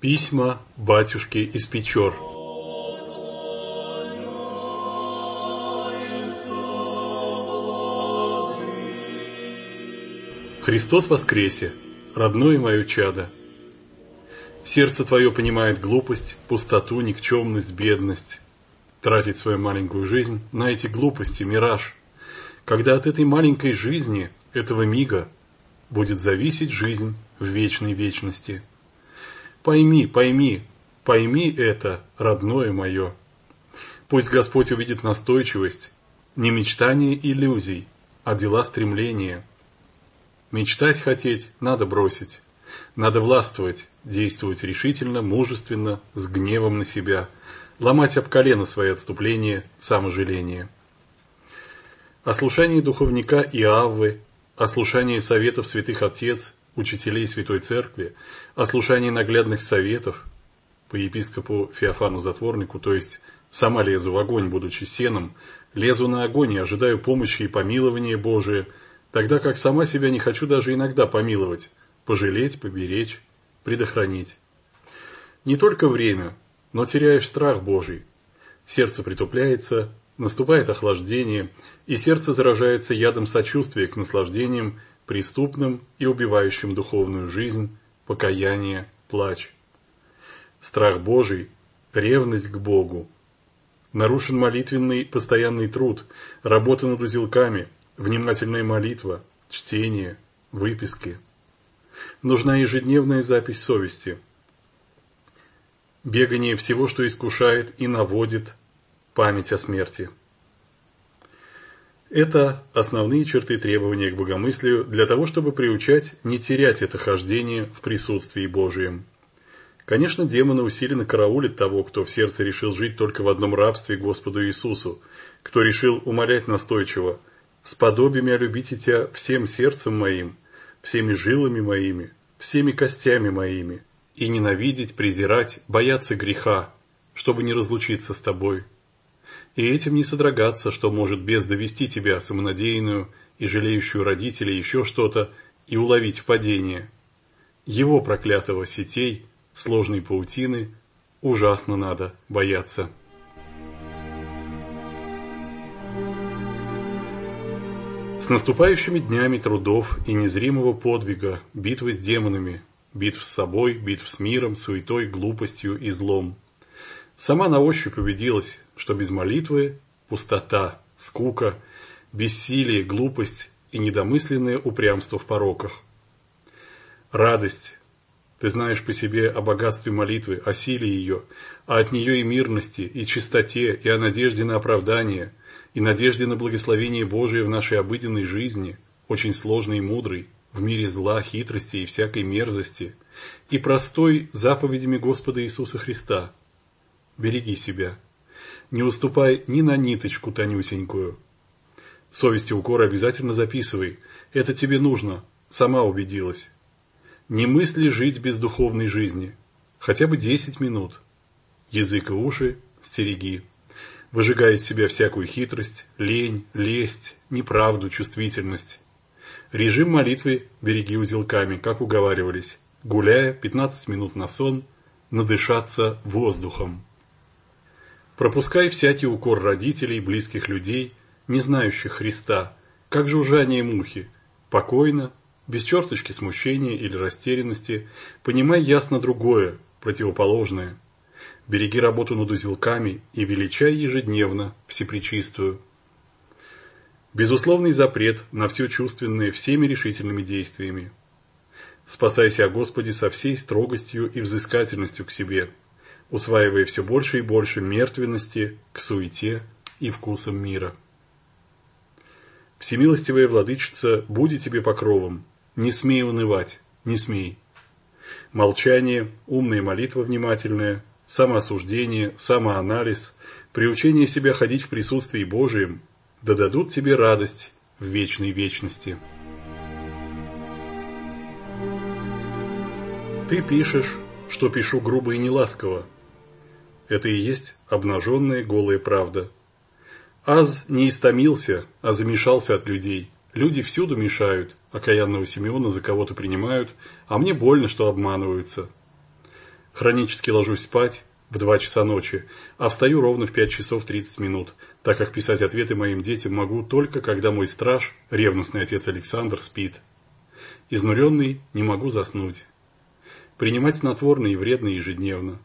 Письма батюшки из Печор Христос воскресе, родное мое чадо. Сердце твое понимает глупость, пустоту, никчемность, бедность. Тратить свою маленькую жизнь на эти глупости, мираж. Когда от этой маленькой жизни, этого мига, будет зависеть жизнь в вечной вечности. Пойми, пойми, пойми это, родное мое. Пусть Господь увидит настойчивость, не мечтание иллюзий, а дела стремления – Мечтать хотеть надо бросить. Надо властвовать, действовать решительно, мужественно, с гневом на себя, ломать об колено свои отступления, саможаление. О слушании духовника Иаввы, о слушании советов святых отец, учителей Святой Церкви, о слушании наглядных советов по епископу Феофану Затворнику, то есть сама лезу в огонь, будучи сеном, лезу на огонь и ожидаю помощи и помилования Божия – тогда как сама себя не хочу даже иногда помиловать, пожалеть, поберечь, предохранить. Не только время, но теряешь страх Божий. Сердце притупляется, наступает охлаждение, и сердце заражается ядом сочувствия к наслаждениям, преступным и убивающим духовную жизнь, покаяние, плач. Страх Божий, ревность к Богу. Нарушен молитвенный постоянный труд, работа над узелками – внимательная молитва, чтение, выписки. Нужна ежедневная запись совести. Бегание всего, что искушает и наводит память о смерти. Это основные черты требования к богомыслию для того, чтобы приучать не терять это хождение в присутствии Божием. Конечно, демоны усиленно караулят того, кто в сердце решил жить только в одном рабстве Господу Иисусу, кто решил умолять настойчиво сподоби меня любите тебя всем сердцем моим, всеми жилами моими, всеми костями моими, и ненавидеть, презирать, бояться греха, чтобы не разлучиться с тобой. И этим не содрогаться, что может без довести тебя, самонадеянную и жалеющую родителей еще что-то, и уловить в падение. Его проклятого сетей, сложной паутины, ужасно надо бояться. С наступающими днями трудов и незримого подвига, битвы с демонами, битв с собой, битв с миром, суетой, глупостью и злом. Сама на ощупь убедилась, что без молитвы пустота, скука, бессилие, глупость и недомысленное упрямство в пороках. Радость. Ты знаешь по себе о богатстве молитвы, о силе ее, а от нее и мирности, и чистоте, и о надежде на оправдание – и надежде на благословение Божие в нашей обыденной жизни, очень сложной и мудрой, в мире зла, хитрости и всякой мерзости, и простой заповедями Господа Иисуса Христа. Береги себя. Не уступай ни на ниточку тонюсенькую. Совести укора обязательно записывай. Это тебе нужно. Сама убедилась. Не мысли жить без духовной жизни. Хотя бы десять минут. Язык и уши стереги выжигая из себя всякую хитрость, лень, лесть, неправду, чувствительность. Режим молитвы береги узелками, как уговаривались, гуляя 15 минут на сон, надышаться воздухом. Пропускай всякий укор родителей, близких людей, не знающих Христа, как жужжание мухи, покойно, без черточки смущения или растерянности, понимай ясно другое, противоположное – береги работу над узелками и величай ежедневно всепречистую. Безусловный запрет на все чувственное всеми решительными действиями. Спасайся о Господе со всей строгостью и взыскательностью к себе, усваивая все больше и больше мертвенности к суете и вкусам мира. Всемилостивая владычица, буди тебе покровом, не смей унывать, не смей. Молчание, умная молитва внимательная, самоосуждение, самоанализ, приучение себя ходить в присутствии Божием, да дадут тебе радость в вечной вечности. Ты пишешь, что пишу грубо и неласково. Это и есть обнаженная голая правда. Аз не истомился, а замешался от людей. Люди всюду мешают, окаянного Симеона за кого-то принимают, а мне больно, что обманываются. Хронически ложусь спать в два часа ночи, а встаю ровно в пять часов тридцать минут, так как писать ответы моим детям могу только, когда мой страж, ревностный отец Александр, спит. Изнуренный не могу заснуть. Принимать снотворные и вредные ежедневно.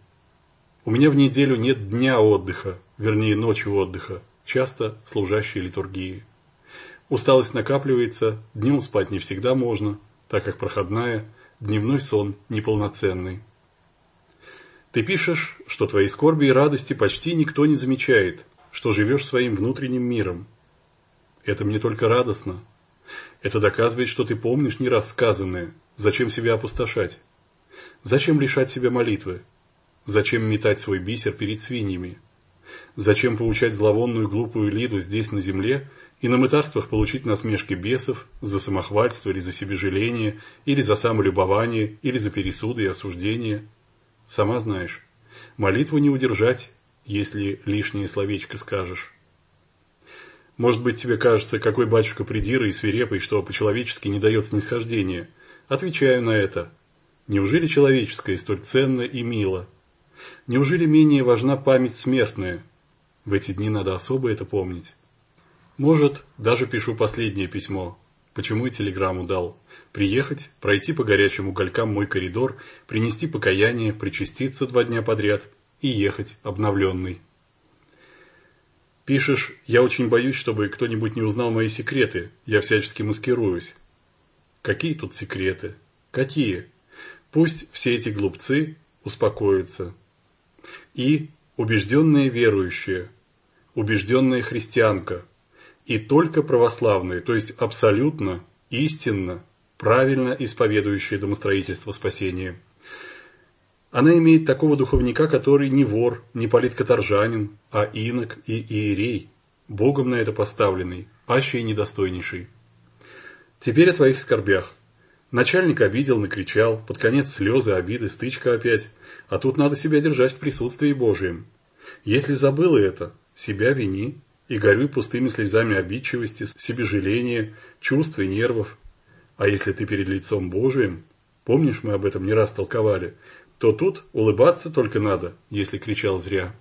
У меня в неделю нет дня отдыха, вернее ночи отдыха, часто служащей литургии. Усталость накапливается, днем спать не всегда можно, так как проходная, дневной сон неполноценный. Ты пишешь, что твои скорби и радости почти никто не замечает, что живешь своим внутренним миром. Это мне только радостно. Это доказывает, что ты помнишь не раз сказанное. Зачем себя опустошать? Зачем лишать себя молитвы? Зачем метать свой бисер перед свиньями? Зачем получать зловонную глупую Лиду здесь на земле и на мытарствах получить насмешки бесов за самохвальство или за себежаление, или за самолюбование, или за пересуды и осуждение? Сама знаешь, молитву не удержать, если лишнее словечко скажешь. Может быть, тебе кажется, какой батюшка придира и свирепый, что по-человечески не дает снисхождения. Отвечаю на это. Неужели человеческое столь ценно и мило? Неужели менее важна память смертная? В эти дни надо особо это помнить. Может, даже пишу последнее письмо. Почему и телеграмму дал. Приехать, пройти по горячим уголькам мой коридор, принести покаяние, причаститься два дня подряд и ехать обновленный. Пишешь, я очень боюсь, чтобы кто-нибудь не узнал мои секреты, я всячески маскируюсь. Какие тут секреты? Какие? Пусть все эти глупцы успокоятся. И убежденные верующие, убежденная христианка – и только православные, то есть абсолютно, истинно, правильно исповедующие домостроительство спасения. Она имеет такого духовника, который не вор, не политкоторжанин, а инок и иерей, Богом на это поставленный, аще и недостойнейший. Теперь о твоих скорбях. Начальник обидел, накричал, под конец слезы, обиды, стычка опять, а тут надо себя держать в присутствии Божием. Если забыла это, себя вини, и горюй пустыми слезами обидчивости, себежаления, чувств и нервов. А если ты перед лицом Божиим, помнишь, мы об этом не раз толковали, то тут улыбаться только надо, если кричал зря.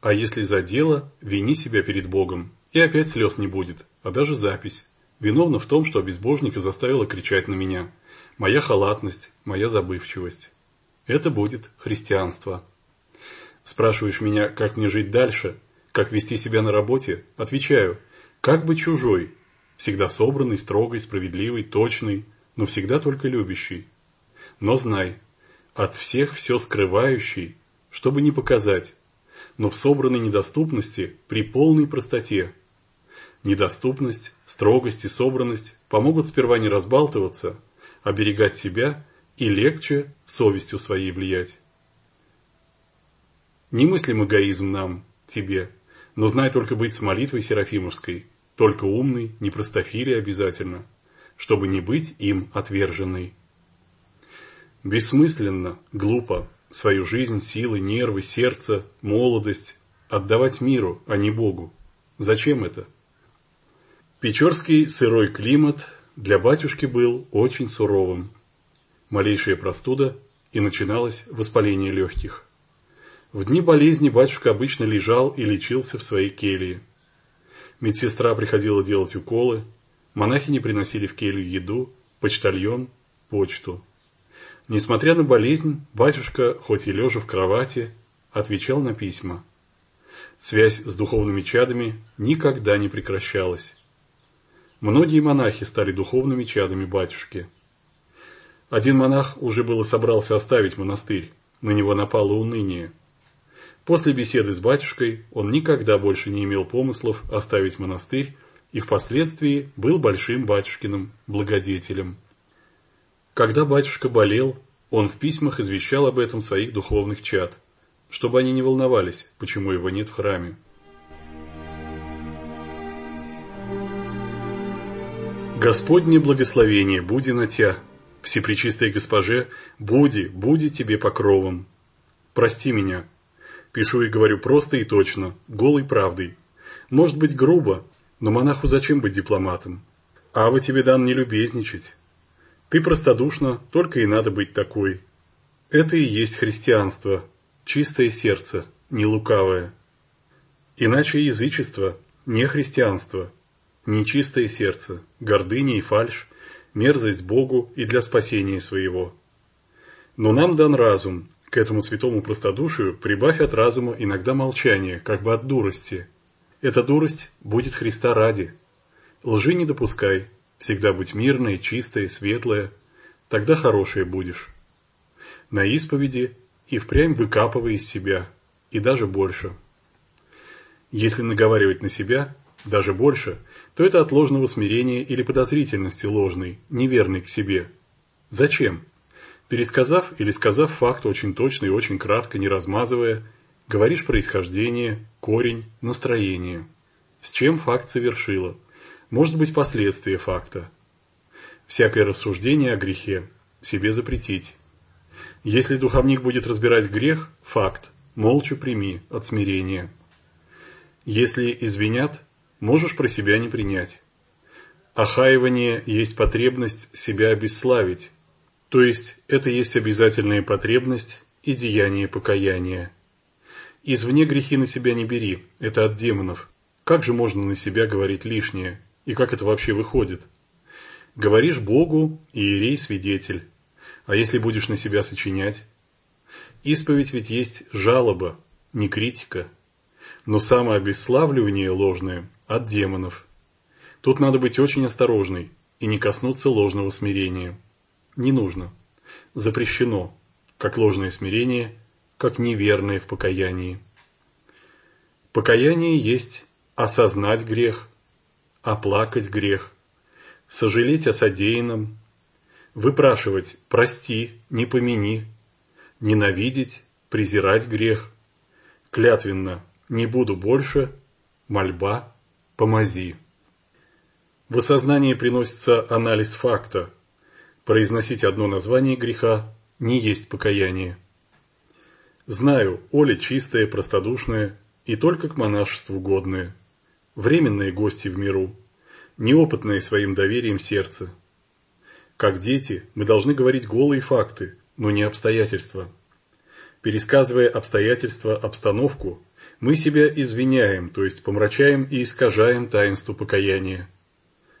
А если за дело, вини себя перед Богом, и опять слез не будет, а даже запись. Виновна в том, что безбожника заставила кричать на меня. Моя халатность, моя забывчивость. Это будет христианство. Спрашиваешь меня, как мне жить дальше, как вести себя на работе? Отвечаю, как бы чужой, всегда собранный, строгой, справедливый, точный, но всегда только любящий. Но знай, от всех все скрывающий, чтобы не показать, но в собранной недоступности при полной простоте. Недоступность, строгость и собранность помогут сперва не разбалтываться, оберегать себя и легче совестью своей влиять. Не мыслим эгоизм нам, тебе, но знай только быть с молитвой Серафимовской, только умный, не простофилий обязательно, чтобы не быть им отверженной. Бессмысленно, глупо свою жизнь, силы, нервы, сердце, молодость отдавать миру, а не Богу. Зачем это? Печорский сырой климат для батюшки был очень суровым. Малейшая простуда, и начиналось воспаление легких. В дни болезни батюшка обычно лежал и лечился в своей келье. Медсестра приходила делать уколы, монахини приносили в келью еду, почтальон – почту. Несмотря на болезнь, батюшка, хоть и лежа в кровати, отвечал на письма. Связь с духовными чадами никогда не прекращалась. Многие монахи стали духовными чадами батюшки. Один монах уже было собрался оставить монастырь, на него напало уныние – После беседы с батюшкой он никогда больше не имел помыслов оставить монастырь и впоследствии был большим батюшкиным благодетелем. Когда батюшка болел, он в письмах извещал об этом своих духовных чад, чтобы они не волновались, почему его нет в храме. Господне благословение буди на тя, Всепречистой Госпоже, буди, буди тебе покровом. Прости меня, Пишу и говорю просто и точно, голой правдой. Может быть грубо, но монаху зачем быть дипломатом? А вы тебе дан не любезничать. Ты простодушна, только и надо быть такой. Это и есть христианство, чистое сердце, не лукавое. Иначе язычество, не христианство, нечистое сердце, гордыня и фальшь, мерзость Богу и для спасения своего. Но нам дан разум, к этому святому простодушию прибавь от разума иногда молчание, как бы от дурости. Эта дурость будет Христа ради. Лжи не допускай, всегда будь мирной, чистой, светлая, тогда хорошая будешь. На исповеди и впрямь выкапывай из себя, и даже больше. Если наговаривать на себя, даже больше, то это от ложного смирения или подозрительности ложной, неверной к себе. Зачем? Пересказав или сказав факт очень точно и очень кратко, не размазывая, говоришь происхождение, корень, настроение. С чем факт совершила. Может быть последствия факта. Всякое рассуждение о грехе себе запретить. Если духовник будет разбирать грех, факт, молча прими от смирения. Если извинят, можешь про себя не принять. Охаивание есть потребность себя обесславить, то есть это есть обязательная потребность и деяние покаяния. Извне грехи на себя не бери, это от демонов. Как же можно на себя говорить лишнее? И как это вообще выходит? Говоришь Богу, иерей свидетель. А если будешь на себя сочинять? Исповедь ведь есть жалоба, не критика. Но самообесславливание ложное от демонов. Тут надо быть очень осторожной и не коснуться ложного смирения. Не нужно. Запрещено, как ложное смирение, как неверное в покаянии. Покаяние есть осознать грех, оплакать грех, сожалеть о содеянном, выпрашивать «прости», «не помяни», ненавидеть, презирать грех, клятвенно «не буду больше», мольба «помози». В осознании приносится анализ факта. Произносить одно название греха не есть покаяние. Знаю, Оля чистая, простодушная и только к монашеству годная. Временные гости в миру, неопытные своим доверием сердце. Как дети, мы должны говорить голые факты, но не обстоятельства. Пересказывая обстоятельства, обстановку, мы себя извиняем, то есть помрачаем и искажаем таинство покаяния.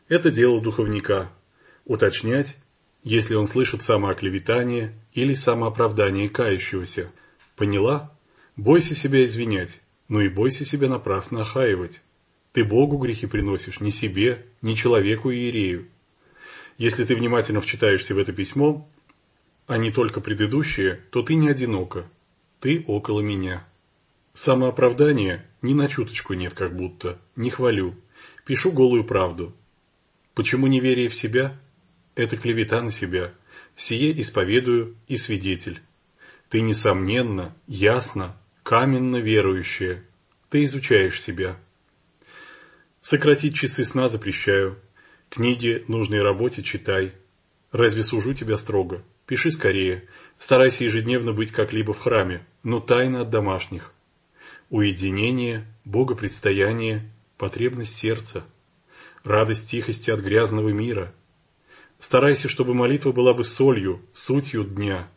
Это дело духовника – уточнять, если он слышит самооклеветание или самооправдание кающегося. Поняла? Бойся себя извинять, но и бойся себя напрасно охаивать. Ты Богу грехи приносишь, не себе, не человеку и иерею. Если ты внимательно вчитаешься в это письмо, а не только предыдущее, то ты не одинока. Ты около меня. Самооправдания ни на чуточку нет как будто, не хвалю. Пишу голую правду. Почему неверие в себя? Это клевета на себя. Сие исповедую и свидетель. Ты, несомненно, ясно, каменно верующая. Ты изучаешь себя. Сократить часы сна запрещаю. Книги нужной работе читай. Разве сужу тебя строго? Пиши скорее. Старайся ежедневно быть как-либо в храме, но тайно от домашних уединение, богопредстояние, потребность сердца, радость тихости от грязного мира. Старайся, чтобы молитва была бы солью, сутью дня.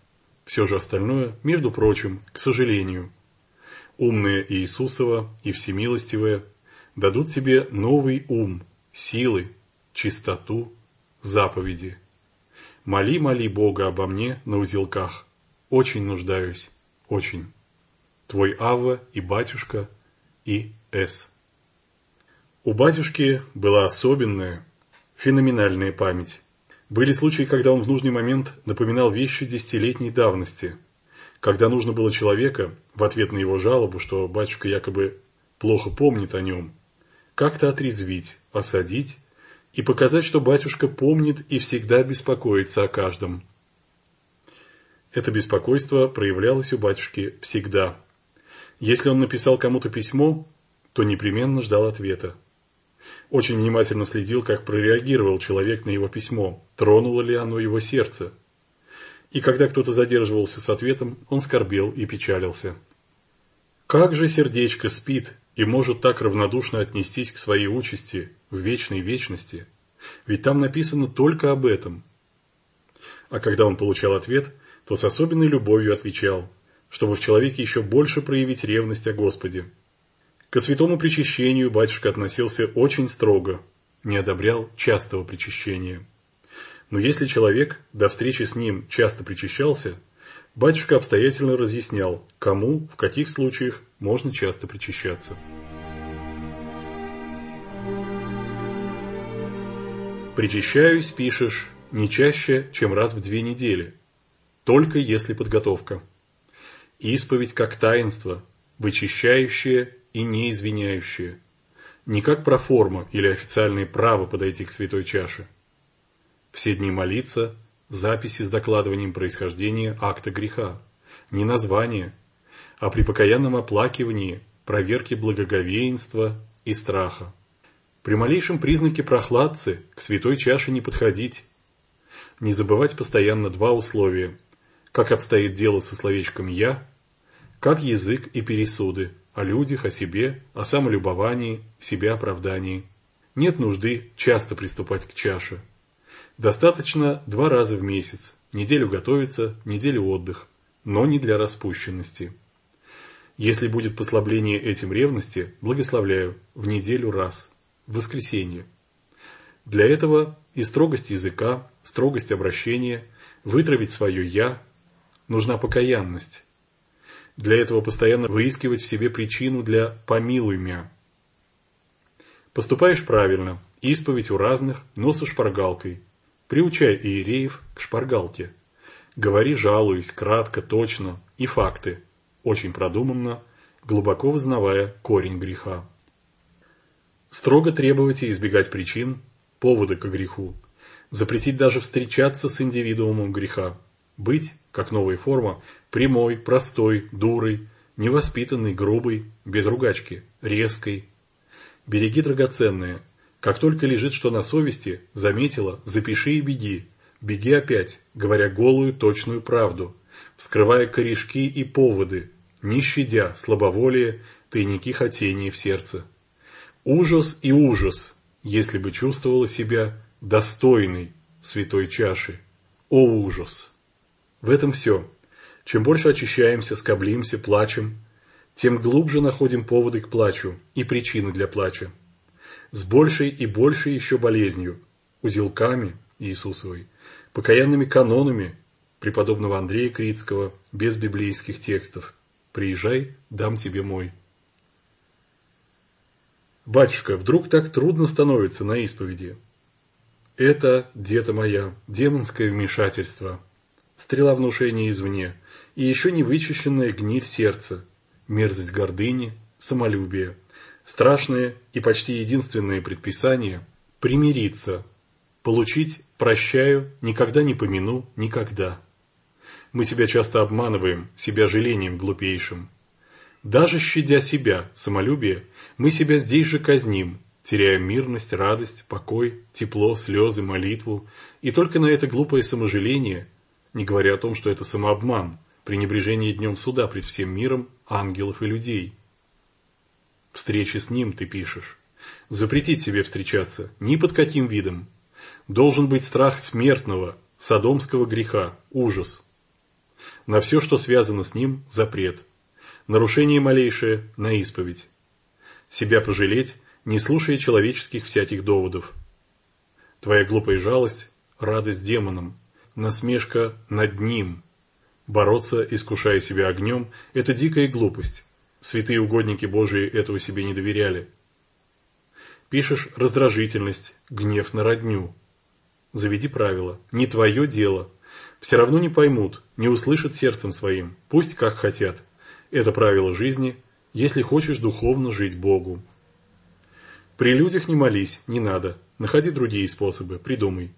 Все же остальное, между прочим, к сожалению. Умная Иисусова и всемилостивая дадут тебе новый ум, силы, чистоту, заповеди. Моли, моли Бога обо мне на узелках. Очень нуждаюсь, очень твой Авва и батюшка И. С. У батюшки была особенная, феноменальная память. Были случаи, когда он в нужный момент напоминал вещи десятилетней давности, когда нужно было человека, в ответ на его жалобу, что батюшка якобы плохо помнит о нем, как-то отрезвить, осадить и показать, что батюшка помнит и всегда беспокоится о каждом. Это беспокойство проявлялось у батюшки всегда. Если он написал кому-то письмо, то непременно ждал ответа. Очень внимательно следил, как прореагировал человек на его письмо, тронуло ли оно его сердце. И когда кто-то задерживался с ответом, он скорбел и печалился. Как же сердечко спит и может так равнодушно отнестись к своей участи в вечной вечности? Ведь там написано только об этом. А когда он получал ответ, то с особенной любовью отвечал, чтобы в человеке еще больше проявить ревность о Господе. К святому причащению батюшка относился очень строго, не одобрял частого причащения. Но если человек до встречи с ним часто причащался, батюшка обстоятельно разъяснял, кому, в каких случаях можно часто причащаться. Причащаюсь, пишешь, не чаще, чем раз в две недели, только если подготовка. Исповедь как таинство, вычищающее и не извиняющее. Не как проформа или официальное право подойти к святой чаше. Все дни молиться, записи с докладыванием происхождения акта греха. Не название, а при покаянном оплакивании, проверке благоговеинства и страха. При малейшем признаке прохладцы к святой чаше не подходить. Не забывать постоянно два условия. Как обстоит дело со словечком «я», как язык и пересуды о людях, о себе, о самолюбовании, себе оправдании. Нет нужды часто приступать к чаше. Достаточно два раза в месяц, неделю готовиться, неделю отдых, но не для распущенности. Если будет послабление этим ревности, благословляю, в неделю раз, в воскресенье. Для этого и строгость языка, строгость обращения, вытравить свое «я», нужна покаянность, для этого постоянно выискивать в себе причину для «помилуй меня». Поступаешь правильно, исповедь у разных, но со шпаргалкой. Приучай иереев к шпаргалке. Говори жалуясь, кратко, точно, и факты, очень продуманно, глубоко вызнавая корень греха. Строго требовать и избегать причин, повода к греху, запретить даже встречаться с индивидуумом греха, быть, как новая форма, прямой, простой, дурой, невоспитанной, грубой, без ругачки, резкой. Береги драгоценное. Как только лежит что на совести, заметила, запиши и беги. Беги опять, говоря голую, точную правду, вскрывая корешки и поводы, не щадя слабоволие, тайники хотения в сердце. Ужас и ужас, если бы чувствовала себя достойной святой чаши. О ужас! В этом все. Чем больше очищаемся, скоблимся, плачем, тем глубже находим поводы к плачу и причины для плача. С большей и большей еще болезнью, узелками Иисусовой, покаянными канонами преподобного Андрея Критского без библейских текстов. Приезжай, дам тебе мой. Батюшка, вдруг так трудно становится на исповеди. Это, дета моя, демонское вмешательство, стрела внушения извне, и еще не вычищенная гниль сердца, мерзость гордыни, самолюбие, страшное и почти единственное предписание – примириться, получить «прощаю, никогда не помяну, никогда». Мы себя часто обманываем, себя жалением глупейшим. Даже щадя себя, самолюбие, мы себя здесь же казним, теряя мирность, радость, покой, тепло, слезы, молитву, и только на это глупое саможаление – не говоря о том, что это самообман, пренебрежение днем суда пред всем миром, ангелов и людей. Встречи с ним, ты пишешь. Запретить себе встречаться, ни под каким видом. Должен быть страх смертного, садомского греха, ужас. На все, что связано с ним, запрет. Нарушение малейшее на исповедь. Себя пожалеть, не слушая человеческих всяких доводов. Твоя глупая жалость – радость демонам, насмешка над ним. Бороться, искушая себя огнем, это дикая глупость. Святые угодники Божии этого себе не доверяли. Пишешь раздражительность, гнев на родню. Заведи правило. Не твое дело. Все равно не поймут, не услышат сердцем своим. Пусть как хотят. Это правило жизни, если хочешь духовно жить Богу. При людях не молись, не надо. Находи другие способы, придумай.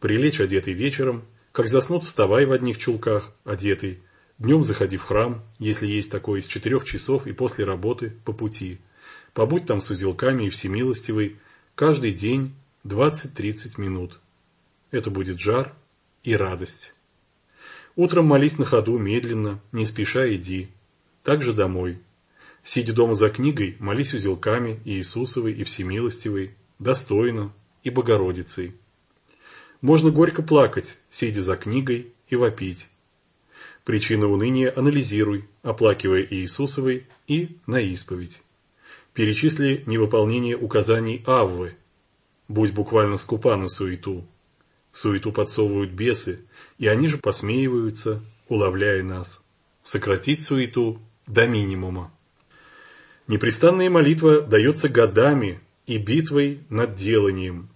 Прилечь одетый вечером, как заснут, вставай в одних чулках, одетый. Днем заходи в храм, если есть такой, из четырех часов и после работы, по пути. Побудь там с узелками и всемилостивый, каждый день 20-30 минут. Это будет жар и радость. Утром молись на ходу, медленно, не спеша иди. Также домой. Сидя дома за книгой, молись узелками Иисусовой и Всемилостивой, достойно и Богородицей. Можно горько плакать, сидя за книгой, и вопить. Причины уныния анализируй, оплакивая Иисусовой и на исповедь. Перечисли невыполнение указаний Аввы. Будь буквально скупа на суету. Суету подсовывают бесы, и они же посмеиваются, уловляя нас. Сократить суету до минимума. Непрестанная молитва дается годами и битвой над деланием.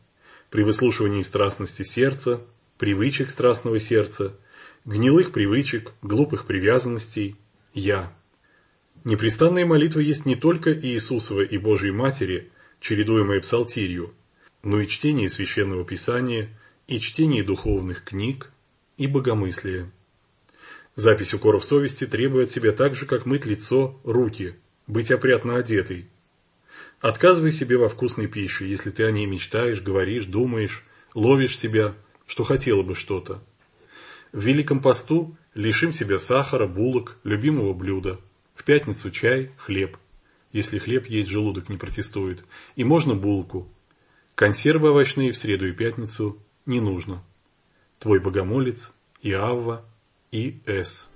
При выслушивании страстности сердца, привычек страстного сердца, гнилых привычек, глупых привязанностей, «я». Непрестанная молитва есть не только Иисусова и Божьей Матери, чередуемая псалтирью, но и чтение Священного Писания, и чтение духовных книг, и богомыслие. Запись укоров совести требует от себя так же, как мыть лицо, руки – быть опрятно одетой. Отказывай себе во вкусной пище, если ты о ней мечтаешь, говоришь, думаешь, ловишь себя, что хотела бы что-то. В Великом посту лишим себя сахара, булок, любимого блюда. В пятницу чай, хлеб. Если хлеб есть, желудок не протестует. И можно булку. Консервы овощные в среду и пятницу не нужно. Твой богомолец Иавва и С.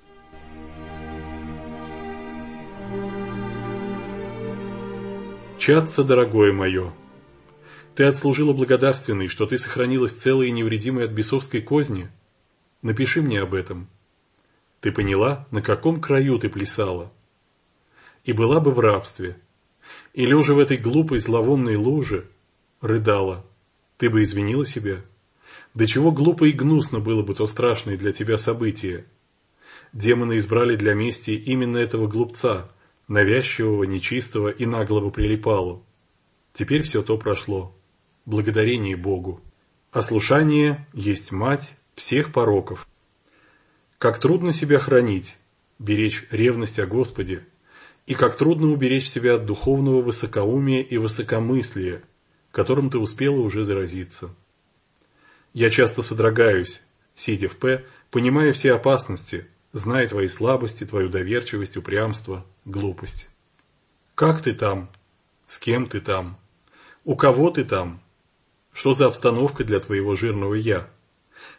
Чадца, дорогое мое, ты отслужила благодарственный, что ты сохранилась целой и невредимой от бесовской козни? Напиши мне об этом. Ты поняла, на каком краю ты плясала? И была бы в рабстве. И лежа в этой глупой зловонной луже, рыдала. Ты бы извинила себя? До чего глупо и гнусно было бы то страшное для тебя событие. Демоны избрали для мести именно этого глупца, навязчивого, нечистого и наглого прилипалу. Теперь все то прошло. Благодарение Богу. Ослушание есть мать всех пороков. Как трудно себя хранить, беречь ревность о Господе, и как трудно уберечь себя от духовного высокоумия и высокомыслия, которым ты успела уже заразиться. Я часто содрогаюсь, сидя в П, понимая все опасности, зная твои слабости, твою доверчивость, упрямство, глупость. Как ты там? С кем ты там? У кого ты там? Что за обстановка для твоего жирного «я»?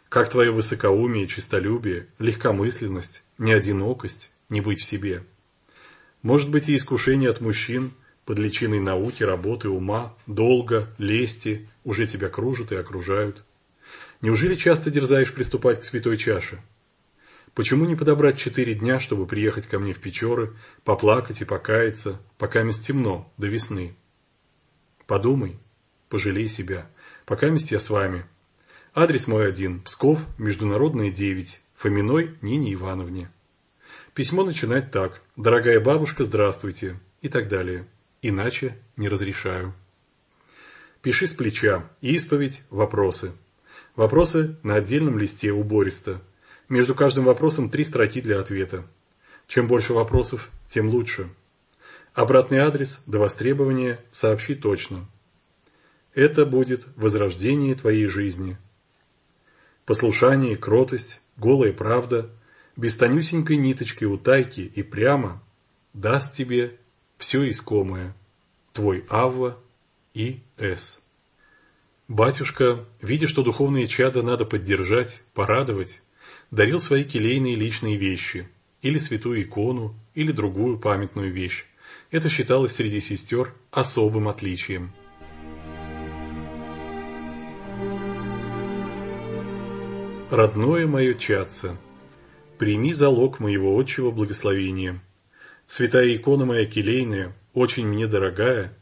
Как твое высокоумие, честолюбие, легкомысленность, неодинокость, не быть в себе? Может быть и искушение от мужчин, под личиной науки, работы, ума, долга, лести, уже тебя кружат и окружают. Неужели часто дерзаешь приступать к святой чаше? Почему не подобрать четыре дня, чтобы приехать ко мне в Печоры, поплакать и покаяться, пока мест темно, до весны? Подумай, пожалей себя, пока мест я с вами. Адрес мой один, Псков, Международная 9, Фоминой Нине Ивановне. Письмо начинать так, дорогая бабушка, здравствуйте, и так далее. Иначе не разрешаю. Пиши с плеча, исповедь, вопросы. Вопросы на отдельном листе убористо, между каждым вопросом три строки для ответа. Чем больше вопросов, тем лучше. Обратный адрес до востребования сообщи точно. Это будет возрождение твоей жизни. Послушание, кротость, голая правда, без тонюсенькой ниточки утайки и прямо даст тебе все искомое. Твой Авва и С. Батюшка, видя, что духовные чада надо поддержать, порадовать, дарил свои келейные личные вещи, или святую икону, или другую памятную вещь. Это считалось среди сестер особым отличием. Родное мое чадце, прими залог моего отчего благословения. Святая икона моя келейная, очень мне дорогая,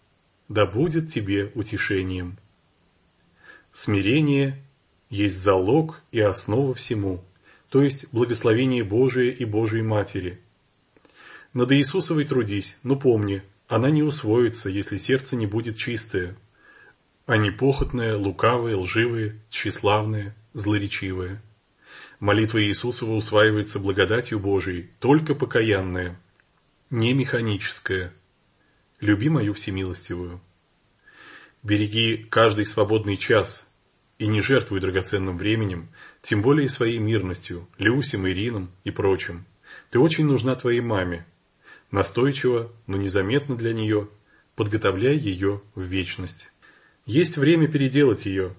да будет тебе утешением. Смирение есть залог и основа всему то есть благословение Божие и Божией Матери. Над Иисусовой трудись, но помни, она не усвоится, если сердце не будет чистое, не похотное, лукавое, лживое, тщеславное, злоречивое. Молитва Иисусова усваивается благодатью Божией, только покаянная, не механическая. Люби мою всемилостивую. Береги каждый свободный час, и не жертвуй драгоценным временем, тем более своей мирностью, Люсем, Ирином и прочим. Ты очень нужна твоей маме. настойчиво, но незаметно для нее, подготовляй ее в вечность. Есть время переделать ее,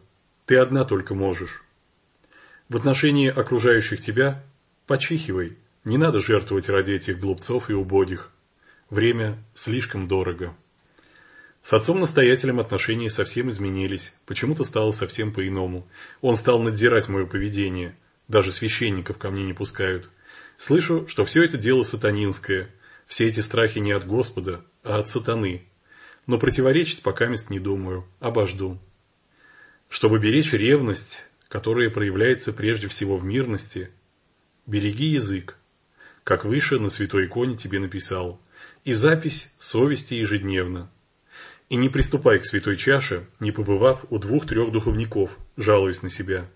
ты одна только можешь. В отношении окружающих тебя почихивай, не надо жертвовать ради этих глупцов и убогих. Время слишком дорого. С отцом-настоятелем отношения совсем изменились, почему-то стало совсем по-иному. Он стал надзирать мое поведение, даже священников ко мне не пускают. Слышу, что все это дело сатанинское, все эти страхи не от Господа, а от сатаны. Но противоречить пока мест не думаю, обожду. Чтобы беречь ревность, которая проявляется прежде всего в мирности, береги язык, как выше на святой иконе тебе написал, и запись совести ежедневно. И не приступай к святой чаше, не побывав у двух-трех духовников, жалуясь на себя.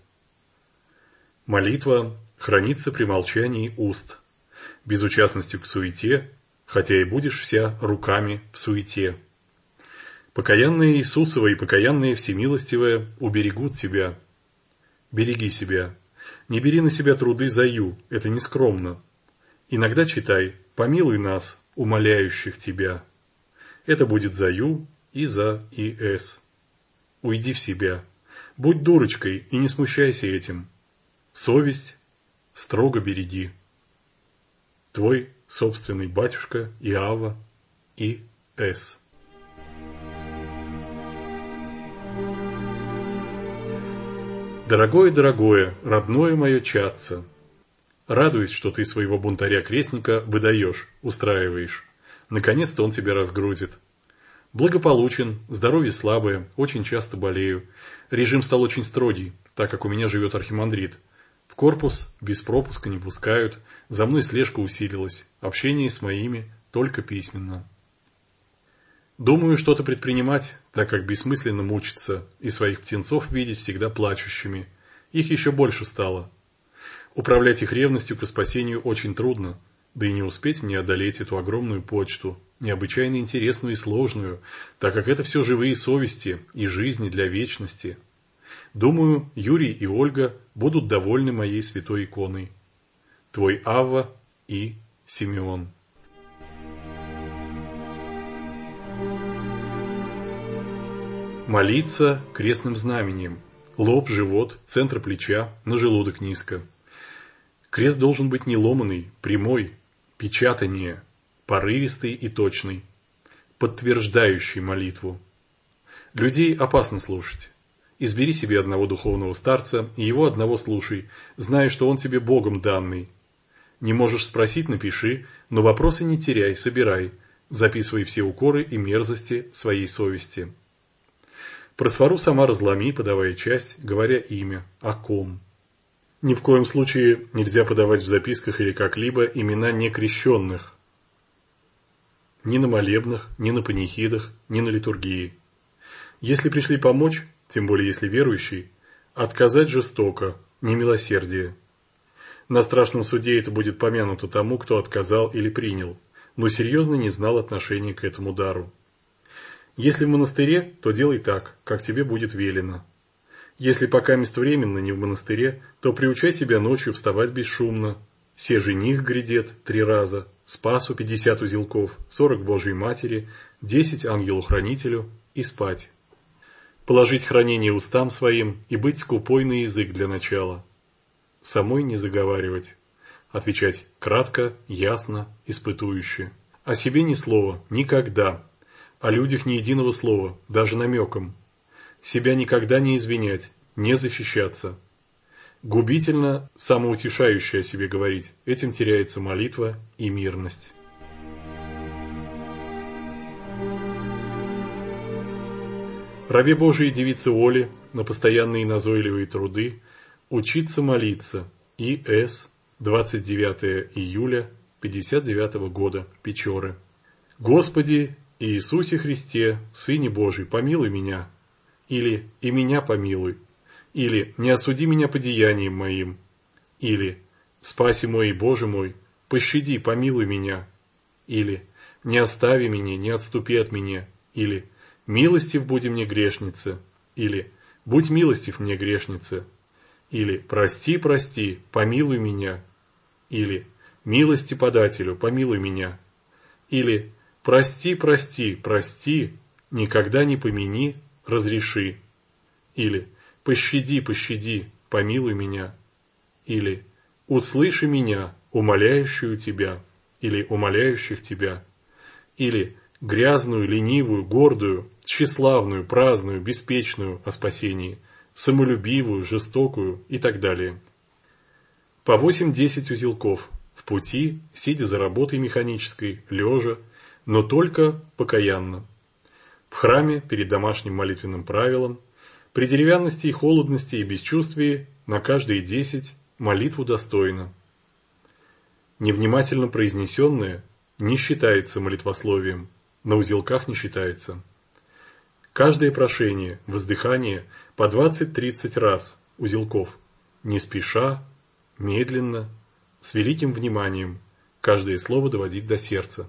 Молитва хранится при молчании уст, безучастностью к суете, хотя и будешь вся руками в суете. Покаянные Иисусова и покаянные Всемилостивая уберегут тебя. Береги себя. Не бери на себя труды заю, это не скромно. Иногда читай «Помилуй нас, умоляющих тебя». Это будет заю и за и с. Уйди в себя. Будь дурочкой и не смущайся этим. Совесть строго береги. Твой собственный батюшка Иава и С. Дорогое-дорогое, родное мое чадце, радуюсь, что ты своего бунтаря-крестника выдаешь, устраиваешь. Наконец-то он тебя разгрузит. Благополучен, здоровье слабое, очень часто болею. Режим стал очень строгий, так как у меня живет архимандрит. В корпус без пропуска не пускают, за мной слежка усилилась, общение с моими только письменно. Думаю что-то предпринимать, так как бессмысленно мучиться и своих птенцов видеть всегда плачущими. Их еще больше стало. Управлять их ревностью к спасению очень трудно, да и не успеть мне одолеть эту огромную почту, необычайно интересную и сложную, так как это все живые совести и жизни для вечности. Думаю, Юрий и Ольга будут довольны моей святой иконой. Твой Авва и Симеон. Молиться крестным знаменем. Лоб, живот, центр плеча, на желудок низко. Крест должен быть не ломаный, прямой, печатание, порывистый и точный, подтверждающий молитву. Людей опасно слушать. Избери себе одного духовного старца и его одного слушай, зная, что он тебе Богом данный. Не можешь спросить – напиши, но вопросы не теряй, собирай, записывай все укоры и мерзости своей совести. Про свару сама разломи, подавая часть, говоря имя, о ком. Ни в коем случае нельзя подавать в записках или как-либо имена некрещенных. Ни на молебнах, ни на панихидах, ни на литургии. Если пришли помочь, тем более если верующий, отказать жестоко, не милосердие. На страшном суде это будет помянуто тому, кто отказал или принял, но серьезно не знал отношения к этому дару. Если в монастыре, то делай так, как тебе будет велено. Если пока мест временно не в монастыре, то приучай себя ночью вставать бесшумно. Се жених грядет три раза, спасу пятьдесят узелков, сорок Божьей Матери, десять ангелу-хранителю и спать. Положить хранение устам своим и быть скупой на язык для начала. Самой не заговаривать. Отвечать кратко, ясно, испытующе. О себе ни слова, никогда, о людях ни единого слова, даже намеком. Себя никогда не извинять, не защищаться. Губительно самоутешающее о себе говорить, этим теряется молитва и мирность. Рабе Божией девице Оле на постоянные назойливые труды учиться молиться. И.С. 29 июля 59 года. Печоры. Господи, Иисусе Христе, Сыне Божий, помилуй меня. Или «И меня помилуй». Или «Не осуди меня по деяниям моим». Или «Спаси мой Боже мой, пощади, помилуй меня». Или «Не остави меня, не отступи от меня». Или «Милостив будем мне грешница». Или «Будь милостив мне грешница». Или «Прости, прости, помилуй меня». Или «Милости подателю, помилуй меня». Или «Прости, прости, прости, никогда не помяни, разреши». Или «Пощади, пощади, помилуй меня». Или «Услыши меня, умоляющую тебя» или умоляющих тебя. Или грязную, ленивую, гордую, тщеславную, праздную, беспечную о спасении, самолюбивую, жестокую и так далее. По 8-10 узелков в пути, сидя за работой механической, лежа, но только покаянно. В храме перед домашним молитвенным правилом, при деревянности и холодности и бесчувствии на каждые десять молитву достойно. Невнимательно произнесенное не считается молитвословием, на узелках не считается. Каждое прошение, воздыхание по 20-30 раз узелков, не спеша, медленно, с великим вниманием, каждое слово доводить до сердца.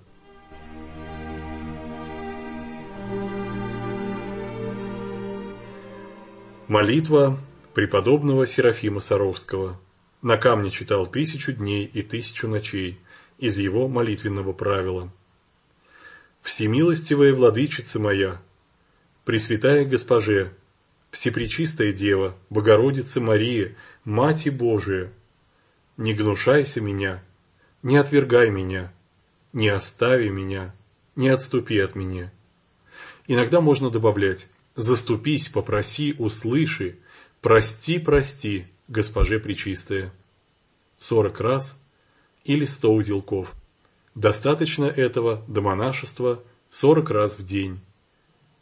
Молитва преподобного Серафима Саровского. На камне читал тысячу дней и тысячу ночей из его молитвенного правила. Всемилостивая владычица моя, Пресвятая Госпоже, Всепречистая Дева, Богородица Мария, Мать Божия, не гнушайся меня, не отвергай меня, не остави меня, не отступи от меня. Иногда можно добавлять Заступись, попроси, услыши, прости, прости, госпоже Пречистая. Сорок раз или сто узелков. Достаточно этого до монашества сорок раз в день.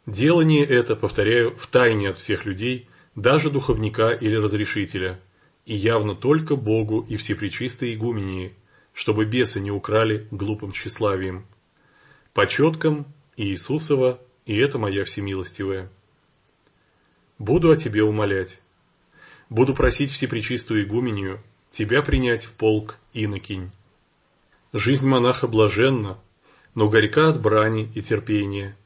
Делание это, повторяю, в тайне от всех людей, даже духовника или разрешителя, и явно только Богу и Всепречистой игумении, чтобы бесы не украли глупым тщеславием. По четкам Иисусова, и это моя всемилостивая. Буду о тебе умолять. Буду просить Всепречистую игуменью тебя принять в полк инокинь. Жизнь монаха блаженна, но горька от брани и терпения.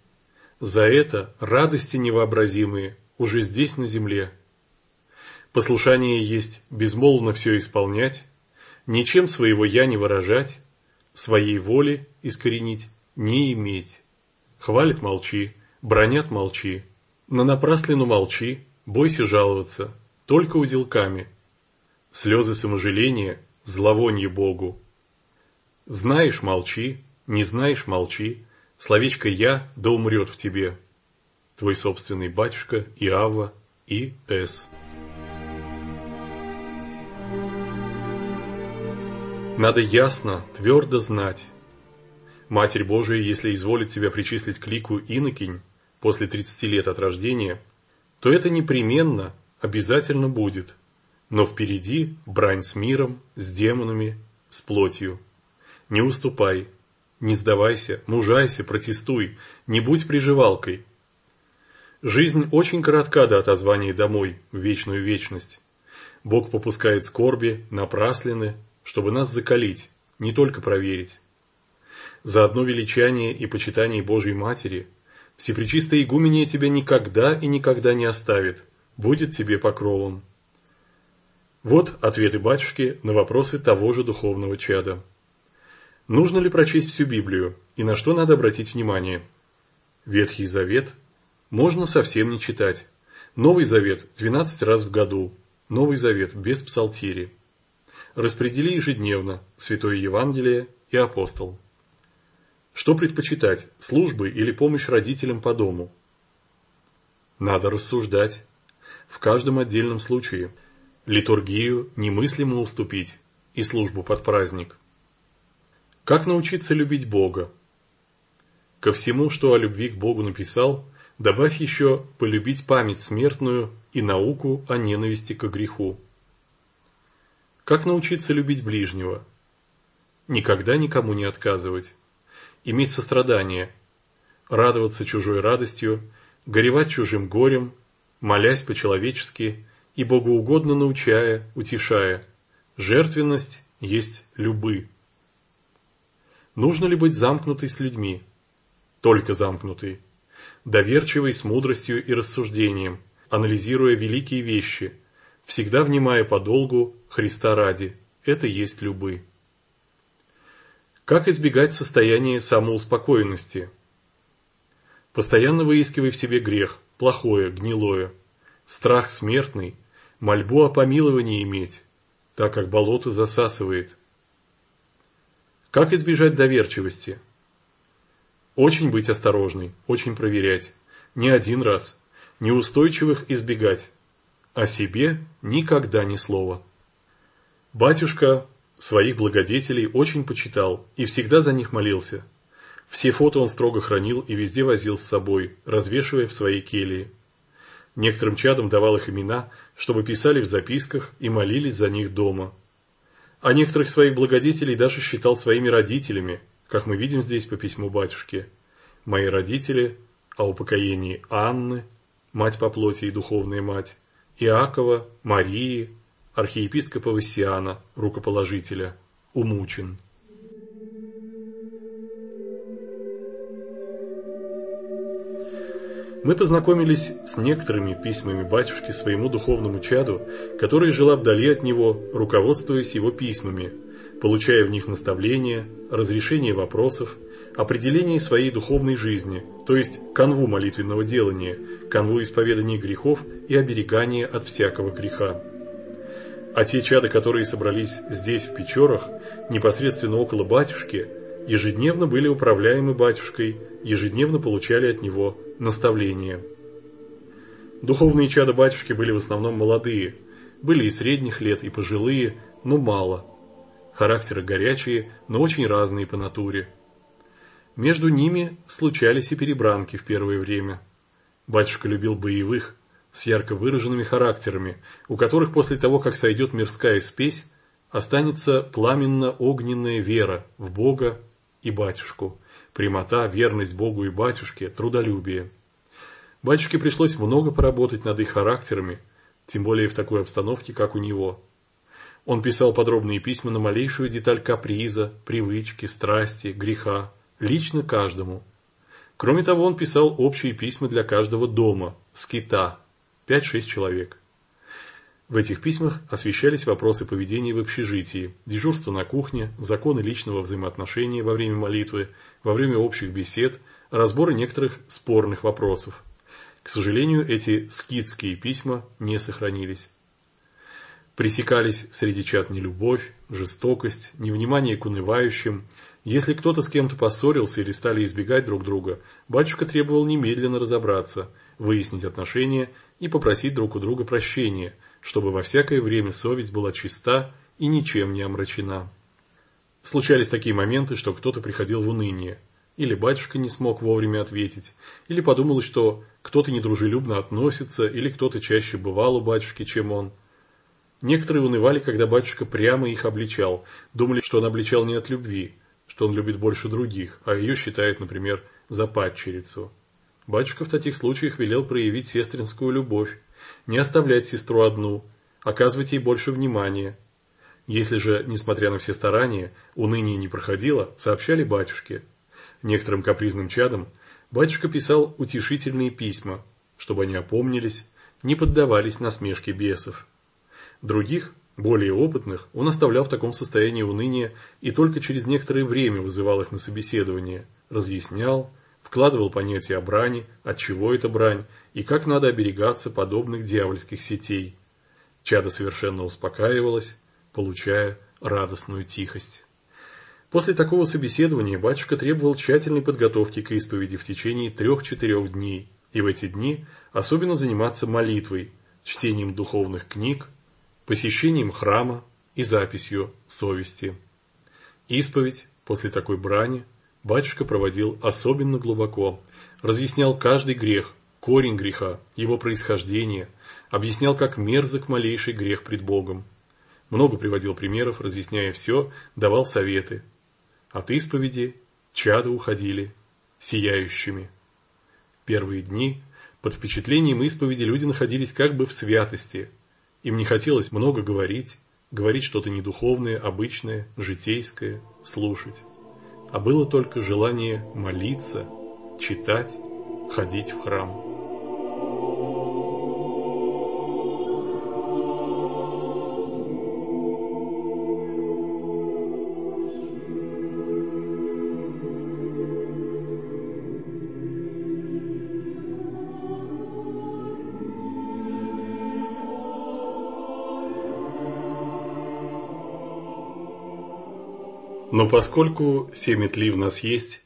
За это радости невообразимые уже здесь на земле. Послушание есть безмолвно все исполнять, ничем своего «я» не выражать, своей воли искоренить не иметь. Хвалят – молчи, бронят – молчи, на напраслину молчи, бойся жаловаться, только узелками. Слезы саможаления, зловонье Богу. Знаешь – молчи, не знаешь – молчи, словечко «я» да умрет в тебе. Твой собственный батюшка Иава и С. Надо ясно, твердо знать. Матерь Божия, если изволит тебя причислить к лику инокинь, после 30 лет от рождения, то это непременно, обязательно будет. Но впереди брань с миром, с демонами, с плотью. Не уступай, не сдавайся, мужайся, протестуй, не будь приживалкой. Жизнь очень коротка до отозвания домой, в вечную вечность. Бог попускает скорби, напраслины, чтобы нас закалить, не только проверить. За одно величание и почитание Божьей Матери – Всепречистая игуменья тебя никогда и никогда не оставит, будет тебе покровом. Вот ответы батюшки на вопросы того же духовного чада. Нужно ли прочесть всю Библию и на что надо обратить внимание? Ветхий Завет можно совсем не читать. Новый Завет 12 раз в году. Новый Завет без псалтири. Распредели ежедневно Святое Евангелие и Апостол. Что предпочитать, службы или помощь родителям по дому? Надо рассуждать. В каждом отдельном случае. Литургию немыслимо уступить и службу под праздник. Как научиться любить Бога? Ко всему, что о любви к Богу написал, добавь еще полюбить память смертную и науку о ненависти к греху. Как научиться любить ближнего? Никогда никому не отказывать иметь сострадание, радоваться чужой радостью, горевать чужим горем, молясь по-человечески и богоугодно научая, утешая. Жертвенность есть любы. Нужно ли быть замкнутой с людьми? Только замкнутой. Доверчивой с мудростью и рассуждением, анализируя великие вещи, всегда внимая подолгу Христа ради. Это есть любы. Как избегать состояния самоуспокоенности? Постоянно выискивай в себе грех, плохое, гнилое, страх смертный, мольбу о помиловании иметь, так как болото засасывает. Как избежать доверчивости? Очень быть осторожной, очень проверять. Не один раз. Неустойчивых избегать. О себе никогда ни слова. Батюшка своих благодетелей очень почитал и всегда за них молился. Все фото он строго хранил и везде возил с собой, развешивая в своей келье. Некоторым чадам давал их имена, чтобы писали в записках и молились за них дома. А некоторых своих благодетелей даже считал своими родителями, как мы видим здесь по письму батюшки. Мои родители о упокоении Анны, мать по плоти и духовная мать, Иакова, Марии, архиепископа Вассиана, рукоположителя, умучен. Мы познакомились с некоторыми письмами батюшки своему духовному чаду, которая жила вдали от него, руководствуясь его письмами, получая в них наставления, разрешение вопросов, определение своей духовной жизни, то есть канву молитвенного делания, канву исповедания грехов и оберегания от всякого греха. А те чады, которые собрались здесь, в Печорах, непосредственно около батюшки, ежедневно были управляемы батюшкой, ежедневно получали от него наставления. Духовные чада батюшки были в основном молодые, были и средних лет, и пожилые, но мало. Характеры горячие, но очень разные по натуре. Между ними случались и перебранки в первое время. Батюшка любил боевых, с ярко выраженными характерами, у которых после того, как сойдет мирская спесь, останется пламенно-огненная вера в Бога и батюшку, прямота, верность Богу и батюшке, трудолюбие. Батюшке пришлось много поработать над их характерами, тем более в такой обстановке, как у него. Он писал подробные письма на малейшую деталь каприза, привычки, страсти, греха, лично каждому. Кроме того, он писал общие письма для каждого дома, скита, 5-6 человек. В этих письмах освещались вопросы поведения в общежитии, дежурство на кухне, законы личного взаимоотношения во время молитвы, во время общих бесед, разборы некоторых спорных вопросов. К сожалению, эти скидские письма не сохранились. Пресекались среди чат нелюбовь, жестокость, невнимание к унывающим. Если кто-то с кем-то поссорился или стали избегать друг друга, батюшка требовал немедленно разобраться, выяснить отношения и попросить друг у друга прощения, чтобы во всякое время совесть была чиста и ничем не омрачена. Случались такие моменты, что кто-то приходил в уныние, или батюшка не смог вовремя ответить, или подумал, что кто-то недружелюбно относится, или кто-то чаще бывал у батюшки, чем он. Некоторые унывали, когда батюшка прямо их обличал, думали, что он обличал не от любви, что он любит больше других, а ее считает, например, за падчерицу. Батюшка в таких случаях велел проявить сестринскую любовь, не оставлять сестру одну, оказывать ей больше внимания. Если же, несмотря на все старания, уныние не проходило, сообщали батюшке. Некоторым капризным чадам батюшка писал утешительные письма, чтобы они опомнились, не поддавались насмешке бесов. Других, более опытных, он оставлял в таком состоянии уныния и только через некоторое время вызывал их на собеседование, разъяснял, вкладывал понятие о брани, от чего это брань и как надо оберегаться подобных дьявольских сетей. Чада совершенно успокаивалась, получая радостную тихость. После такого собеседования батюшка требовал тщательной подготовки к исповеди в течение трех-четырех дней, и в эти дни особенно заниматься молитвой, чтением духовных книг, посещением храма и записью совести. Исповедь после такой брани батюшка проводил особенно глубоко, разъяснял каждый грех, корень греха, его происхождение, объяснял, как мерзок малейший грех пред Богом. Много приводил примеров, разъясняя все, давал советы. От исповеди чада уходили сияющими. Первые дни под впечатлением исповеди люди находились как бы в святости. Им не хотелось много говорить, говорить что-то недуховное, обычное, житейское, слушать а было только желание молиться, читать, ходить в храм. Но поскольку семя тли в нас есть,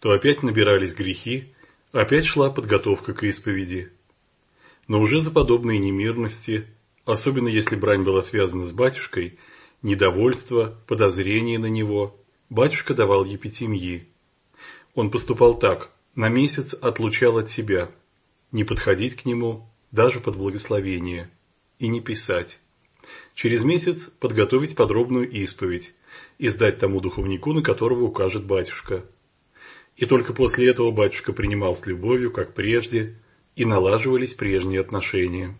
то опять набирались грехи, опять шла подготовка к исповеди. Но уже за подобные немирности, особенно если брань была связана с батюшкой, недовольство, подозрение на него, батюшка давал епитимьи. Он поступал так, на месяц отлучал от себя, не подходить к нему даже под благословение, и не писать. Через месяц подготовить подробную исповедь и сдать тому духовнику, на которого укажет батюшка. И только после этого батюшка принимал с любовью, как прежде, и налаживались прежние отношения.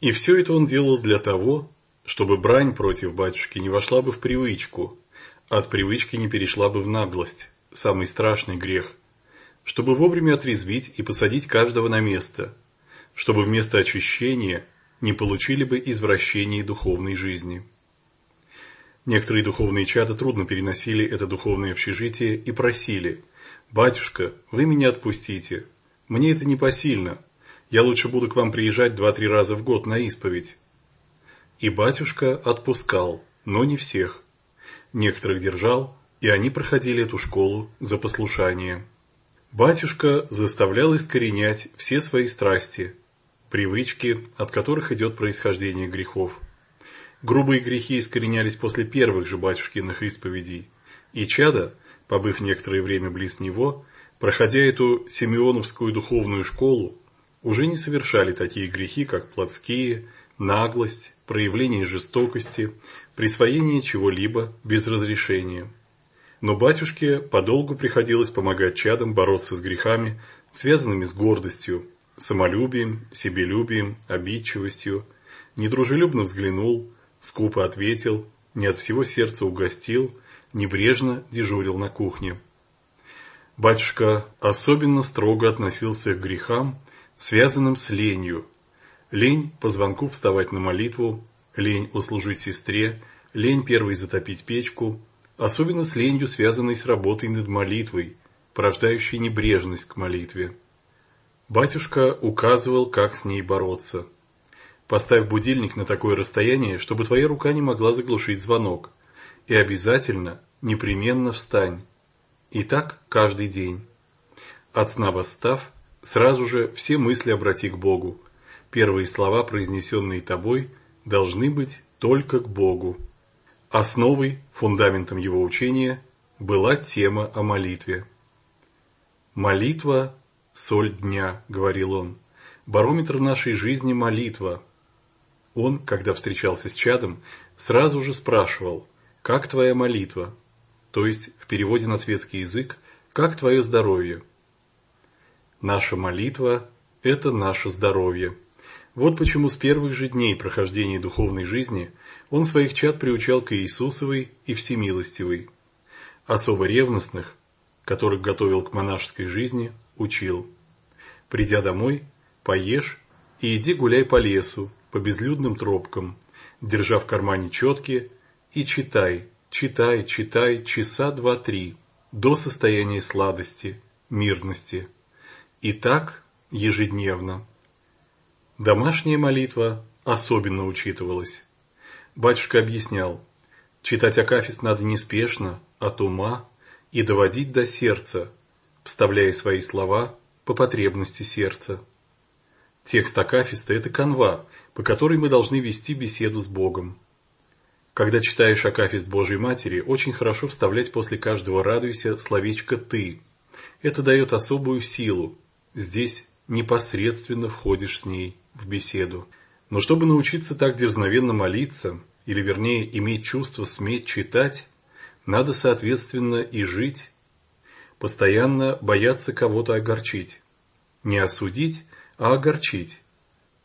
И все это он делал для того, чтобы брань против батюшки не вошла бы в привычку, а от привычки не перешла бы в наглость, самый страшный грех, чтобы вовремя отрезвить и посадить каждого на место, чтобы вместо очищения не получили бы извращений духовной жизни. Некоторые духовные чада трудно переносили это духовное общежитие и просили «Батюшка, вы меня отпустите. Мне это не посильно. Я лучше буду к вам приезжать два-три раза в год на исповедь». И батюшка отпускал, но не всех. Некоторых держал, и они проходили эту школу за послушание. Батюшка заставлял искоренять все свои страсти, привычки, от которых идет происхождение грехов. Грубые грехи искоренялись после первых же батюшкиных исповедей, и чада, побыв некоторое время близ него, проходя эту симеоновскую духовную школу, уже не совершали такие грехи, как плотские, наглость, проявление жестокости, присвоение чего-либо без разрешения. Но батюшке подолгу приходилось помогать чадам бороться с грехами, связанными с гордостью, самолюбием, себелюбием, обидчивостью, недружелюбно взглянул, скупо ответил, не от всего сердца угостил, небрежно дежурил на кухне. Батюшка особенно строго относился к грехам, связанным с ленью. Лень по звонку вставать на молитву, лень услужить сестре, лень первой затопить печку, особенно с ленью, связанной с работой над молитвой, порождающей небрежность к молитве. Батюшка указывал, как с ней бороться. Поставь будильник на такое расстояние, чтобы твоя рука не могла заглушить звонок. И обязательно, непременно встань. И так каждый день. От сна восстав, сразу же все мысли обрати к Богу. Первые слова, произнесенные тобой, должны быть только к Богу. Основой, фундаментом его учения была тема о молитве. Молитва соль дня, говорил он. Барометр нашей жизни – молитва. Он, когда встречался с чадом, сразу же спрашивал, как твоя молитва? То есть, в переводе на светский язык, как твое здоровье? Наша молитва – это наше здоровье. Вот почему с первых же дней прохождения духовной жизни он своих чад приучал к Иисусовой и Всемилостивой. Особо ревностных, которых готовил к монашеской жизни, учил. Придя домой, поешь и иди гуляй по лесу, по безлюдным тропкам, держа в кармане четки, и читай, читай, читай часа два-три, до состояния сладости, мирности. И так ежедневно. Домашняя молитва особенно учитывалась. Батюшка объяснял, читать Акафист надо неспешно, от ума и доводить до сердца, вставляя свои слова по потребности сердца. Текст Акафиста – это канва, по которой мы должны вести беседу с Богом. Когда читаешь Акафист Божьей Матери, очень хорошо вставлять после каждого «радуйся» словечко «ты». Это дает особую силу. Здесь непосредственно входишь с ней в беседу. Но чтобы научиться так дерзновенно молиться, или вернее иметь чувство сметь читать, надо соответственно и жить Постоянно бояться кого-то огорчить. Не осудить, а огорчить.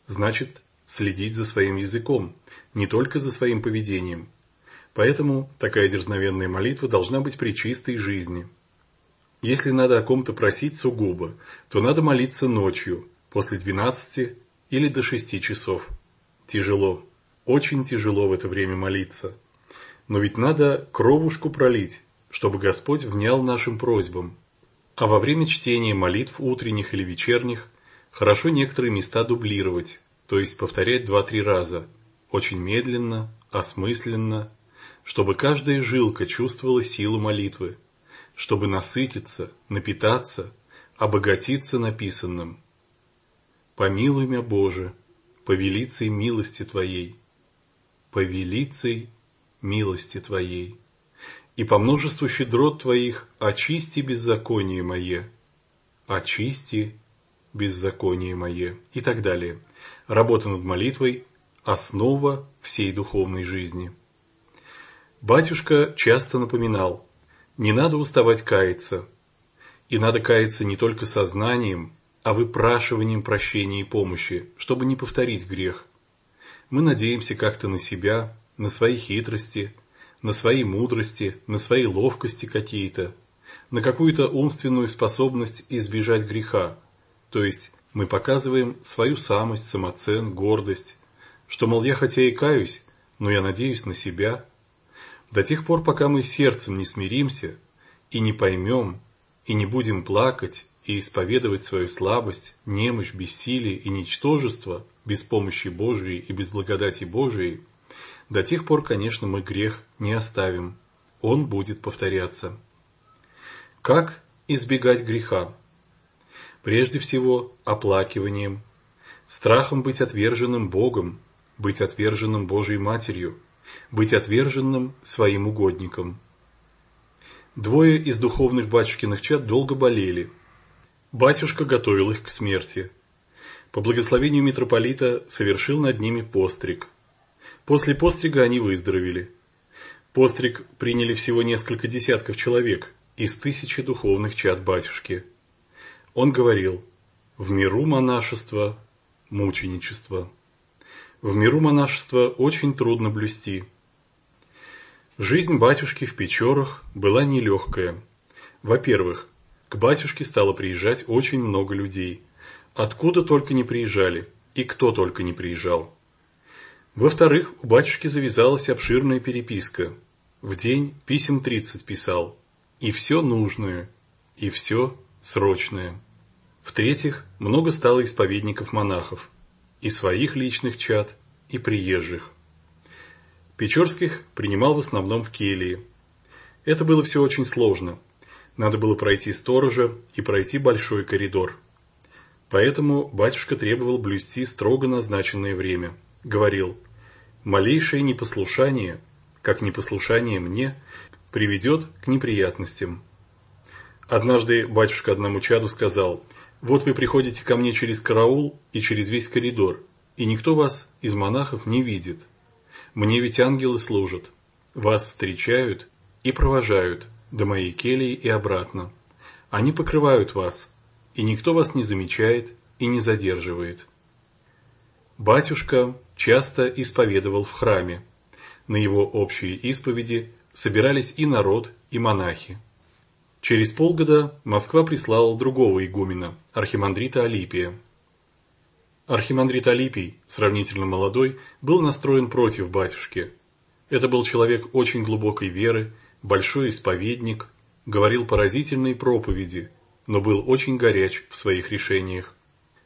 Значит, следить за своим языком, не только за своим поведением. Поэтому такая дерзновенная молитва должна быть при чистой жизни. Если надо о ком-то просить сугубо, то надо молиться ночью, после 12 или до 6 часов. Тяжело, очень тяжело в это время молиться. Но ведь надо кровушку пролить, чтобы Господь внял нашим просьбам. А во время чтения молитв утренних или вечерних хорошо некоторые места дублировать, то есть повторять два-три раза, очень медленно, осмысленно, чтобы каждая жилка чувствовала силу молитвы, чтобы насытиться, напитаться, обогатиться написанным. Помилуй меня, Боже, повелицей милости Твоей, повелицей милости Твоей, и по множеству щедрот Твоих очисти беззаконие мое, очисти беззаконие мое и так далее. Работа над молитвой – основа всей духовной жизни. Батюшка часто напоминал, не надо уставать каяться, и надо каяться не только сознанием, а выпрашиванием прощения и помощи, чтобы не повторить грех. Мы надеемся как-то на себя, на свои хитрости, на свои мудрости, на свои ловкости какие-то, на какую-то умственную способность избежать греха, то есть мы показываем свою самость, самоцен, гордость, что, мол, я хотя и каюсь, но я надеюсь на себя. До тех пор, пока мы сердцем не смиримся и не поймем, и не будем плакать и исповедовать свою слабость, немощь, бессилие и ничтожество без помощи Божией и без благодати Божией, до тех пор, конечно, мы грех не оставим. Он будет повторяться. Как избегать греха? Прежде всего, оплакиванием, страхом быть отверженным Богом, быть отверженным Божьей Матерью, быть отверженным своим угодником. Двое из духовных батюшкиных чад долго болели – Батюшка готовил их к смерти. По благословению митрополита совершил над ними постриг. После пострига они выздоровели. Постриг приняли всего несколько десятков человек из тысячи духовных чад батюшки. Он говорил, в миру монашество – мученичество. В миру монашество очень трудно блюсти. Жизнь батюшки в Печорах была нелегкая. Во-первых, к батюшке стало приезжать очень много людей. Откуда только не приезжали, и кто только не приезжал. Во-вторых, у батюшки завязалась обширная переписка. В день писем 30 писал. И все нужное, и все срочное. В-третьих, много стало исповедников-монахов. И своих личных чад, и приезжих. Печорских принимал в основном в келье. Это было все очень сложно – надо было пройти сторожа и пройти большой коридор. Поэтому батюшка требовал блюсти строго назначенное время. Говорил, малейшее непослушание, как непослушание мне, приведет к неприятностям. Однажды батюшка одному чаду сказал, вот вы приходите ко мне через караул и через весь коридор, и никто вас из монахов не видит. Мне ведь ангелы служат, вас встречают и провожают, до моей кельи и обратно. Они покрывают вас, и никто вас не замечает и не задерживает. Батюшка часто исповедовал в храме. На его общие исповеди собирались и народ, и монахи. Через полгода Москва прислала другого игумена, архимандрита Алипия. Архимандрит Алипий, сравнительно молодой, был настроен против батюшки. Это был человек очень глубокой веры, большой исповедник, говорил поразительные проповеди, но был очень горяч в своих решениях.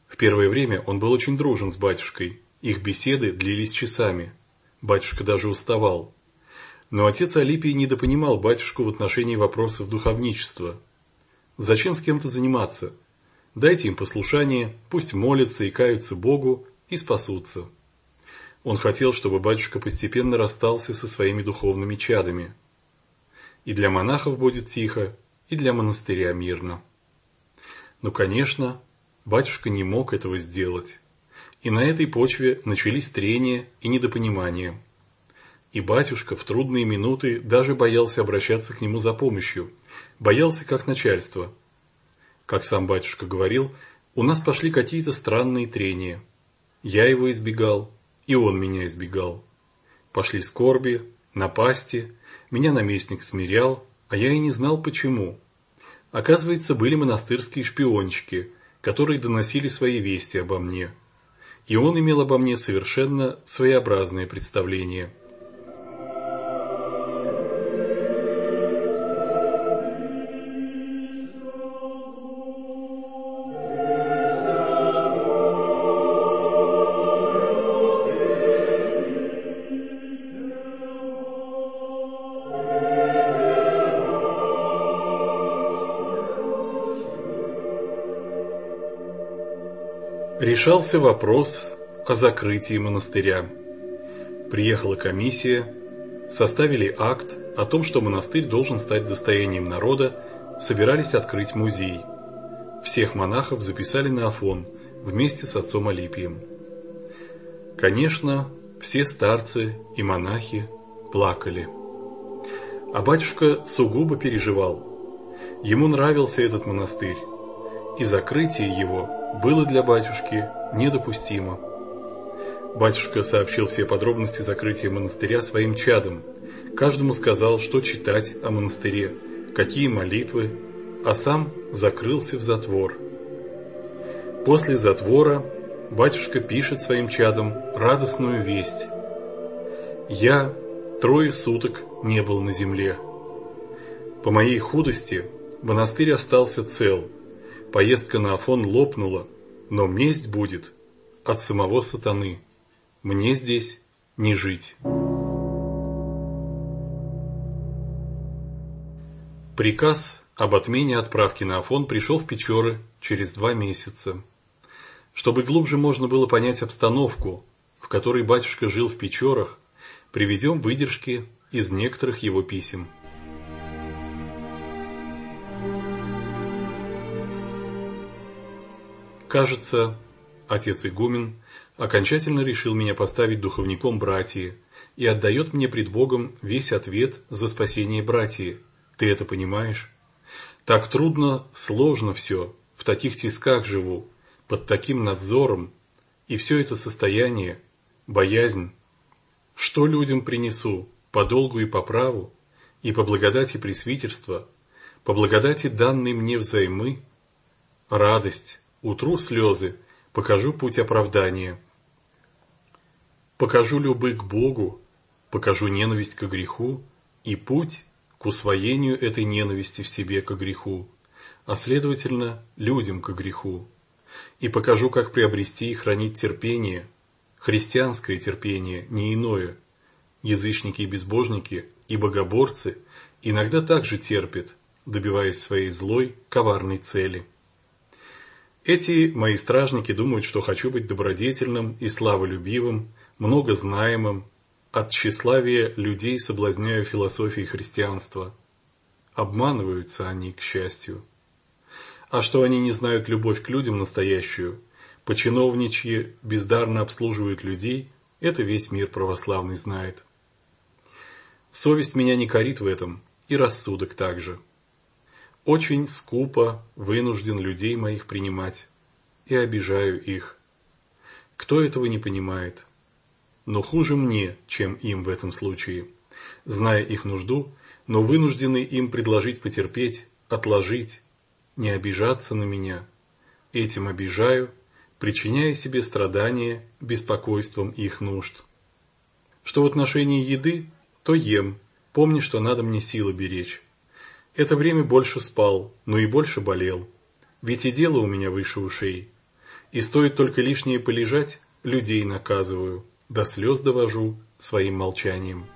В первое время он был очень дружен с батюшкой, их беседы длились часами. Батюшка даже уставал. Но отец Алипий недопонимал батюшку в отношении вопросов духовничества. Зачем с кем-то заниматься? Дайте им послушание, пусть молятся и каются Богу и спасутся. Он хотел, чтобы батюшка постепенно расстался со своими духовными чадами – и для монахов будет тихо, и для монастыря мирно. Но, конечно, батюшка не мог этого сделать, и на этой почве начались трения и недопонимания. И батюшка в трудные минуты даже боялся обращаться к нему за помощью, боялся как начальство. Как сам батюшка говорил, у нас пошли какие-то странные трения. Я его избегал, и он меня избегал. Пошли скорби, напасти, меня наместник смирял, а я и не знал почему. Оказывается, были монастырские шпиончики, которые доносили свои вести обо мне. И он имел обо мне совершенно своеобразное представление – Решался вопрос о закрытии монастыря. Приехала комиссия, составили акт о том, что монастырь должен стать достоянием народа, собирались открыть музей. Всех монахов записали на Афон вместе с отцом Алипием. Конечно, все старцы и монахи плакали. А батюшка сугубо переживал. Ему нравился этот монастырь, и закрытие его было для батюшки недопустимо. Батюшка сообщил все подробности закрытия монастыря своим чадам. Каждому сказал, что читать о монастыре, какие молитвы, а сам закрылся в затвор. После затвора батюшка пишет своим чадам радостную весть. «Я трое суток не был на земле. По моей худости монастырь остался цел, поездка на Афон лопнула, но месть будет от самого сатаны. Мне здесь не жить». Приказ об отмене отправки на Афон пришел в Печоры через два месяца. Чтобы глубже можно было понять обстановку, в которой батюшка жил в Печорах, приведем выдержки из некоторых его писем. Кажется, отец игумен окончательно решил меня поставить духовником братьи и отдает мне пред Богом весь ответ за спасение братьи. Ты это понимаешь? Так трудно, сложно все, в таких тисках живу, под таким надзором, и все это состояние, боязнь, что людям принесу, по долгу и по праву, и по благодати пресвитерства, по благодати данной мне взаймы, радость, утру слезы, покажу путь оправдания. Покажу любы к Богу, покажу ненависть к греху и путь к усвоению этой ненависти в себе к греху, а следовательно, людям к греху и покажу, как приобрести и хранить терпение, христианское терпение, не иное. Язычники и безбожники и богоборцы иногда также терпят, добиваясь своей злой, коварной цели. Эти мои стражники думают, что хочу быть добродетельным и славолюбивым, многознаемым, от тщеславия людей соблазняю философией христианства. Обманываются они, к счастью. А что они не знают любовь к людям настоящую, починовничьи бездарно обслуживают людей, это весь мир православный знает. Совесть меня не корит в этом, и рассудок также. Очень скупо вынужден людей моих принимать, и обижаю их. Кто этого не понимает? Но хуже мне, чем им в этом случае. Зная их нужду, но вынуждены им предложить потерпеть, отложить, не обижаться на меня. Этим обижаю, причиняя себе страдания беспокойством их нужд. Что в отношении еды, то ем, помни, что надо мне силы беречь. Это время больше спал, но и больше болел. Ведь и дело у меня выше ушей. И стоит только лишнее полежать, людей наказываю, до слез довожу своим молчанием.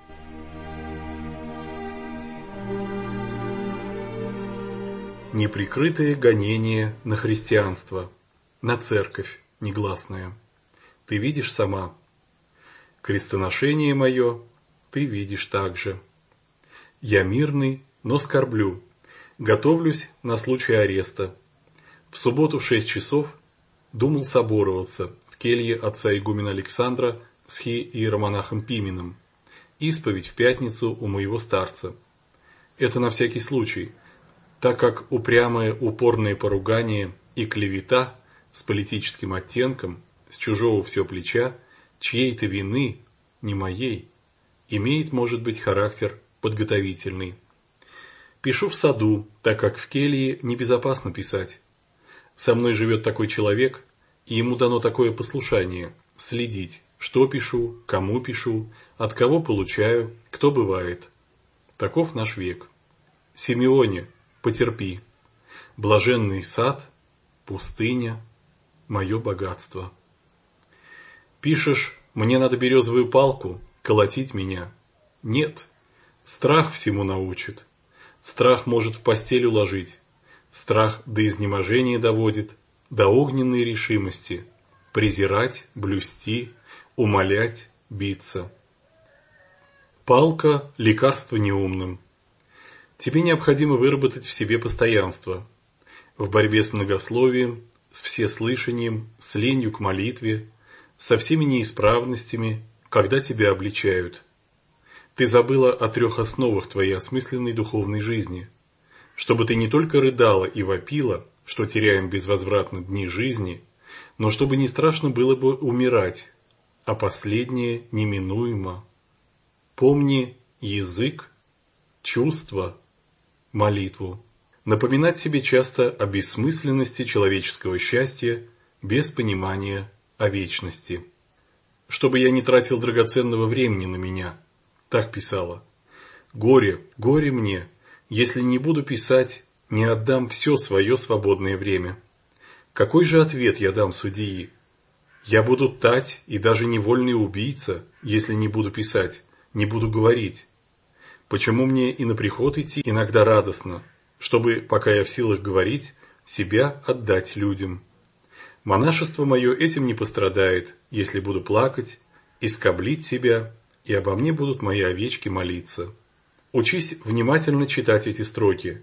Неприкрытое гонение на христианство, на церковь негласная. Ты видишь сама. Крестоношение мое ты видишь также. Я мирный, но скорблю. Готовлюсь на случай ареста. В субботу в шесть часов думал собороваться в келье отца игумена Александра с хи иеромонахом Пименом. Исповедь в пятницу у моего старца. Это на всякий случай, так как упрямое упорное поругание и клевета с политическим оттенком, с чужого все плеча, чьей-то вины, не моей, имеет, может быть, характер подготовительный. Пишу в саду, так как в келье небезопасно писать. Со мной живет такой человек, и ему дано такое послушание – следить, что пишу, кому пишу, от кого получаю, кто бывает. Таков наш век. Симеоне, потерпи. Блаженный сад, пустыня, мое богатство. Пишешь, мне надо березовую палку, колотить меня. Нет, страх всему научит. Страх может в постель уложить. Страх до изнеможения доводит, до огненной решимости. презирать, блюсти, умолять, биться. Палка – лекарство неумным. Тебе необходимо выработать в себе постоянство. В борьбе с многословием, с всеслышанием, с ленью к молитве, со всеми неисправностями, когда тебя обличают. Ты забыла о трех основах твоей осмысленной духовной жизни, чтобы ты не только рыдала и вопила, что теряем безвозвратно дни жизни, но чтобы не страшно было бы умирать, а последнее неминуемо. Помни язык, чувства, молитву. Напоминать себе часто о бессмысленности человеческого счастья без понимания о вечности. Чтобы я не тратил драгоценного времени на меня, так писала. Горе, горе мне, если не буду писать, не отдам все свое свободное время. Какой же ответ я дам судьи? Я буду тать и даже невольный убийца, если не буду писать, не буду говорить. Почему мне и на приход идти иногда радостно, чтобы, пока я в силах говорить, себя отдать людям? Монашество мое этим не пострадает, если буду плакать, искоблить себя, и обо мне будут мои овечки молиться. Учись внимательно читать эти строки.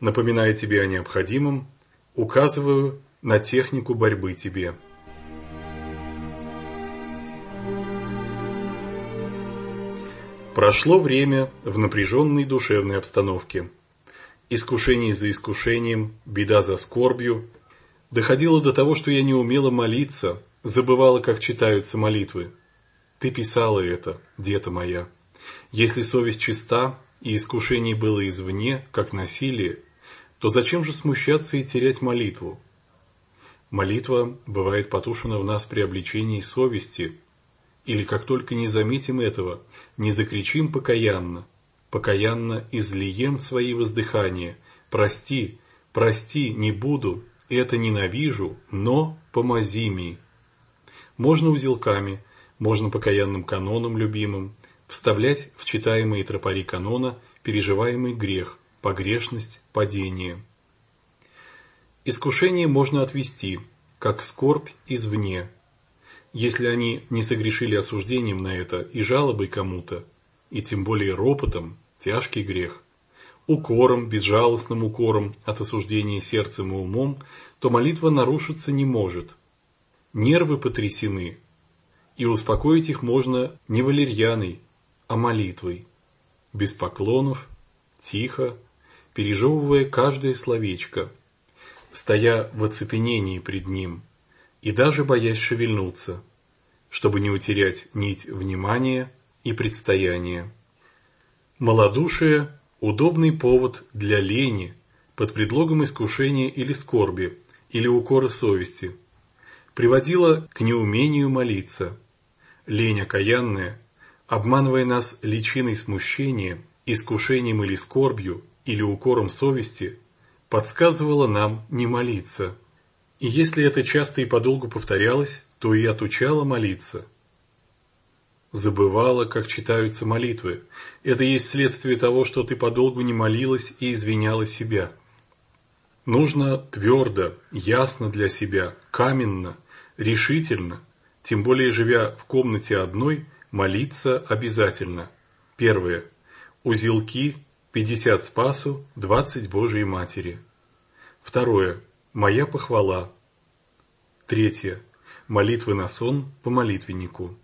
Напоминая тебе о необходимом, указываю на технику борьбы тебе. Прошло время в напряженной душевной обстановке. Искушение за искушением, беда за скорбью, Доходило до того, что я не умела молиться, забывала, как читаются молитвы. Ты писала это, дета моя. Если совесть чиста и искушение было извне, как насилие, то зачем же смущаться и терять молитву? Молитва бывает потушена в нас при обличении совести, или как только не заметим этого, не закричим покаянно, покаянно излием свои воздыхания, прости, прости, не буду, это ненавижу, но помози ми. Можно узелками, можно покаянным каноном любимым, вставлять в читаемые тропари канона переживаемый грех, погрешность, падение. Искушение можно отвести, как скорбь извне, если они не согрешили осуждением на это и жалобой кому-то, и тем более ропотом, тяжкий грех укором, безжалостным укором от осуждения сердцем и умом, то молитва нарушиться не может. Нервы потрясены, и успокоить их можно не валерьяной, а молитвой, без поклонов, тихо, пережевывая каждое словечко, стоя в оцепенении пред ним и даже боясь шевельнуться, чтобы не утерять нить внимания и предстояния. Малодушие Удобный повод для лени под предлогом искушения или скорби, или укора совести, приводила к неумению молиться. Лень окаянная, обманывая нас личиной смущения, искушением или скорбью, или укором совести, подсказывала нам не молиться. И если это часто и подолгу повторялось, то и отучала молиться – забывала, как читаются молитвы. Это есть следствие того, что ты подолгу не молилась и извиняла себя. Нужно твердо, ясно для себя, каменно, решительно, тем более живя в комнате одной, молиться обязательно. Первое. Узелки 50 Спасу, 20 Божией Матери. Второе. Моя похвала. Третье. Молитвы на сон по молитвеннику.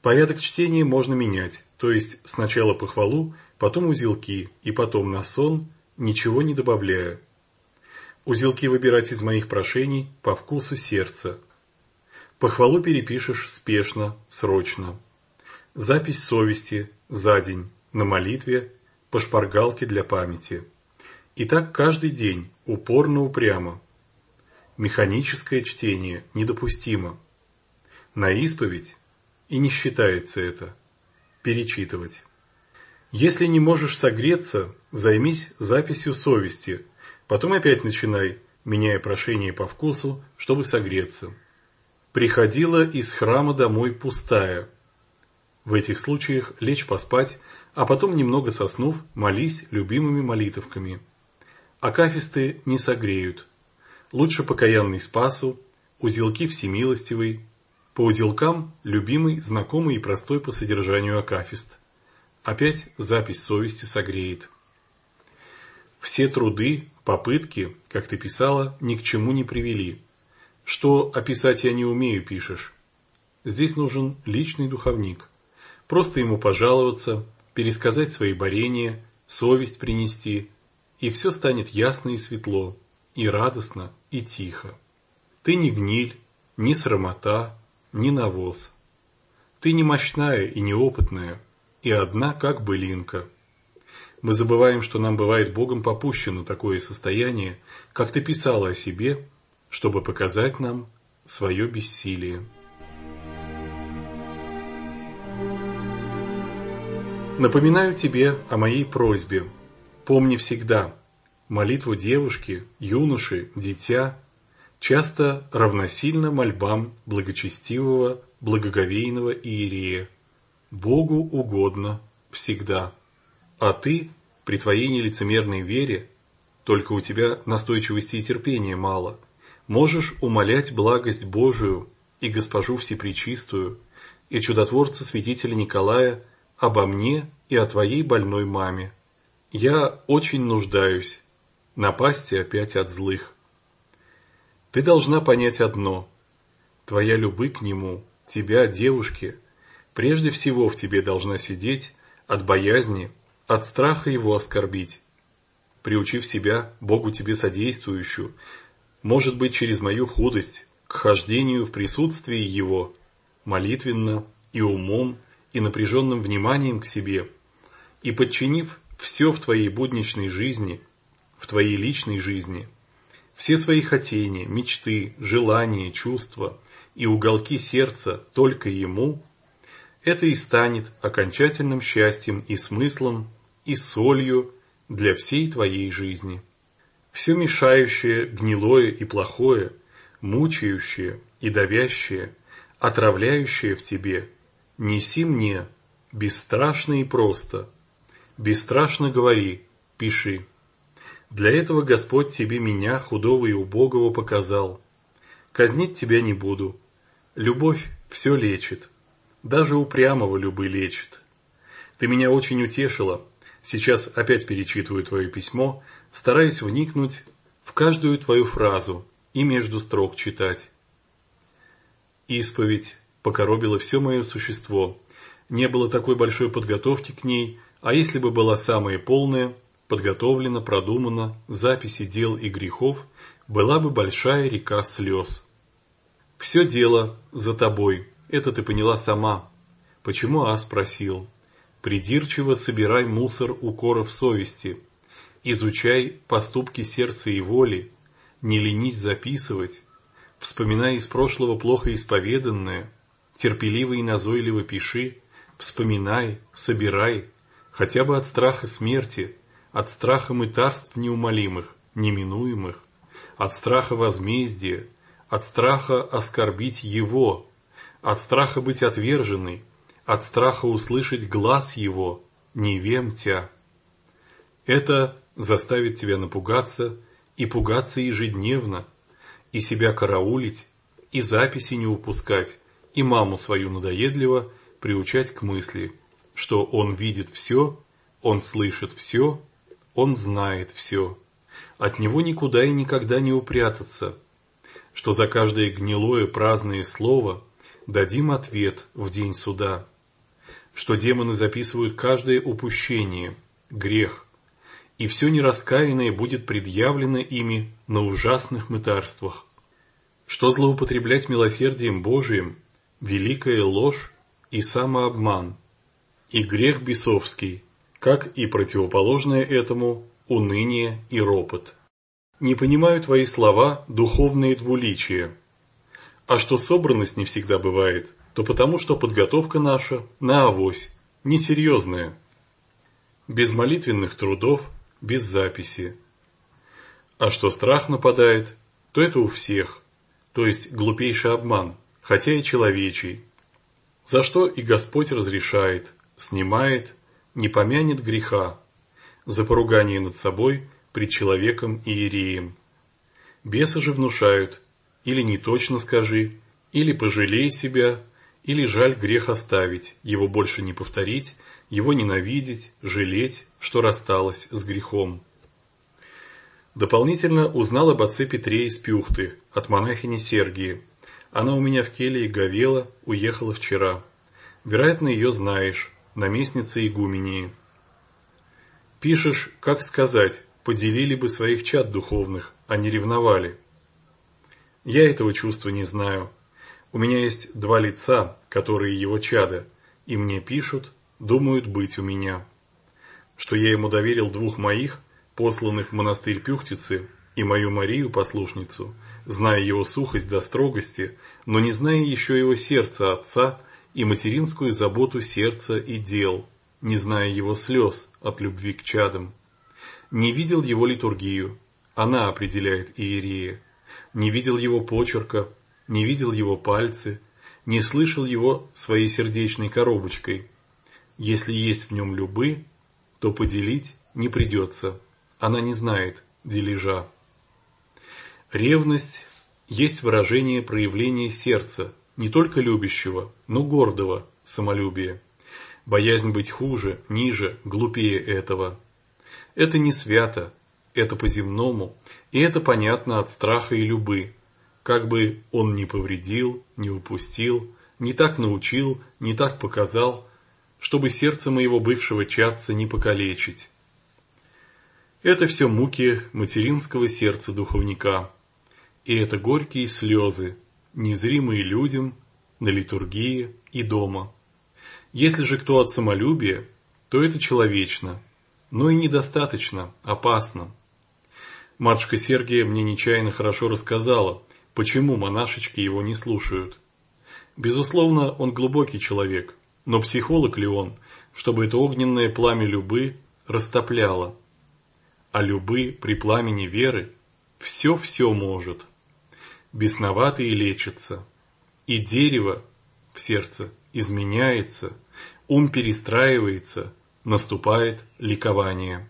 Порядок чтения можно менять, то есть сначала похвалу, потом узелки и потом на сон, ничего не добавляя. Узелки выбирать из моих прошений по вкусу сердца. Похвалу перепишешь спешно, срочно. Запись совести за день, на молитве, по шпаргалке для памяти. И так каждый день, упорно-упрямо. Механическое чтение недопустимо. На исповедь и не считается это. Перечитывать. Если не можешь согреться, займись записью совести, потом опять начинай, меняя прошение по вкусу, чтобы согреться. Приходила из храма домой пустая. В этих случаях лечь поспать, а потом, немного соснув, молись любимыми молитовками. Акафисты не согреют. Лучше покаянный спасу, узелки всемилостивый, по узелкам любимый, знакомый и простой по содержанию акафист. Опять запись совести согреет. Все труды, попытки, как ты писала, ни к чему не привели. Что описать я не умею, пишешь. Здесь нужен личный духовник. Просто ему пожаловаться, пересказать свои борения, совесть принести, и все станет ясно и светло, и радостно, и тихо. Ты не гниль, ни срамота, ни навоз. Ты не мощная и неопытная, и одна, как былинка. Мы забываем, что нам бывает Богом попущено такое состояние, как ты писала о себе, чтобы показать нам свое бессилие. Напоминаю тебе о моей просьбе. Помни всегда, молитву девушки, юноши, дитя часто равносильно мольбам благочестивого, благоговейного иерея. Богу угодно всегда. А ты, при твоей нелицемерной вере, только у тебя настойчивости и терпения мало, можешь умолять благость Божию и Госпожу Всепречистую, и чудотворца святителя Николая обо мне и о твоей больной маме. Я очень нуждаюсь. Напасти опять от злых. Ты должна понять одно. Твоя любовь к нему, тебя, девушки, прежде всего в тебе должна сидеть от боязни, от страха его оскорбить. Приучив себя, Богу тебе содействующую, может быть, через мою худость, к хождению в присутствии Его, молитвенно и умом, и напряженным вниманием к себе, и подчинив все в твоей будничной жизни, в твоей личной жизни – все свои хотения, мечты, желания, чувства и уголки сердца только Ему, это и станет окончательным счастьем и смыслом, и солью для всей твоей жизни. Все мешающее, гнилое и плохое, мучающее и давящее, отравляющее в тебе, неси мне, бесстрашно и просто, бесстрашно говори, пиши. Для этого Господь тебе меня, худого и убогого, показал. Казнить тебя не буду. Любовь все лечит. Даже упрямого любы лечит. Ты меня очень утешила. Сейчас опять перечитываю твое письмо, стараясь вникнуть в каждую твою фразу и между строк читать. Исповедь покоробила все мое существо. Не было такой большой подготовки к ней, а если бы была самая полная, подготовлена, продумана, записи дел и грехов, была бы большая река слез. Все дело за тобой, это ты поняла сама. Почему А спросил? Придирчиво собирай мусор укоров совести, изучай поступки сердца и воли, не ленись записывать, вспоминай из прошлого плохо исповеданное, терпеливо и назойливо пиши, вспоминай, собирай, хотя бы от страха смерти, от страха мытарств неумолимых, неминуемых, от страха возмездия, от страха оскорбить Его, от страха быть отверженной, от страха услышать глаз Его, не вем тя. Это заставит тебя напугаться и пугаться ежедневно, и себя караулить, и записи не упускать, и маму свою надоедливо приучать к мысли, что он видит все, он слышит все, он знает все. От него никуда и никогда не упрятаться. Что за каждое гнилое праздное слово дадим ответ в день суда. Что демоны записывают каждое упущение, грех, и все нераскаянное будет предъявлено ими на ужасных мытарствах. Что злоупотреблять милосердием Божиим – великая ложь и самообман, и грех бесовский – как и противоположное этому уныние и ропот. Не понимаю твои слова духовные двуличия. А что собранность не всегда бывает, то потому что подготовка наша на авось, несерьезная. Без молитвенных трудов, без записи. А что страх нападает, то это у всех, то есть глупейший обман, хотя и человечий. За что и Господь разрешает, снимает не помянет греха за поругание над собой пред человеком и иереем. Бесы же внушают, или не точно скажи, или пожалей себя, или жаль грех оставить, его больше не повторить, его ненавидеть, жалеть, что рассталась с грехом. Дополнительно узнал об отце Петре из Пюхты, от монахини Сергии. Она у меня в келье говела, уехала вчера. Вероятно, ее знаешь, наместница игумении. Пишешь, как сказать, поделили бы своих чад духовных, а не ревновали. Я этого чувства не знаю. У меня есть два лица, которые его чада, и мне пишут, думают быть у меня. Что я ему доверил двух моих, посланных в монастырь Пюхтицы, и мою Марию, послушницу, зная его сухость до строгости, но не зная еще его сердца отца и материнскую заботу сердца и дел, не зная его слез от любви к чадам. Не видел его литургию, она определяет иерея. Не видел его почерка, не видел его пальцы, не слышал его своей сердечной коробочкой. Если есть в нем любы, то поделить не придется, она не знает дележа. Ревность есть выражение проявления сердца, не только любящего, но гордого самолюбия. Боязнь быть хуже, ниже, глупее этого. Это не свято, это по-земному, и это понятно от страха и любы. Как бы он ни повредил, не упустил, не так научил, не так показал, чтобы сердце моего бывшего чадца не покалечить. Это все муки материнского сердца духовника. И это горькие слезы, незримые людям, на литургии и дома. Если же кто от самолюбия, то это человечно, но и недостаточно, опасно. Матушка Сергия мне нечаянно хорошо рассказала, почему монашечки его не слушают. Безусловно, он глубокий человек, но психолог ли он, чтобы это огненное пламя любы растопляло? А любы при пламени веры все-все может бесноватые лечатся, и дерево в сердце изменяется, ум перестраивается, наступает ликование.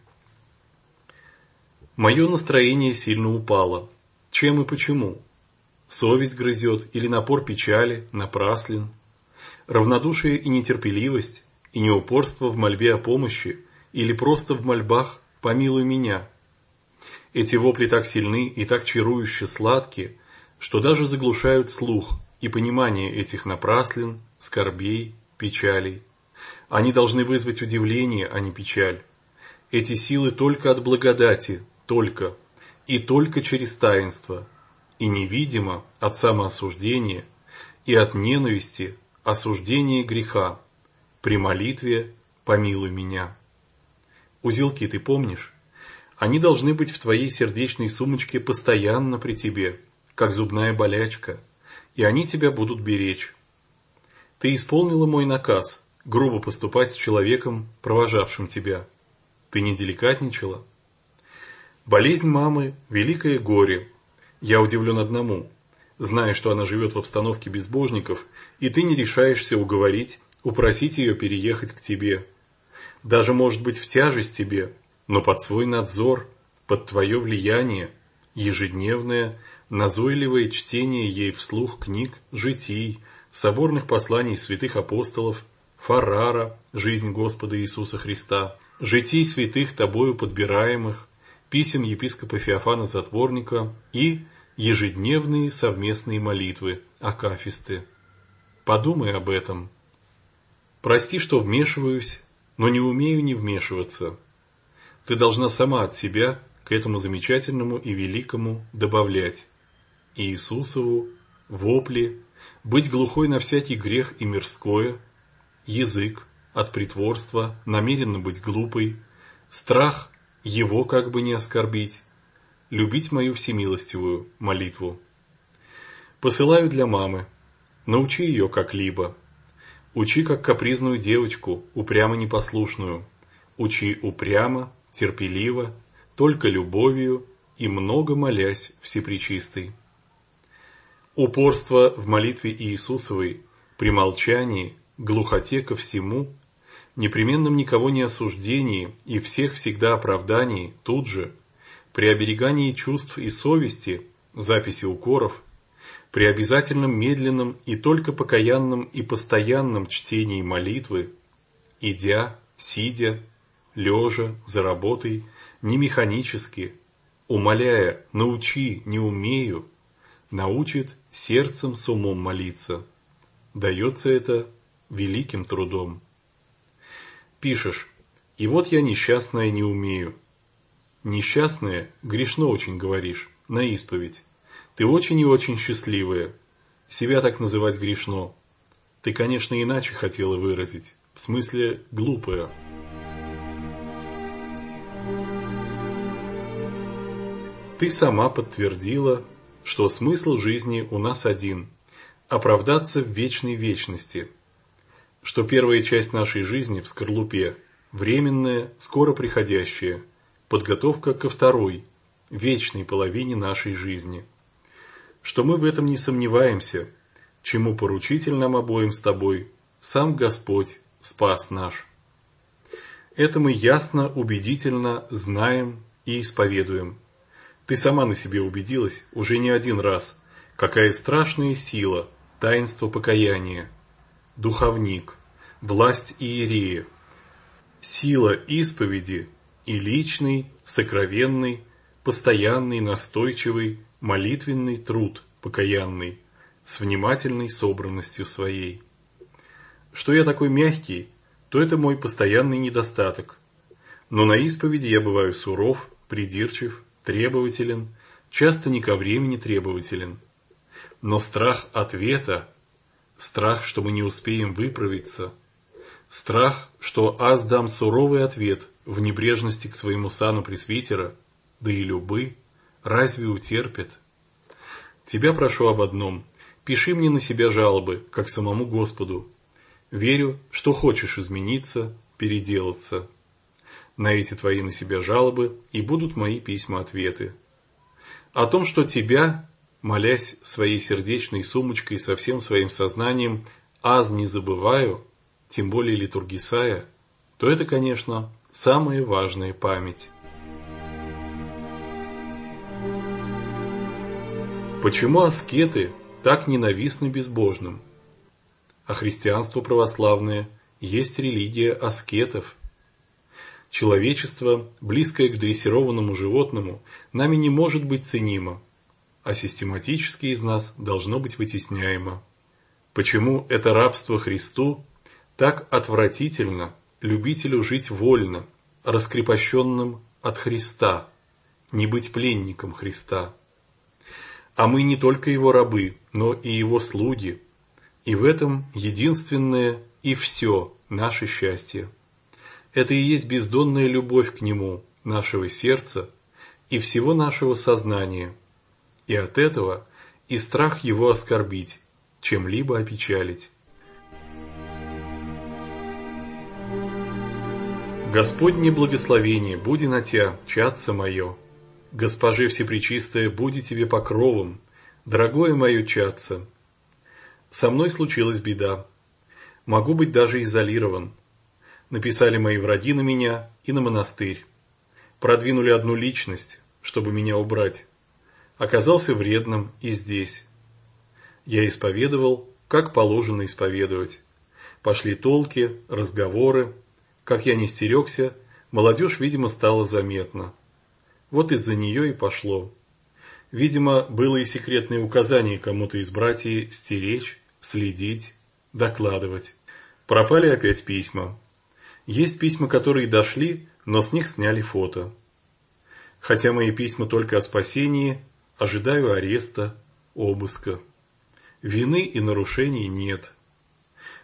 Мое настроение сильно упало. Чем и почему? Совесть грызет или напор печали напраслен? Равнодушие и нетерпеливость, и неупорство в мольбе о помощи, или просто в мольбах «помилуй меня». Эти вопли так сильны и так чарующе сладкие, что даже заглушают слух и понимание этих напраслен, скорбей, печалей. Они должны вызвать удивление, а не печаль. Эти силы только от благодати, только, и только через таинство, и невидимо от самоосуждения, и от ненависти, осуждения греха, при молитве «помилуй меня». Узелки ты помнишь? Они должны быть в твоей сердечной сумочке постоянно при тебе – как зубная болячка, и они тебя будут беречь. Ты исполнила мой наказ, грубо поступать с человеком, провожавшим тебя. Ты не деликатничала? Болезнь мамы – великое горе. Я удивлен одному. Зная, что она живет в обстановке безбожников, и ты не решаешься уговорить, упросить ее переехать к тебе. Даже, может быть, в тяжесть тебе, но под свой надзор, под твое влияние, ежедневное, назойливое чтение ей вслух книг, житий, соборных посланий святых апостолов, Фаррара, жизнь Господа Иисуса Христа, житий святых тобою подбираемых, писем епископа Феофана Затворника и ежедневные совместные молитвы, акафисты. Подумай об этом. Прости, что вмешиваюсь, но не умею не вмешиваться. Ты должна сама от себя к этому замечательному и великому добавлять. Иисусову, вопли, быть глухой на всякий грех и мирское, язык от притворства, намеренно быть глупой, страх его как бы не оскорбить, любить мою всемилостивую молитву. Посылаю для мамы, научи ее как-либо, учи как капризную девочку, упрямо непослушную, учи упрямо, терпеливо, только любовью и много молясь всепречистой. Упорство в молитве Иисусовой, при молчании, глухоте ко всему, непременном никого не осуждении и всех всегда оправдании тут же, при оберегании чувств и совести, записи укоров, при обязательном медленном и только покаянном и постоянном чтении молитвы, идя, сидя, лежа, за работой, не механически, умоляя «научи, не умею», научит сердцем с умом молиться. Дается это великим трудом. Пишешь, и вот я несчастная не умею. Несчастная, грешно очень говоришь, на исповедь. Ты очень и очень счастливая. Себя так называть грешно. Ты, конечно, иначе хотела выразить. В смысле, глупая. Ты сама подтвердила, что смысл жизни у нас один – оправдаться в вечной вечности, что первая часть нашей жизни в скорлупе – временная, скоро приходящая, подготовка ко второй, вечной половине нашей жизни, что мы в этом не сомневаемся, чему поручитель нам обоим с тобой, сам Господь, спас наш. Это мы ясно, убедительно знаем и исповедуем – ты сама на себе убедилась уже не один раз, какая страшная сила таинство покаяния, духовник, власть Иерея, сила исповеди и личный, сокровенный, постоянный, настойчивый, молитвенный труд покаянный, с внимательной собранностью своей. Что я такой мягкий, то это мой постоянный недостаток. Но на исповеди я бываю суров, придирчив, требователен, часто не ко времени требователен. Но страх ответа, страх, что мы не успеем выправиться, страх, что аз дам суровый ответ в небрежности к своему сану пресвитера, да и любы, разве утерпят? Тебя прошу об одном, пиши мне на себя жалобы, как самому Господу. Верю, что хочешь измениться, переделаться. На эти твои на себя жалобы и будут мои письма-ответы. О том, что тебя, молясь своей сердечной сумочкой со всем своим сознанием, аз не забываю, тем более литургисая, то это, конечно, самая важная память. Почему аскеты так ненавистны безбожным? А христианство православное есть религия аскетов – Человечество, близкое к дрессированному животному, нами не может быть ценимо, а систематически из нас должно быть вытесняемо. Почему это рабство Христу так отвратительно любителю жить вольно, раскрепощенным от Христа, не быть пленником Христа? А мы не только его рабы, но и его слуги, и в этом единственное и все наше счастье. Это и есть бездонная любовь к Нему, нашего сердца и всего нашего сознания, и от этого и страх Его оскорбить, чем-либо опечалить. Господне благословение, буди на Тя, чадце мое. Госпожи Всепречистая, буди Тебе покровом, дорогое мое чадце. Со мной случилась беда. Могу быть даже изолирован, Написали мои враги на меня и на монастырь. Продвинули одну личность, чтобы меня убрать. Оказался вредным и здесь. Я исповедовал, как положено исповедовать. Пошли толки, разговоры. Как я не стерегся, молодежь, видимо, стала заметна. Вот из-за нее и пошло. Видимо, было и секретное указание кому-то из братьев стеречь, следить, докладывать. Пропали опять письма. Есть письма, которые дошли, но с них сняли фото. Хотя мои письма только о спасении, ожидаю ареста, обыска. Вины и нарушений нет.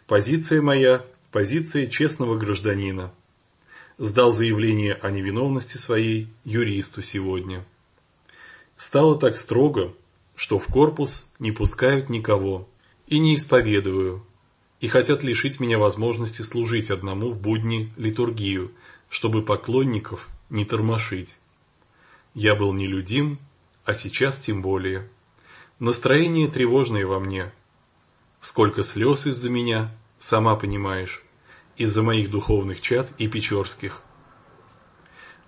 Позиция моя – позиция честного гражданина. Сдал заявление о невиновности своей юристу сегодня. Стало так строго, что в корпус не пускают никого и не исповедую, и хотят лишить меня возможности служить одному в будни литургию, чтобы поклонников не тормошить. Я был нелюдим, а сейчас тем более. Настроение тревожное во мне. Сколько слез из-за меня, сама понимаешь, из-за моих духовных чад и печорских.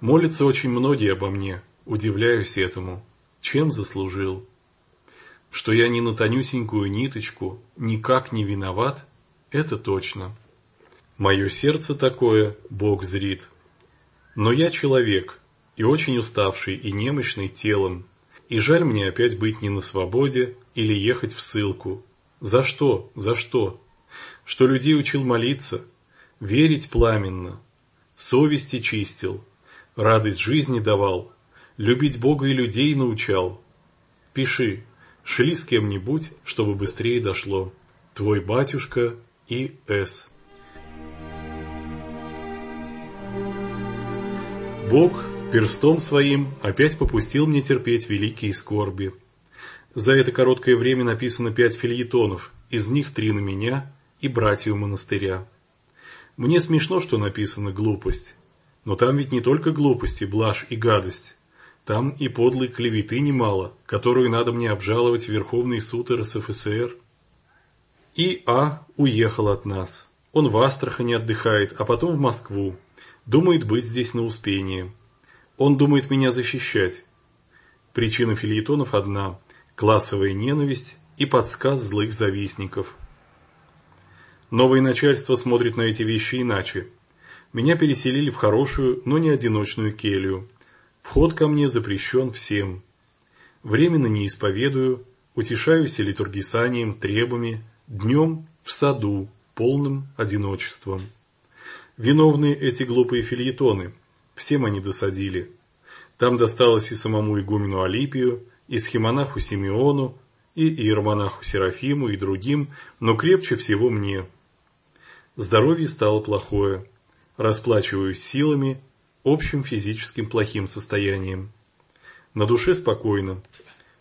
Молятся очень многие обо мне, удивляюсь этому. Чем заслужил? Что я ни на тонюсенькую ниточку никак не виноват, это точно. Мое сердце такое, Бог зрит. Но я человек, и очень уставший и немощный телом, и жаль мне опять быть не на свободе или ехать в ссылку. За что? За что? Что людей учил молиться, верить пламенно, совести чистил, радость жизни давал, любить Бога и людей научал. Пиши, шли с кем-нибудь, чтобы быстрее дошло. Твой батюшка и С. Бог перстом своим опять попустил мне терпеть великие скорби. За это короткое время написано пять фильетонов, из них три на меня и братью монастыря. Мне смешно, что написано «глупость», но там ведь не только глупости, блажь и гадость. Там и подлой клеветы немало, которую надо мне обжаловать в Верховный суд РСФСР. И А уехал от нас. Он в Астрахани отдыхает, а потом в Москву. Думает быть здесь на Успение. Он думает меня защищать. Причина фильетонов одна – классовая ненависть и подсказ злых завистников. Новое начальство смотрит на эти вещи иначе. Меня переселили в хорошую, но не одиночную келью. Вход ко мне запрещен всем. Временно не исповедую, утешаюсь литургисанием, требами, днем в саду, полным одиночеством. Виновны эти глупые фильетоны, Всем они досадили. Там досталось и самому игумену Алипию, и схемонаху Симеону, и иеромонаху Серафиму, и другим, но крепче всего мне. Здоровье стало плохое. Расплачиваюсь силами, общим физическим плохим состоянием. На душе спокойно.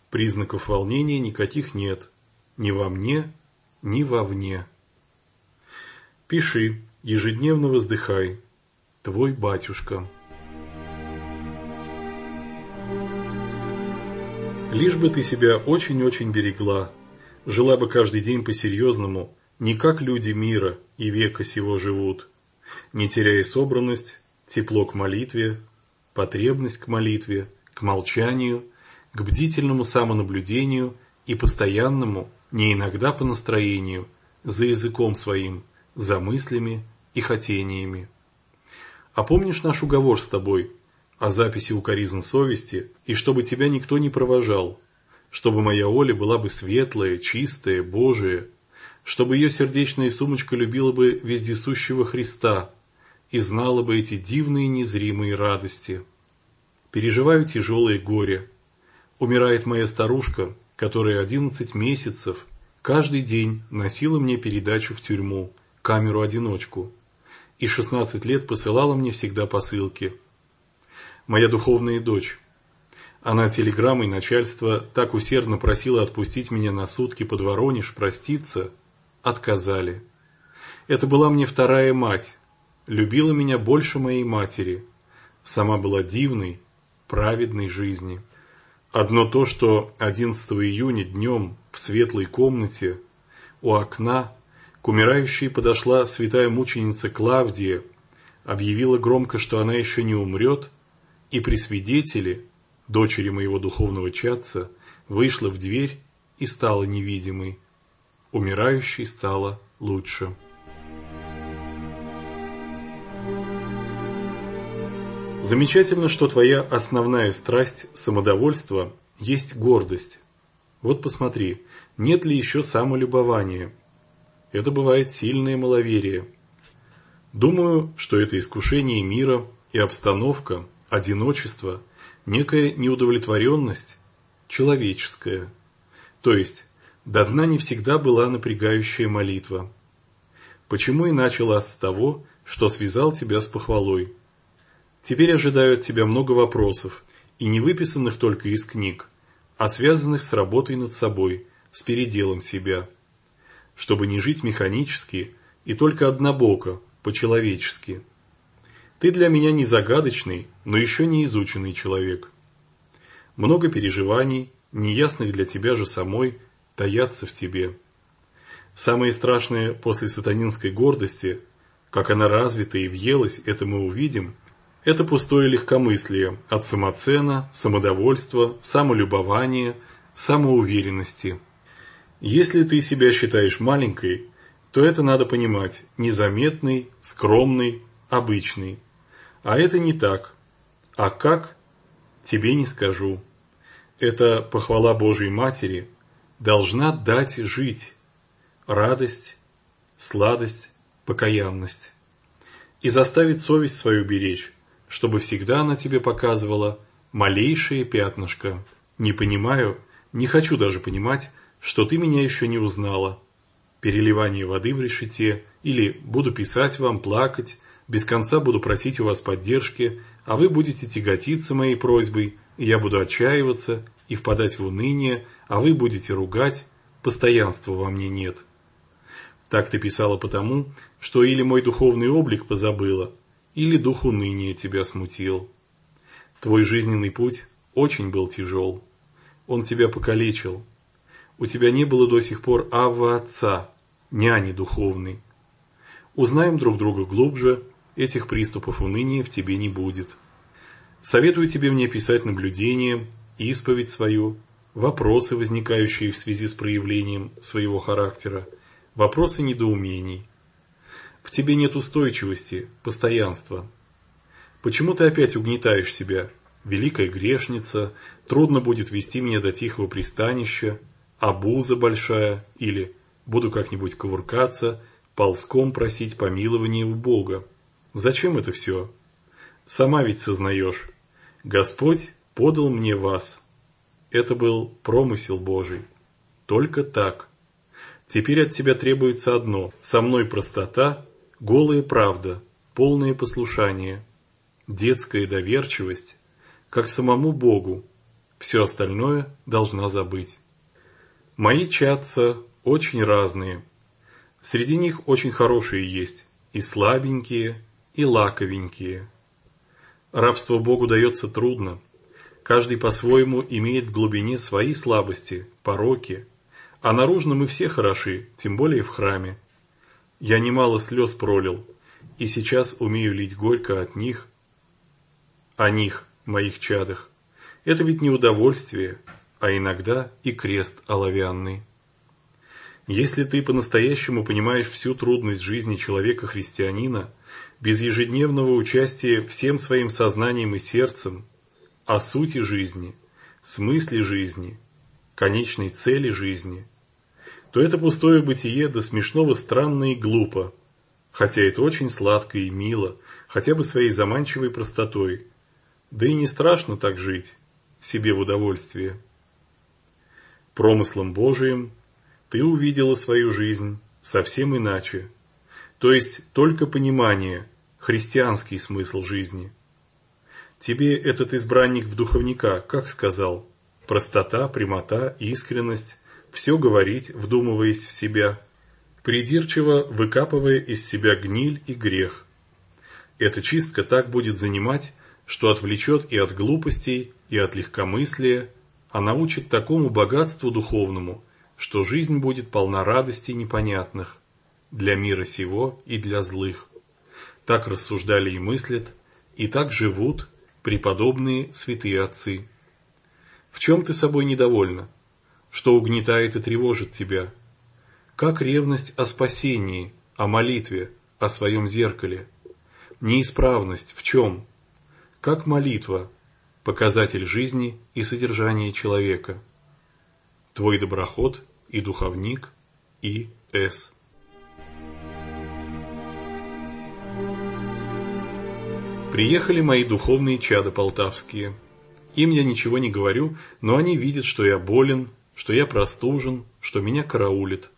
Признаков волнения никаких нет. Ни во мне, ни вовне. Пиши, ежедневно воздыхай. Твой батюшка. Лишь бы ты себя очень-очень берегла, жила бы каждый день по-серьезному, не как люди мира и века сего живут, не теряя собранность, тепло к молитве, потребность к молитве, к молчанию, к бдительному самонаблюдению и постоянному, не иногда по настроению, за языком своим, за мыслями и хотениями. А помнишь наш уговор с тобой, о записи укоризн совести, и чтобы тебя никто не провожал, чтобы моя Оля была бы светлая, чистая, Божия, чтобы ее сердечная сумочка любила бы вездесущего Христа и знала бы эти дивные незримые радости. Переживаю тяжелое горе. Умирает моя старушка, которая одиннадцать месяцев каждый день носила мне передачу в тюрьму, камеру-одиночку, и шестнадцать лет посылала мне всегда посылки – моя духовная дочь. Она телеграммой начальства так усердно просила отпустить меня на сутки под Воронеж, проститься. Отказали. Это была мне вторая мать. Любила меня больше моей матери. Сама была дивной, праведной жизни. Одно то, что 11 июня днем в светлой комнате у окна к умирающей подошла святая мученица Клавдия, объявила громко, что она еще не умрет, и при свидетеле, дочери моего духовного чадца, вышла в дверь и стала невидимой. Умирающей стало лучше. Замечательно, что твоя основная страсть самодовольства есть гордость. Вот посмотри, нет ли еще самолюбования. Это бывает сильное маловерие. Думаю, что это искушение мира и обстановка, одиночество, некая неудовлетворенность, человеческая. То есть, до дна не всегда была напрягающая молитва. Почему и начала с того, что связал тебя с похвалой? Теперь ожидают тебя много вопросов, и не выписанных только из книг, а связанных с работой над собой, с переделом себя. Чтобы не жить механически и только однобоко, по-человечески. Ты для меня не загадочный, но еще не изученный человек. Много переживаний, неясных для тебя же самой, таятся в тебе. Самое страшное после сатанинской гордости, как она развита и въелась, это мы увидим, это пустое легкомыслие от самоцена, самодовольства, самолюбования, самоуверенности. Если ты себя считаешь маленькой, то это надо понимать незаметный, скромный, обычный. А это не так. А как? Тебе не скажу. Это похвала Божьей Матери должна дать жить радость, сладость, покаянность и заставить совесть свою беречь, чтобы всегда она тебе показывала малейшее пятнышко. Не понимаю, не хочу даже понимать, что ты меня еще не узнала. Переливание воды в решете или буду писать вам, плакать, без конца буду просить у вас поддержки, а вы будете тяготиться моей просьбой, и я буду отчаиваться и впадать в уныние, а вы будете ругать, постоянства во мне нет. Так ты писала потому, что или мой духовный облик позабыла, или дух уныния тебя смутил. Твой жизненный путь очень был тяжел. Он тебя покалечил. У тебя не было до сих пор Авва Отца, няни духовной. Узнаем друг друга глубже, этих приступов уныния в тебе не будет. Советую тебе мне писать наблюдения, исповедь свою, вопросы, возникающие в связи с проявлением своего характера, вопросы недоумений. В тебе нет устойчивости, постоянства. Почему ты опять угнетаешь себя? Великая грешница, трудно будет вести меня до тихого пристанища, обуза большая, или буду как-нибудь ковыркаться, ползком просить помилования у Бога. Зачем это все? Сама ведь сознаешь. Господь подал мне вас. Это был промысел Божий. Только так. Теперь от тебя требуется одно. Со мной простота, голая правда, полное послушание, детская доверчивость, как самому Богу. Все остальное должна забыть. Мои чатца очень разные. Среди них очень хорошие есть, и слабенькие, и лаковенькие. Рабство Богу дается трудно. Каждый по-своему имеет в глубине свои слабости, пороки, а наружно мы все хороши, тем более в храме. Я немало слез пролил, и сейчас умею лить горько от них, о них, моих чадах. Это ведь не удовольствие, а иногда и крест оловянный. Если ты по-настоящему понимаешь всю трудность жизни человека-христианина, без ежедневного участия всем своим сознанием и сердцем, о сути жизни, смысле жизни, конечной цели жизни, то это пустое бытие до смешного странно и глупо, хотя это очень сладко и мило, хотя бы своей заманчивой простотой, да и не страшно так жить, себе в удовольствие. Промыслом Божиим ты увидела свою жизнь совсем иначе, то есть только понимание, христианский смысл жизни. Тебе этот избранник в духовника как сказал? Простота, прямота, искренность, все говорить, вдумываясь в себя, придирчиво выкапывая из себя гниль и грех. Эта чистка так будет занимать, что отвлечет и от глупостей, и от легкомыслия, а научит такому богатству духовному, что жизнь будет полна радостей непонятных для мира сего и для злых. Так рассуждали и мыслят, и так живут преподобные святые отцы. В чем ты собой недовольна? Что угнетает и тревожит тебя? Как ревность о спасении, о молитве, о своем зеркале? Неисправность в чем? Как молитва, показатель жизни и содержания человека? Твой доброход и духовник И. С. Приехали мои духовные чада полтавские. Им я ничего не говорю, но они видят, что я болен, что я простужен, что меня караулит.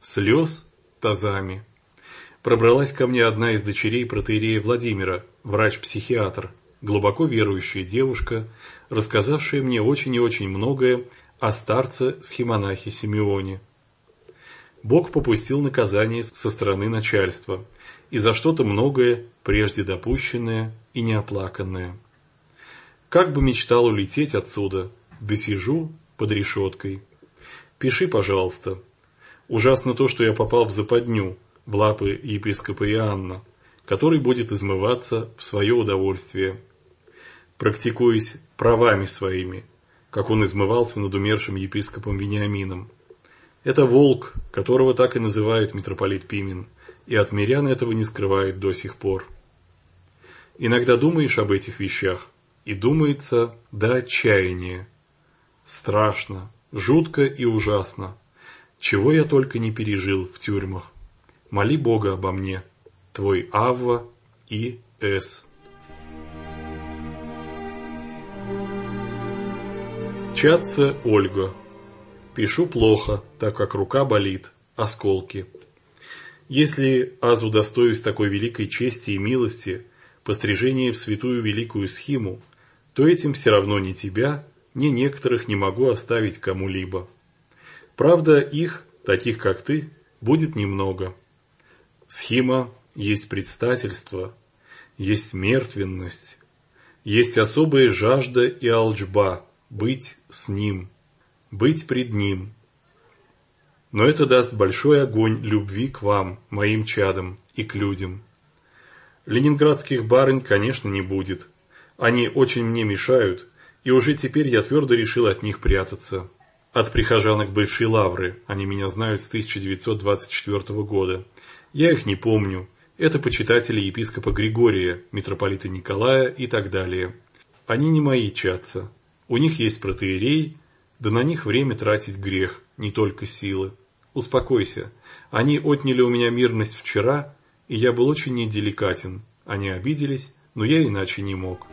Слез тазами. Пробралась ко мне одна из дочерей протеерея Владимира, врач-психиатр, глубоко верующая девушка, рассказавшая мне очень и очень многое о старце-схемонахе Симеоне. Бог попустил наказание со стороны начальства – и за что-то многое, прежде допущенное и неоплаканное. Как бы мечтал улететь отсюда, да сижу под решеткой. Пиши, пожалуйста. Ужасно то, что я попал в западню, в лапы епископа Иоанна, который будет измываться в свое удовольствие. Практикуясь правами своими, как он измывался над умершим епископом Вениамином. Это волк, которого так и называет митрополит Пимен, и от мирян этого не скрывает до сих пор. Иногда думаешь об этих вещах, и думается до отчаяния. Страшно, жутко и ужасно. Чего я только не пережил в тюрьмах. Моли Бога обо мне. Твой Авва и С. Чатца Ольга. Пишу плохо, так как рука болит, осколки. Если аз удостоюсь такой великой чести и милости, пострижение в святую великую схиму, то этим все равно ни тебя, ни некоторых не могу оставить кому-либо. Правда, их, таких как ты, будет немного. Схима есть предстательство, есть мертвенность, есть особая жажда и алчба быть с ним, быть пред ним. Но это даст большой огонь любви к вам, моим чадам и к людям. Ленинградских барынь, конечно, не будет. Они очень мне мешают, и уже теперь я твердо решил от них прятаться. От прихожанок бывшей лавры, они меня знают с 1924 года. Я их не помню. Это почитатели епископа Григория, митрополита Николая и так далее. Они не мои чадца. У них есть протеерей, да на них время тратить грех, не только силы. Успокойся. Они отняли у меня мирность вчера, и я был очень неделикатен. Они обиделись, но я иначе не мог.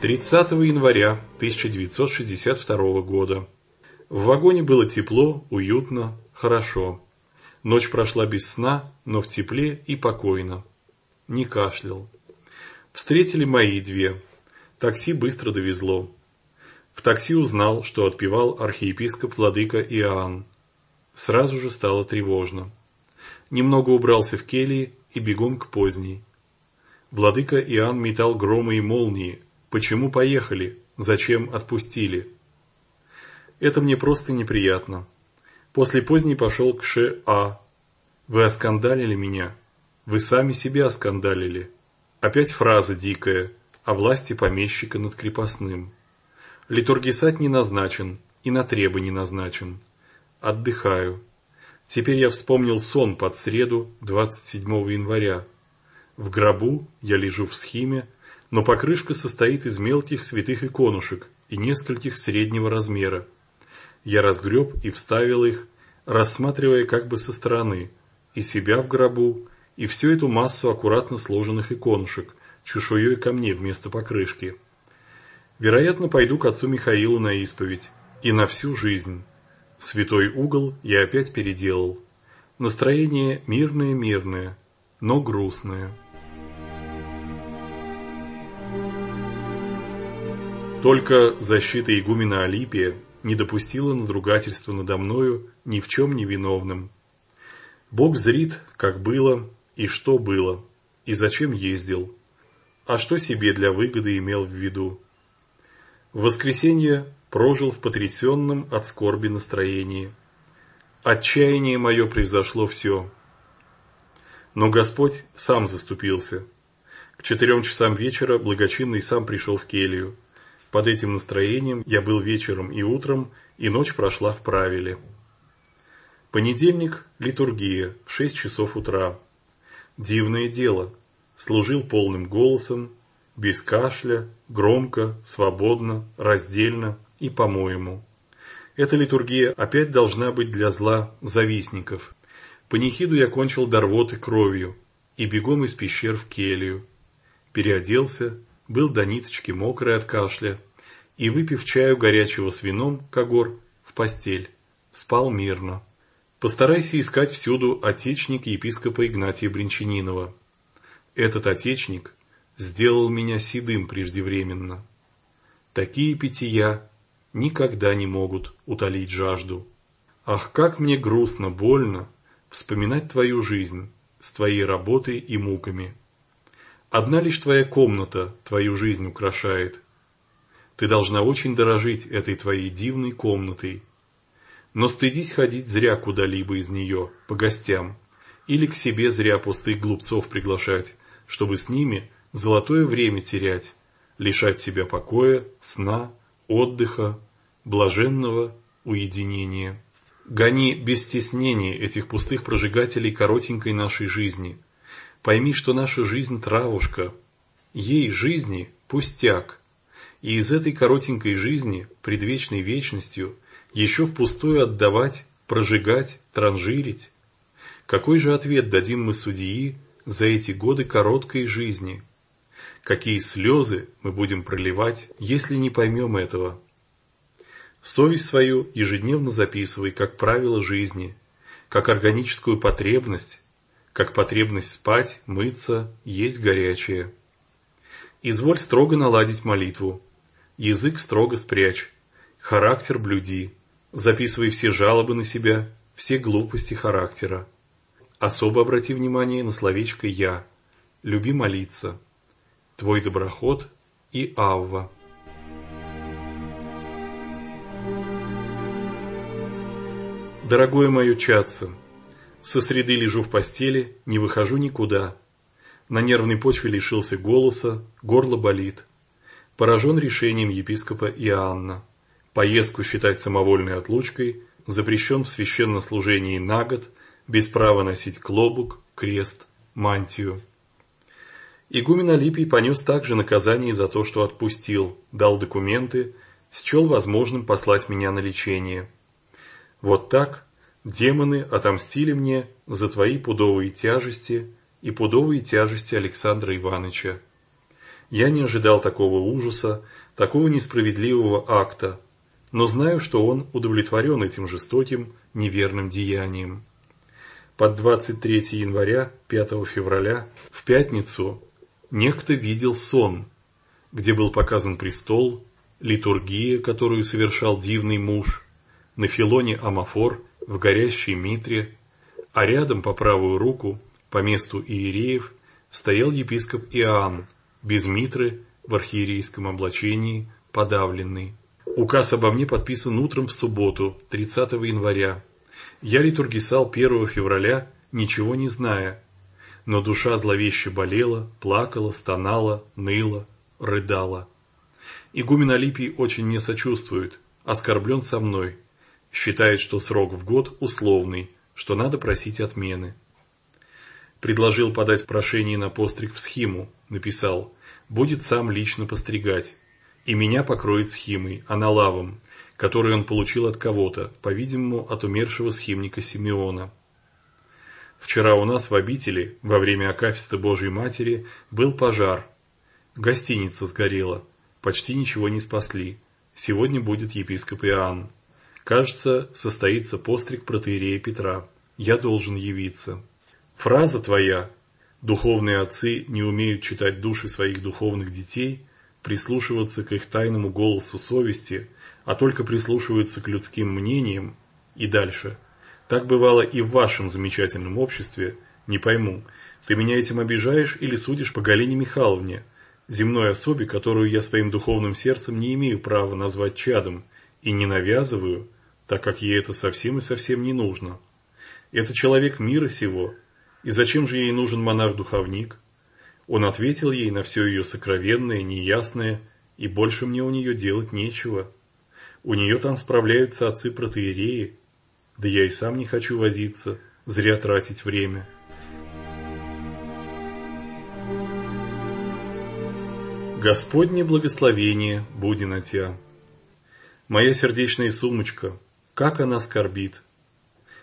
30 января 1962 года. В вагоне было тепло, уютно, хорошо. Ночь прошла без сна, но в тепле и покойно. Не кашлял. Встретили мои две. Такси быстро довезло. В такси узнал, что отпевал архиепископ владыка Иоанн. Сразу же стало тревожно. Немного убрался в келье и бегом к поздней. Владыка Иоанн метал громы и молнии, Почему поехали? Зачем отпустили? Это мне просто неприятно. После поздней пошел к Ш.А. Вы оскандалили меня. Вы сами себя оскандалили. Опять фраза дикая о власти помещика над крепостным. Литургисать не назначен и на требы не назначен. Отдыхаю. Теперь я вспомнил сон под среду 27 января. В гробу я лежу в схиме, но покрышка состоит из мелких святых иконушек и нескольких среднего размера. Я разгреб и вставил их, рассматривая как бы со стороны, и себя в гробу, и всю эту массу аккуратно сложенных иконушек, чешуей ко мне вместо покрышки. Вероятно, пойду к отцу Михаилу на исповедь, и на всю жизнь. Святой угол я опять переделал. Настроение мирное-мирное, но грустное. Только защита игумена Алипия не допустила надругательства надо мною ни в чем не виновным. Бог зрит, как было и что было, и зачем ездил, а что себе для выгоды имел в виду. В воскресенье прожил в потрясенном от скорби настроении. Отчаяние мое превзошло все. Но Господь сам заступился. К четырем часам вечера благочинный сам пришел в келью. Под этим настроением я был вечером и утром, и ночь прошла в правиле. Понедельник – литургия в шесть часов утра. Дивное дело. Служил полным голосом, без кашля, громко, свободно, раздельно и по-моему. Эта литургия опять должна быть для зла завистников. Панихиду я кончил до рвоты кровью и бегом из пещер в келью. Переоделся, был до ниточки мокрый от кашля, и, выпив чаю горячего с вином, Когор, в постель, спал мирно. Постарайся искать всюду отечник епископа Игнатия Бринчанинова. Этот отечник сделал меня седым преждевременно. Такие питья никогда не могут утолить жажду. Ах, как мне грустно, больно вспоминать твою жизнь с твоей работой и муками. Одна лишь твоя комната твою жизнь украшает. Ты должна очень дорожить этой твоей дивной комнатой. Но стыдись ходить зря куда-либо из нее, по гостям, или к себе зря пустых глупцов приглашать, чтобы с ними золотое время терять, лишать себя покоя, сна, отдыха, блаженного уединения. Гони без стеснения этих пустых прожигателей коротенькой нашей жизни. Пойми, что наша жизнь травушка, ей жизни пустяк, и из этой коротенькой жизни, предвечной вечностью, еще впустую отдавать, прожигать, транжирить. Какой же ответ дадим мы судьи за эти годы короткой жизни? Какие слезы мы будем проливать, если не поймем этого? Совесть свою ежедневно записывай как правило жизни, как органическую потребность, как потребность спать, мыться, есть горячее. Изволь строго наладить молитву, язык строго спрячь, характер блюди, записывай все жалобы на себя, все глупости характера. Особо обрати внимание на словечко «я», люби молиться, твой доброход и Авва. Дорогое мое чадце, со среды лежу в постели, не выхожу никуда. На нервной почве лишился голоса, горло болит. Поражен решением епископа Иоанна. Поездку считать самовольной отлучкой, запрещен в священнослужении на год, без права носить клобук, крест, мантию. Игумен Алипий понес также наказание за то, что отпустил, дал документы, счел возможным послать меня на лечение. Вот так демоны отомстили мне за твои пудовые тяжести и пудовые тяжести Александра Ивановича. Я не ожидал такого ужаса, такого несправедливого акта, но знаю, что он удовлетворен этим жестоким, неверным деянием. Под 23 января, 5 февраля, в пятницу, некто видел сон, где был показан престол, литургия, которую совершал дивный муж, на филоне амафор в горящей митре, а рядом по правую руку, по месту иереев, стоял епископ Иоанн, без митры, в архиерейском облачении, подавленный. Указ обо мне подписан утром в субботу, 30 января. Я литургисал 1 февраля, ничего не зная, но душа зловеще болела, плакала, стонала, ныла, рыдала. Игумен Алипий очень мне сочувствует, оскорблен со мной, считает, что срок в год условный, что надо просить отмены. Предложил подать прошение на постриг в схиму, написал, будет сам лично постригать, и меня покроет схимой, аналавом, который он получил от кого-то, по-видимому, от умершего схимника Симеона. Вчера у нас в обители, во время Акафиста Божьей Матери, был пожар. Гостиница сгорела, почти ничего не спасли. Сегодня будет епископ Иоанн. Кажется, состоится постриг протеерея Петра. Я должен явиться. Фраза твоя «Духовные отцы не умеют читать души своих духовных детей», прислушиваться к их тайному голосу совести, а только прислушиваются к людским мнениям и дальше. Так бывало и в вашем замечательном обществе. Не пойму, ты меня этим обижаешь или судишь по Галине Михайловне, земной особе, которую я своим духовным сердцем не имею права назвать чадом, и не навязываю, так как ей это совсем и совсем не нужно. Это человек мира сего, и зачем же ей нужен монах-духовник? Он ответил ей на все ее сокровенное, неясное, и больше мне у нее делать нечего. У нее там справляются отцы-протеереи, да я и сам не хочу возиться, зря тратить время. Господне благословение буди на тебя. Моя сердечная сумочка, как она скорбит.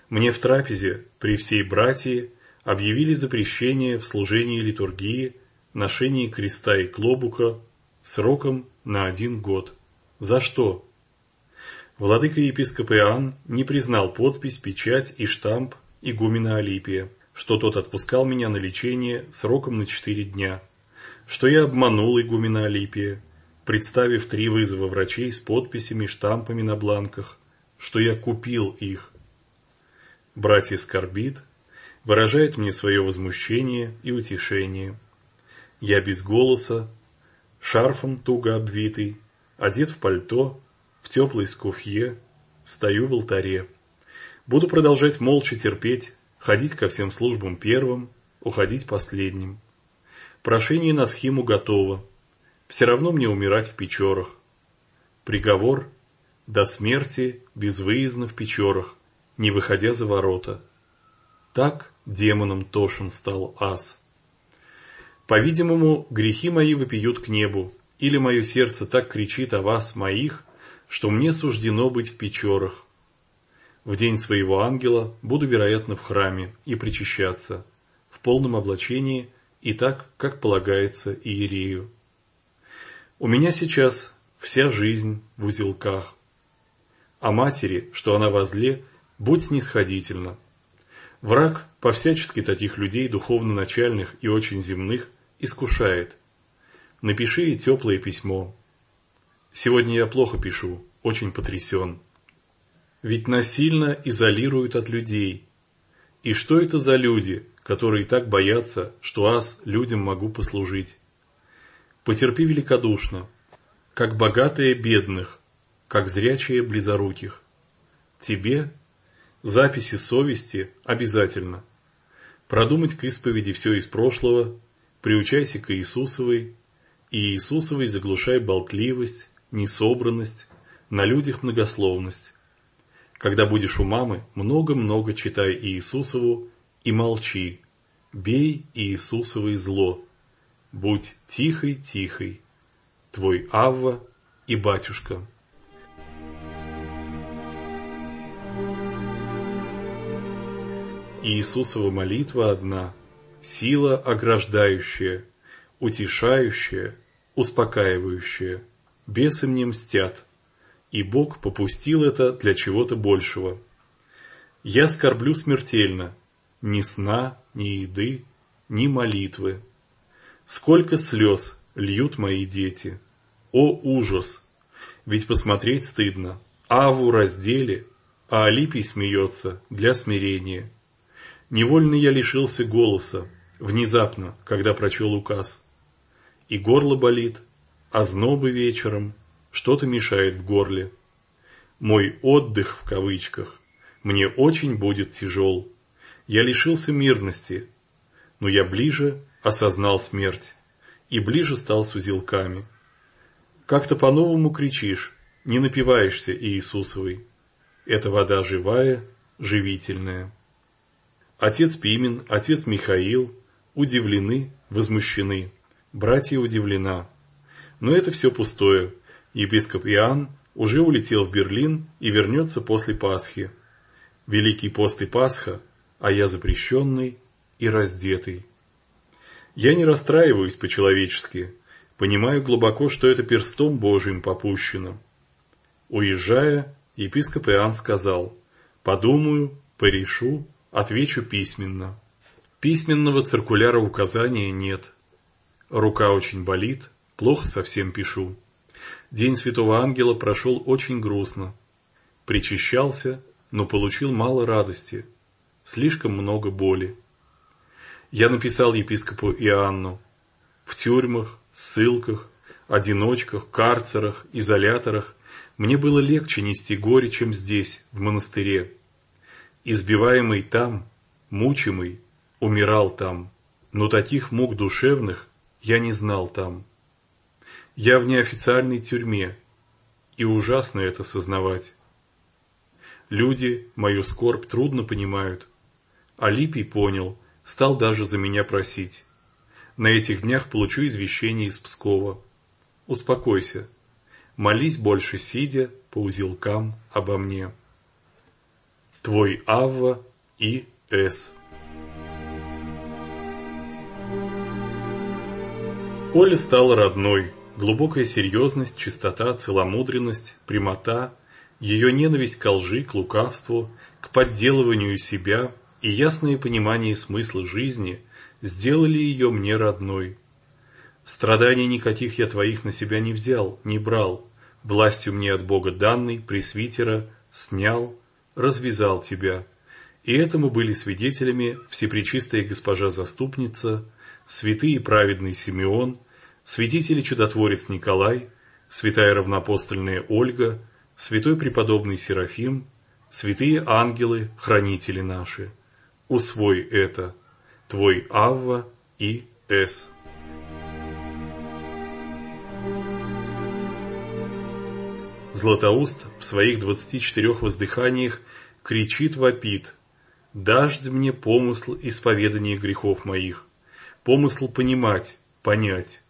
Мне в трапезе при всей братии объявили запрещение в служении литургии, ношении креста и клобука сроком на один год. За что? Владыка епископ Иоанн не признал подпись, печать и штамп игумена Алипия, что тот отпускал меня на лечение сроком на четыре дня, что я обманул игумена Алипия, представив три вызова врачей с подписями, штампами на бланках, что я купил их. Братья скорбит, выражает мне свое возмущение и утешение. Я без голоса, шарфом туго обвитый, одет в пальто, в теплой скуфье, стою в алтаре. Буду продолжать молча терпеть, ходить ко всем службам первым, уходить последним. Прошение на схему готово. Все равно мне умирать в Печорах. Приговор до смерти безвыездно в Печорах, не выходя за ворота. Так демоном тошен стал ас. По-видимому, грехи мои выпьют к небу, или мое сердце так кричит о вас, моих, что мне суждено быть в Печорах. В день своего ангела буду, вероятно, в храме и причащаться, в полном облачении и так, как полагается Иерею. У меня сейчас вся жизнь в узелках. О матери, что она возле, будь снисходительна. Враг по-всячески таких людей, духовно начальных и очень земных, искушает. Напиши ей теплое письмо. Сегодня я плохо пишу, очень потрясен. Ведь насильно изолируют от людей. И что это за люди, которые так боятся, что аз людям могу послужить? Потерпи великодушно, как богатые бедных, как зрячие близоруких. Тебе записи совести обязательно. Продумать к исповеди все из прошлого, приучайся к Иисусовой, и Иисусовой заглушай болтливость, несобранность, на людях многословность. Когда будешь у мамы, много-много читай Иисусову и молчи, бей Иисусовой зло, будь тихой-тихой, твой Авва и батюшка. Иисусова молитва одна, сила ограждающая, утешающая, успокаивающая. Бесы мне мстят, и Бог попустил это для чего-то большего. Я скорблю смертельно, ни сна, ни еды, ни молитвы. Сколько слез льют мои дети. О ужас! Ведь посмотреть стыдно. Аву раздели, а Алипий смеется для смирения. Невольно я лишился голоса, внезапно, когда прочел указ. И горло болит, а знобы вечером, что-то мешает в горле. Мой «отдых» в кавычках мне очень будет тяжел. Я лишился мирности, но я ближе осознал смерть и ближе стал с узелками. Как-то по-новому кричишь, не напиваешься Иисусовой. Это вода живая, живительная. Отец Пимен, отец Михаил удивлены, возмущены. Братья удивлена. Но это все пустое. Епископ Иоанн уже улетел в Берлин и вернется после Пасхи. Великий пост и Пасха, а я запрещенный и раздетый. Я не расстраиваюсь по-человечески, понимаю глубоко, что это перстом Божиим попущено. Уезжая, епископ Иоанн сказал, «Подумаю, порешу, Отвечу письменно. Письменного циркуляра указания нет. Рука очень болит, плохо совсем пишу. День Святого Ангела прошел очень грустно. Причащался, но получил мало радости, слишком много боли. Я написал епископу Иоанну. В тюрьмах, ссылках, одиночках, карцерах, изоляторах мне было легче нести горе, чем здесь, в монастыре. Избиваемый там, мучимый, умирал там, но таких мук душевных я не знал там. Я в неофициальной тюрьме, и ужасно это сознавать. Люди мою скорбь трудно понимают. А Липий понял, стал даже за меня просить. На этих днях получу извещение из Пскова. Успокойся. Молись больше сидя по узелкам обо мне. Твой Авва и С. Оля стала родной. Глубокая серьезность, чистота, целомудренность, прямота, ее ненависть к лжи, к лукавству, к подделыванию себя и ясное понимание смысла жизни сделали ее мне родной. Страданий никаких я твоих на себя не взял, не брал, властью мне от Бога данной, пресвитера, снял, развязал тебя. И этому были свидетелями Всепречистая Госпожа Заступница, святый и праведный Симеон, святитель и чудотворец Николай, святая равноапостольная Ольга, святой преподобный Серафим, святые ангелы, хранители наши. Усвой это, твой Авва и С. Златоуст в своих двадцати четырех воздыханиях кричит вопит «Дождь мне помысл исповедания грехов моих, помысл понимать, понять».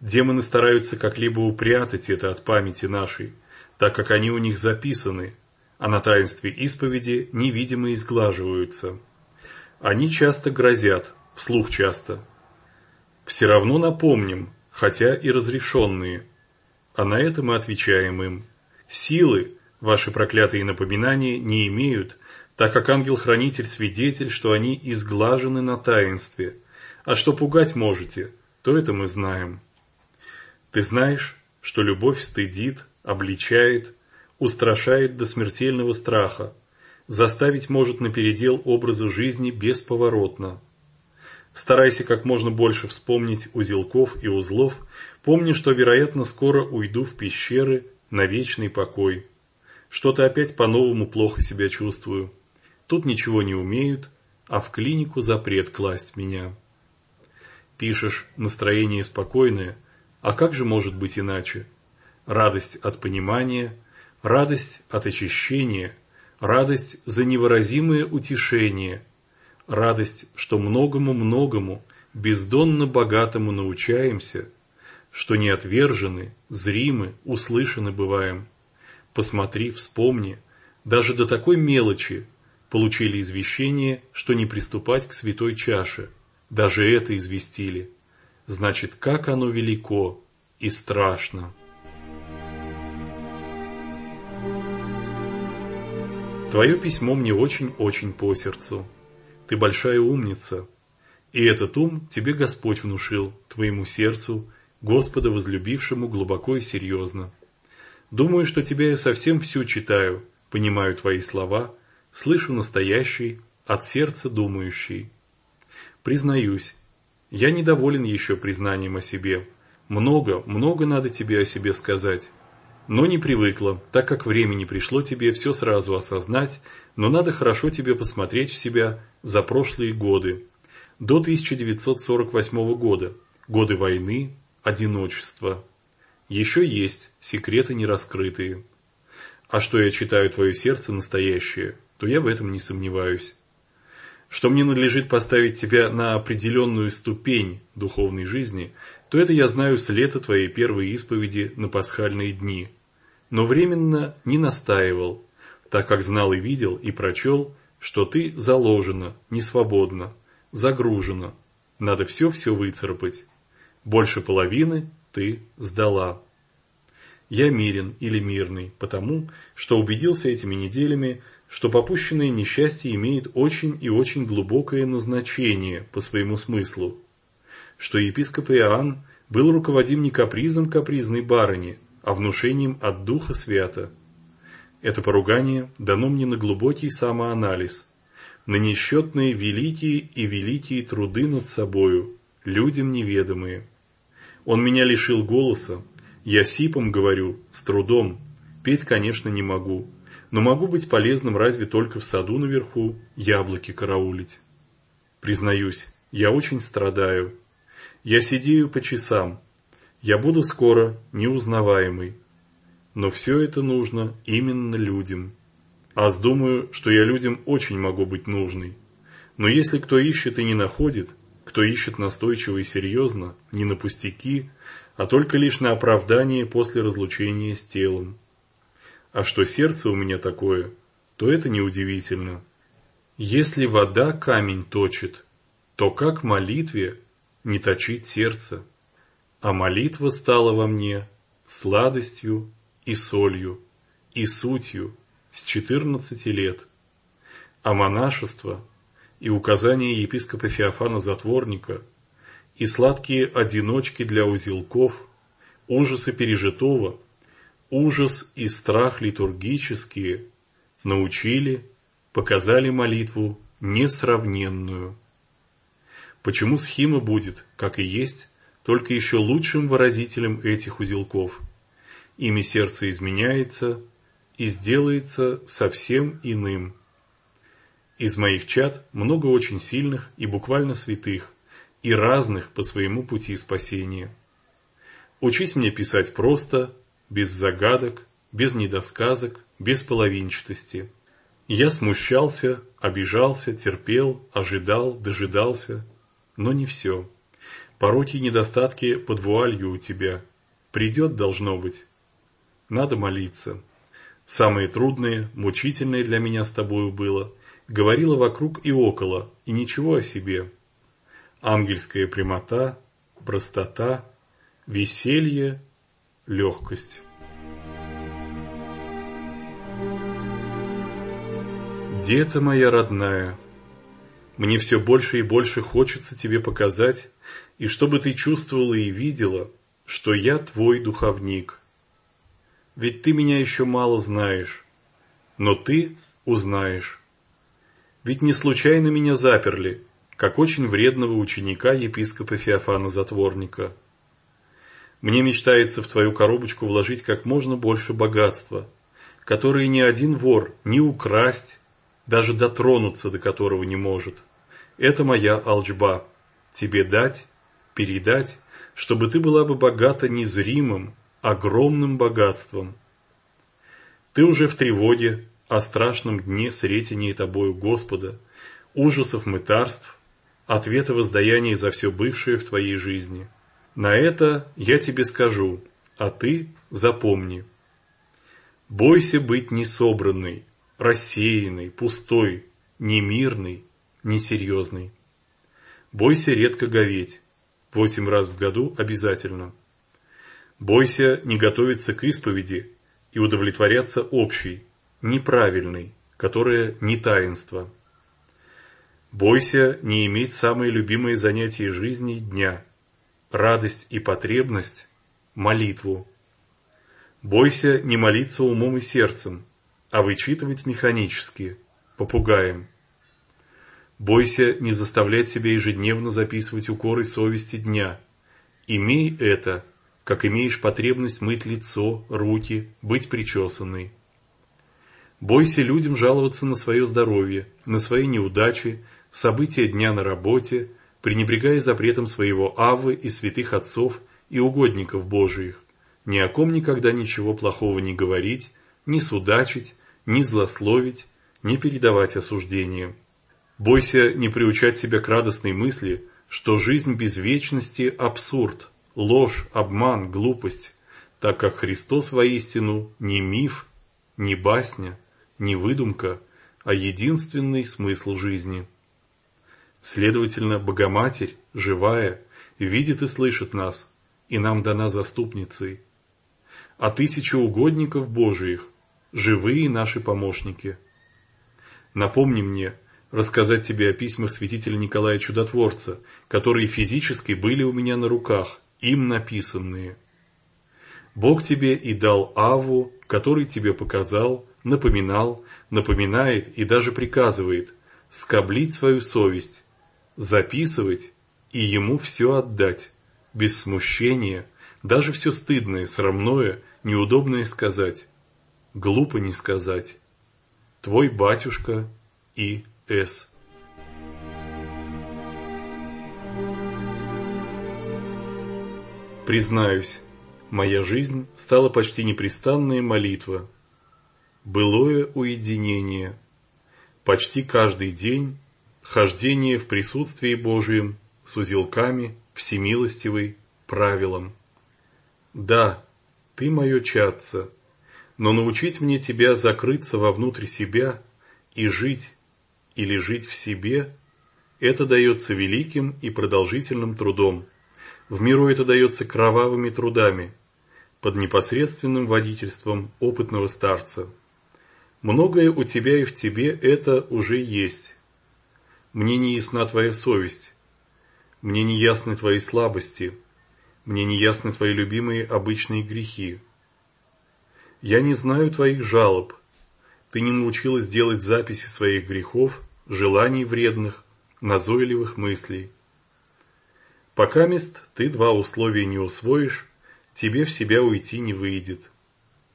Демоны стараются как-либо упрятать это от памяти нашей, так как они у них записаны, а на таинстве исповеди невидимо изглаживаются. Они часто грозят, вслух часто. Все равно напомним, хотя и разрешенные, а на это мы отвечаем им. Силы, ваши проклятые напоминания, не имеют, так как ангел-хранитель свидетель, что они изглажены на таинстве, а что пугать можете, то это мы знаем. Ты знаешь, что любовь стыдит, обличает, устрашает до смертельного страха, заставить может на передел образа жизни бесповоротно. Старайся как можно больше вспомнить узелков и узлов, помни, что, вероятно, скоро уйду в пещеры на вечный покой. Что-то опять по-новому плохо себя чувствую. Тут ничего не умеют, а в клинику запрет класть меня. Пишешь, настроение спокойное – а как же может быть иначе? Радость от понимания, радость от очищения, радость за невыразимое утешение, радость, что многому-многому, бездонно богатому научаемся, что не отвержены, зримы, услышаны бываем. Посмотри, вспомни, даже до такой мелочи получили извещение, что не приступать к святой чаше. Даже это известили значит, как оно велико и страшно. Твое письмо мне очень-очень по сердцу. Ты большая умница, и этот ум тебе Господь внушил, твоему сердцу, Господа возлюбившему глубоко и серьезно. Думаю, что тебя я совсем всю читаю, понимаю твои слова, слышу настоящий, от сердца думающий. Признаюсь, я недоволен еще признанием о себе. Много, много надо тебе о себе сказать. Но не привыкла, так как времени пришло тебе все сразу осознать, но надо хорошо тебе посмотреть в себя за прошлые годы. До 1948 года, годы войны, одиночества. Еще есть секреты нераскрытые. А что я читаю твое сердце настоящее, то я в этом не сомневаюсь что мне надлежит поставить тебя на определенную ступень духовной жизни, то это я знаю с лета твоей первой исповеди на пасхальные дни. Но временно не настаивал, так как знал и видел и прочел, что ты заложена, не свободна, загружена. Надо все-все выцарапать. Больше половины ты сдала. Я мирен или мирный, потому что убедился этими неделями, что попущенное несчастье имеет очень и очень глубокое назначение по своему смыслу, что епископ Иоанн был руководим не капризом капризной барыни, а внушением от Духа Свята. Это поругание дано мне на глубокий самоанализ, на несчетные великие и великие труды над собою, людям неведомые. Он меня лишил голоса, я сипом говорю, с трудом, петь, конечно, не могу, но могу быть полезным разве только в саду наверху яблоки караулить. Признаюсь, я очень страдаю. Я сидею по часам. Я буду скоро неузнаваемый. Но все это нужно именно людям. А думаю, что я людям очень могу быть нужной. Но если кто ищет и не находит, кто ищет настойчиво и серьезно, не на пустяки, а только лишь на оправдание после разлучения с телом, а что сердце у меня такое, то это неудивительно. Если вода камень точит, то как молитве не точить сердце? А молитва стала во мне сладостью и солью, и сутью с четырнадцати лет. А монашество и указания епископа Феофана Затворника, и сладкие одиночки для узелков, ужасы пережитого – ужас и страх литургические научили, показали молитву несравненную. Почему схима будет, как и есть, только еще лучшим выразителем этих узелков? Ими сердце изменяется и сделается совсем иным. Из моих чад много очень сильных и буквально святых, и разных по своему пути спасения. Учись мне писать просто, без загадок без недосказок, без половинчатости. Я смущался, обижался, терпел, ожидал, дожидался, но не все. Пороки и недостатки под вуалью у тебя. Придет, должно быть. Надо молиться. Самое трудное, мучительное для меня с тобою было, говорила вокруг и около, и ничего о себе. Ангельская прямота, простота, веселье, легкость. Дета моя родная, мне все больше и больше хочется тебе показать, и чтобы ты чувствовала и видела, что я твой духовник, ведь ты меня еще мало знаешь, но ты узнаешь. Ведь не случайно меня заперли, как очень вредного ученика епископа Феофана Затворника. Мне мечтается в твою коробочку вложить как можно больше богатства, которое ни один вор ни украсть, даже дотронуться до которого не может. Это моя алчба. Тебе дать, передать, чтобы ты была бы богата незримым, огромным богатством. Ты уже в тревоге о страшном дне сретении тобою Господа, ужасов мытарств, ответа воздаяния за все бывшее в твоей жизни. На это я тебе скажу, а ты запомни. Бойся быть несобранной, рассеянной, пустой, немирной, несерьезной. Бойся редко говеть, восемь раз в году обязательно. Бойся не готовиться к исповеди и удовлетворяться общей, неправильной, которая не таинство. Бойся не иметь самые любимые занятия жизни дня, радость и потребность, молитву. Бойся не молиться умом и сердцем, а вычитывать механически, попугаем. Бойся не заставлять себя ежедневно записывать укоры совести дня. Имей это – как имеешь потребность мыть лицо, руки, быть причесанной. Бойся людям жаловаться на свое здоровье, на свои неудачи, события дня на работе, пренебрегая запретом своего Аввы и святых отцов и угодников Божиих, ни о ком никогда ничего плохого не говорить, не судачить, не злословить, не передавать осуждения. Бойся не приучать себя к радостной мысли, что жизнь без вечности – абсурд, ложь, обман, глупость, так как Христос воистину не миф, не басня, не выдумка, а единственный смысл жизни. Следовательно, Богоматерь, живая, видит и слышит нас, и нам дана заступницей. А тысячи угодников Божиих, живые наши помощники. Напомни мне, рассказать тебе о письмах святителя Николая Чудотворца, которые физически были у меня на руках, им написанные. Бог тебе и дал Аву, который тебе показал, напоминал, напоминает и даже приказывает скоблить свою совесть, записывать и ему все отдать, без смущения, даже все стыдное, срамное, неудобное сказать, глупо не сказать. Твой батюшка И. С. Признаюсь, моя жизнь стала почти непрестанная молитва. Былое уединение. Почти каждый день хождение в присутствии Божием с узелками, всемилостивый, правилом. Да, ты мое чадце, но научить мне тебя закрыться вовнутрь себя и жить или жить в себе, это дается великим и продолжительным трудом. В миру это дается кровавыми трудами, под непосредственным водительством опытного старца. Многое у тебя и в тебе это уже есть. Мне не ясна твоя совесть, мне не ясны твои слабости, мне не ясны твои любимые обычные грехи. Я не знаю твоих жалоб, ты не научилась делать записи своих грехов, желаний вредных, назойливых мыслей. Пока мест ты два условия не усвоишь, тебе в себя уйти не выйдет.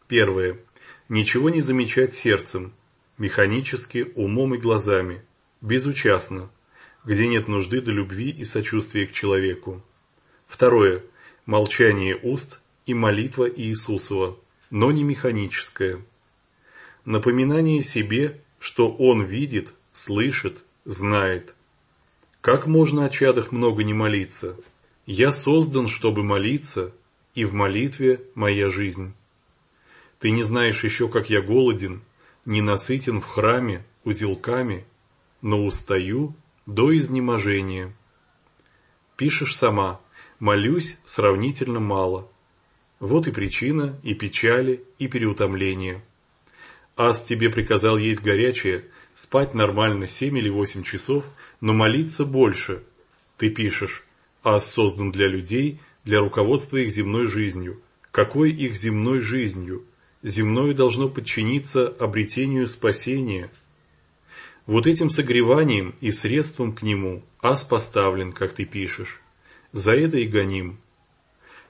Первое. Ничего не замечать сердцем, механически, умом и глазами, безучастно, где нет нужды до любви и сочувствия к человеку. Второе. Молчание уст и молитва Иисусова, но не механическое. Напоминание себе, что он видит, слышит, знает. Как можно о чадах много не молиться? Я создан, чтобы молиться, и в молитве моя жизнь. Ты не знаешь еще, как я голоден, не насытен в храме узелками, но устаю до изнеможения. Пишешь сама, молюсь сравнительно мало. Вот и причина, и печали, и переутомление. Ас тебе приказал есть горячее, спать нормально семь или восемь часов, но молиться больше. Ты пишешь, Ас создан для людей, для руководства их земной жизнью. Какой их земной жизнью? Земное должно подчиниться обретению спасения. Вот этим согреванием и средством к нему ас поставлен, как ты пишешь. За это и гоним.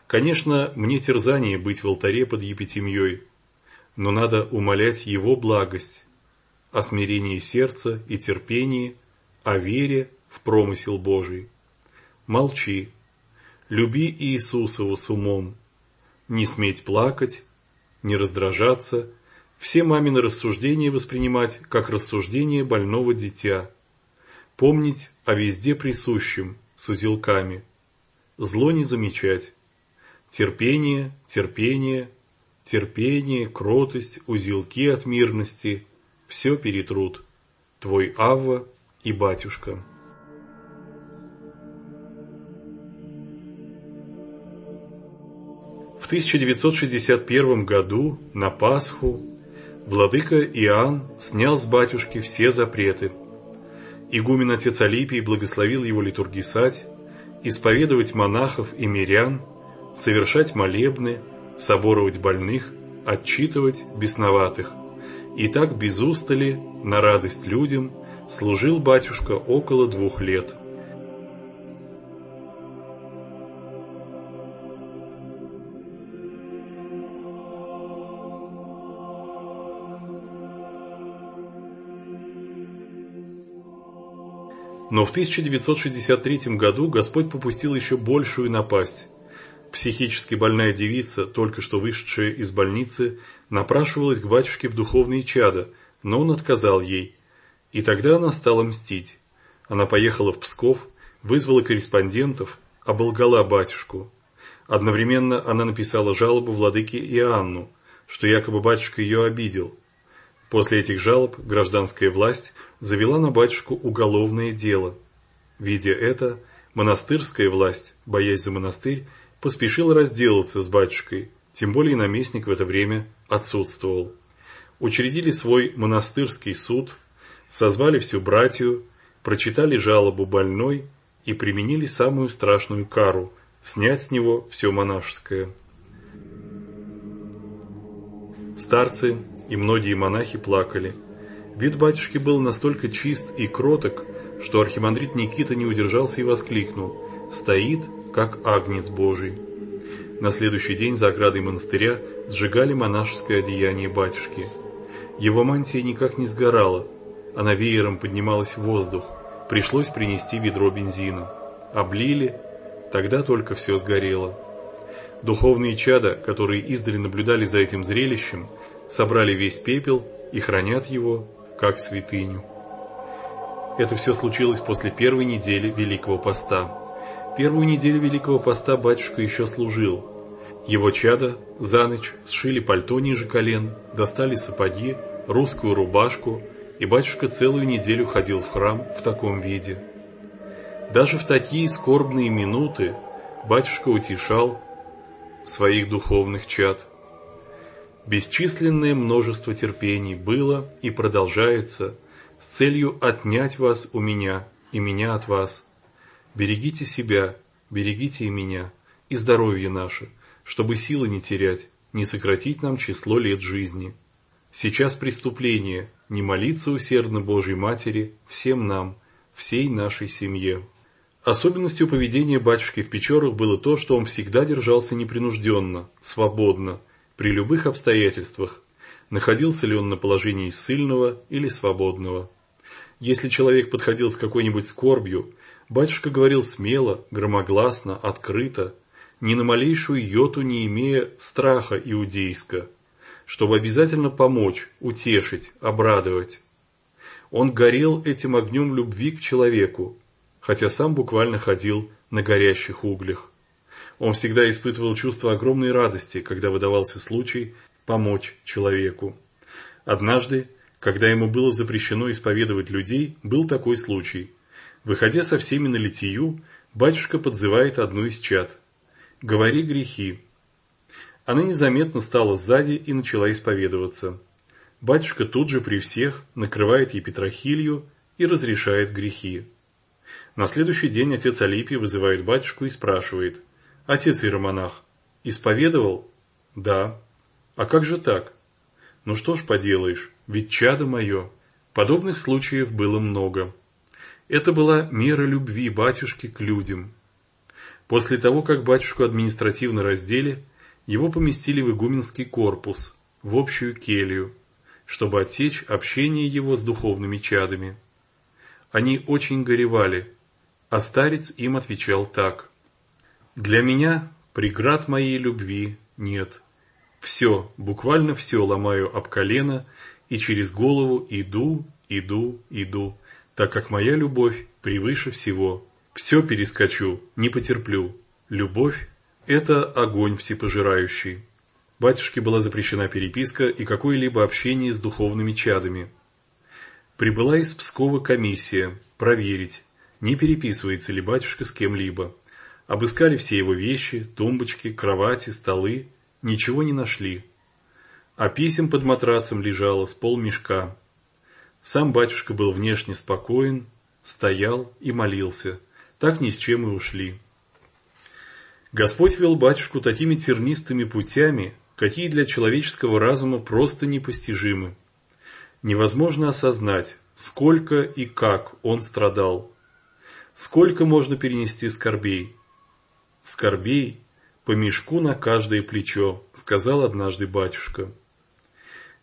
Конечно, мне терзание быть в алтаре под епитемьей, но надо умолять его благость, о смирении сердца и терпении, о вере в промысел Божий. Молчи, люби Иисусову с умом, не сметь плакать, не раздражаться, все мамины рассуждения воспринимать как рассуждение больного дитя, помнить о везде присущем с узелками, зло не замечать, терпение, терпение, терпение, кротость, узелки от мирности – все перетрут. Твой Авва и батюшка. В 1961 году на Пасху владыка Иоанн снял с батюшки все запреты. Игумен отец Алипий благословил его литургисать, исповедовать монахов и мирян, совершать молебны, соборовать больных, отчитывать бесноватых. И так без устали, на радость людям, служил батюшка около двух лет – Но в 1963 году Господь попустил еще большую напасть. Психически больная девица, только что вышедшая из больницы, напрашивалась к батюшке в духовные чада, но он отказал ей. И тогда она стала мстить. Она поехала в Псков, вызвала корреспондентов, оболгала батюшку. Одновременно она написала жалобу владыке Иоанну, что якобы батюшка ее обидел. После этих жалоб гражданская власть завела на батюшку уголовное дело. Видя это, монастырская власть, боясь за монастырь, поспешила разделаться с батюшкой, тем более наместник в это время отсутствовал. Учредили свой монастырский суд, созвали всю братью, прочитали жалобу больной и применили самую страшную кару – снять с него все монашеское. Старцы и многие монахи плакали – Вид батюшки был настолько чист и кроток, что архимандрит Никита не удержался и воскликнул «Стоит, как агнец Божий». На следующий день за оградой монастыря сжигали монашеское одеяние батюшки. Его мантия никак не сгорала, она веером поднималась в воздух, пришлось принести ведро бензина. Облили, тогда только все сгорело. Духовные чада, которые издали наблюдали за этим зрелищем, собрали весь пепел и хранят его как святыню. Это все случилось после первой недели Великого Поста. Первую неделю Великого Поста батюшка еще служил. Его чада за ночь сшили пальто ниже колен, достали сапоги, русскую рубашку, и батюшка целую неделю ходил в храм в таком виде. Даже в такие скорбные минуты батюшка утешал своих духовных чад – Бесчисленное множество терпений было и продолжается с целью отнять вас у меня и меня от вас. Берегите себя, берегите и меня, и здоровье наше, чтобы силы не терять, не сократить нам число лет жизни. Сейчас преступление, не молиться усердно Божьей Матери всем нам, всей нашей семье. Особенностью поведения батюшки в Печорах было то, что он всегда держался непринужденно, свободно, при любых обстоятельствах, находился ли он на положении ссыльного или свободного. Если человек подходил с какой-нибудь скорбью, батюшка говорил смело, громогласно, открыто, ни на малейшую йоту не имея страха иудейска, чтобы обязательно помочь, утешить, обрадовать. Он горел этим огнем любви к человеку, хотя сам буквально ходил на горящих углях. Он всегда испытывал чувство огромной радости, когда выдавался случай помочь человеку. Однажды, когда ему было запрещено исповедовать людей, был такой случай. Выходя со всеми на литию, батюшка подзывает одну из чад. «Говори грехи». Она незаметно стала сзади и начала исповедоваться. Батюшка тут же при всех накрывает ей Петрохилью и разрешает грехи. На следующий день отец Алипий вызывает батюшку и спрашивает, «Отец Иеромонах, исповедовал?» «Да». «А как же так?» «Ну что ж поделаешь, ведь чадо мое». Подобных случаев было много. Это была мера любви батюшки к людям. После того, как батюшку административно раздели, его поместили в игуменский корпус, в общую келью, чтобы отсечь общение его с духовными чадами. Они очень горевали, а старец им отвечал так. «Для меня преград моей любви нет. Все, буквально все ломаю об колено и через голову иду, иду, иду, так как моя любовь превыше всего. Все перескочу, не потерплю. Любовь – это огонь всепожирающий. Батюшке была запрещена переписка и какое-либо общение с духовными чадами. Прибыла из Пскова комиссия проверить, не переписывается ли батюшка с кем-либо. Обыскали все его вещи, тумбочки, кровати, столы, ничего не нашли. А писем под матрацем лежало с полмешка. Сам батюшка был внешне спокоен, стоял и молился. Так ни с чем и ушли. Господь вел батюшку такими тернистыми путями, какие для человеческого разума просто непостижимы. Невозможно осознать, сколько и как он страдал. Сколько можно перенести скорбей? Скорбей по мешку на каждое плечо, сказал однажды батюшка.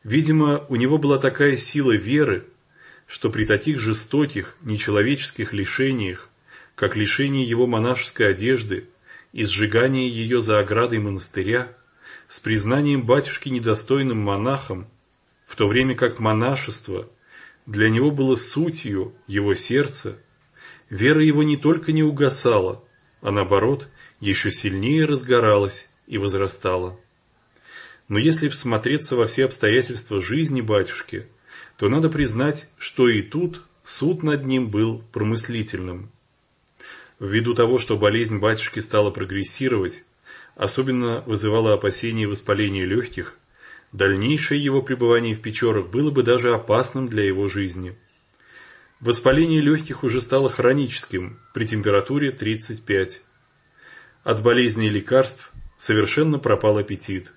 Видимо, у него была такая сила веры, что при таких жестоких, нечеловеческих лишениях, как лишение его монашеской одежды и сжигание ее за оградой монастыря, с признанием батюшки недостойным монахом, в то время как монашество для него было сутью его сердца, вера его не только не угасала, а наоборот, еще сильнее разгоралась и возрастала. Но если всмотреться во все обстоятельства жизни батюшки, то надо признать, что и тут суд над ним был промыслительным. Ввиду того, что болезнь батюшки стала прогрессировать, особенно вызывало опасения воспаления легких, дальнейшее его пребывание в Печорах было бы даже опасным для его жизни. Воспаление легких уже стало хроническим при температуре 35. От болезни и лекарств совершенно пропал аппетит.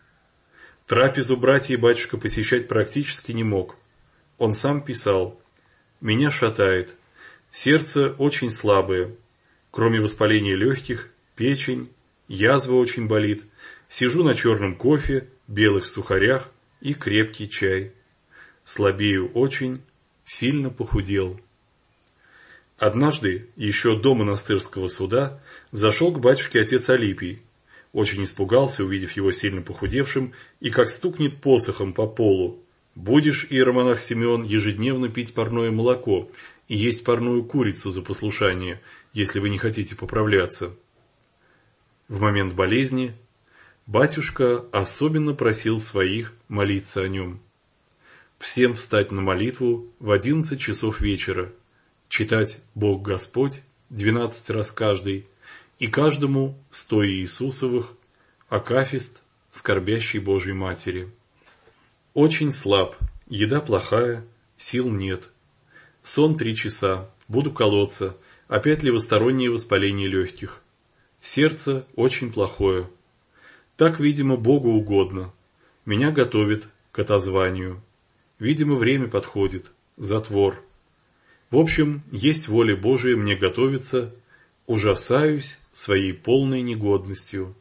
Трапезу братья и батюшка посещать практически не мог. Он сам писал «Меня шатает, сердце очень слабое, кроме воспаления легких, печень, язва очень болит, сижу на черном кофе, белых сухарях и крепкий чай. Слабею очень, сильно похудел. Однажды, еще до монастырского суда, зашел к батюшке отец Алипий. Очень испугался, увидев его сильно похудевшим, и как стукнет посохом по полу. «Будешь, иеромонах Симеон, ежедневно пить парное молоко и есть парную курицу за послушание, если вы не хотите поправляться». В момент болезни батюшка особенно просил своих молиться о нем. Всем встать на молитву в одиннадцать часов вечера, читать «Бог Господь» двенадцать раз каждый, и каждому сто Иисусовых, акафист скорбящей Божьей Матери. Очень слаб, еда плохая, сил нет. Сон три часа, буду колоться, опять левостороннее воспаление легких. Сердце очень плохое. Так, видимо, Богу угодно. Меня готовит к отозванию. Видимо, время подходит. Затвор. В общем, есть воля Божия мне готовиться. Ужасаюсь своей полной негодностью.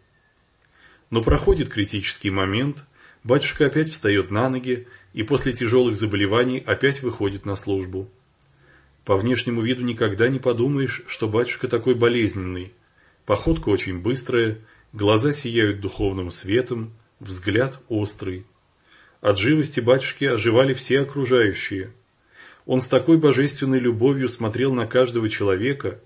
Но проходит критический момент, батюшка опять встает на ноги и после тяжелых заболеваний опять выходит на службу. По внешнему виду никогда не подумаешь, что батюшка такой болезненный, Походка очень быстрая, глаза сияют духовным светом, взгляд острый. От живости батюшки оживали все окружающие. Он с такой божественной любовью смотрел на каждого человека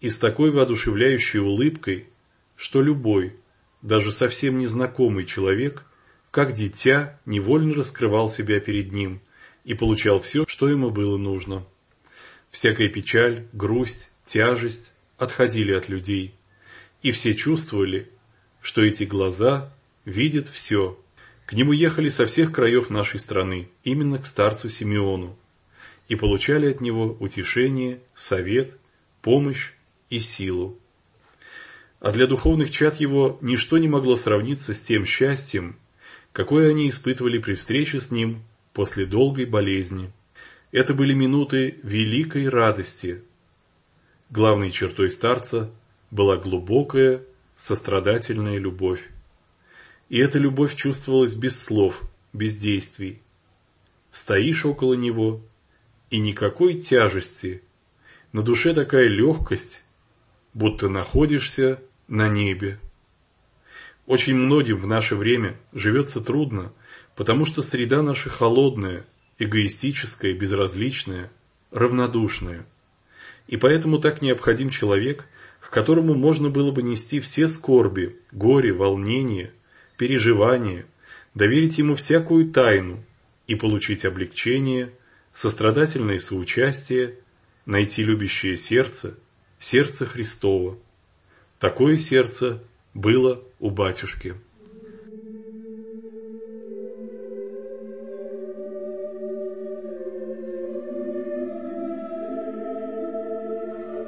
и с такой воодушевляющей улыбкой, что любой, даже совсем незнакомый человек, как дитя, невольно раскрывал себя перед ним и получал все, что ему было нужно. Всякая печаль, грусть, тяжесть отходили от людей, и все чувствовали, что эти глаза видят все, к нему ехали со всех краев нашей страны, именно к старцу Симеону, и получали от него утешение, совет, помощь и силу. А для духовных чад его ничто не могло сравниться с тем счастьем, какое они испытывали при встрече с ним после долгой болезни. Это были минуты великой радости. Главной чертой старца была глубокая, сострадательная любовь. И эта любовь чувствовалась без слов, без действий. Стоишь около него, и никакой тяжести. На душе такая легкость, будто находишься на небе. Очень многим в наше время живется трудно, потому что среда наша холодная, эгоистическая, безразличная, равнодушная. И поэтому так необходим человек, к которому можно было бы нести все скорби, горе, волнения, переживания, доверить ему всякую тайну и получить облегчение, сострадательное соучастие, найти любящее сердце, сердце Христово. Такое сердце было у батюшки.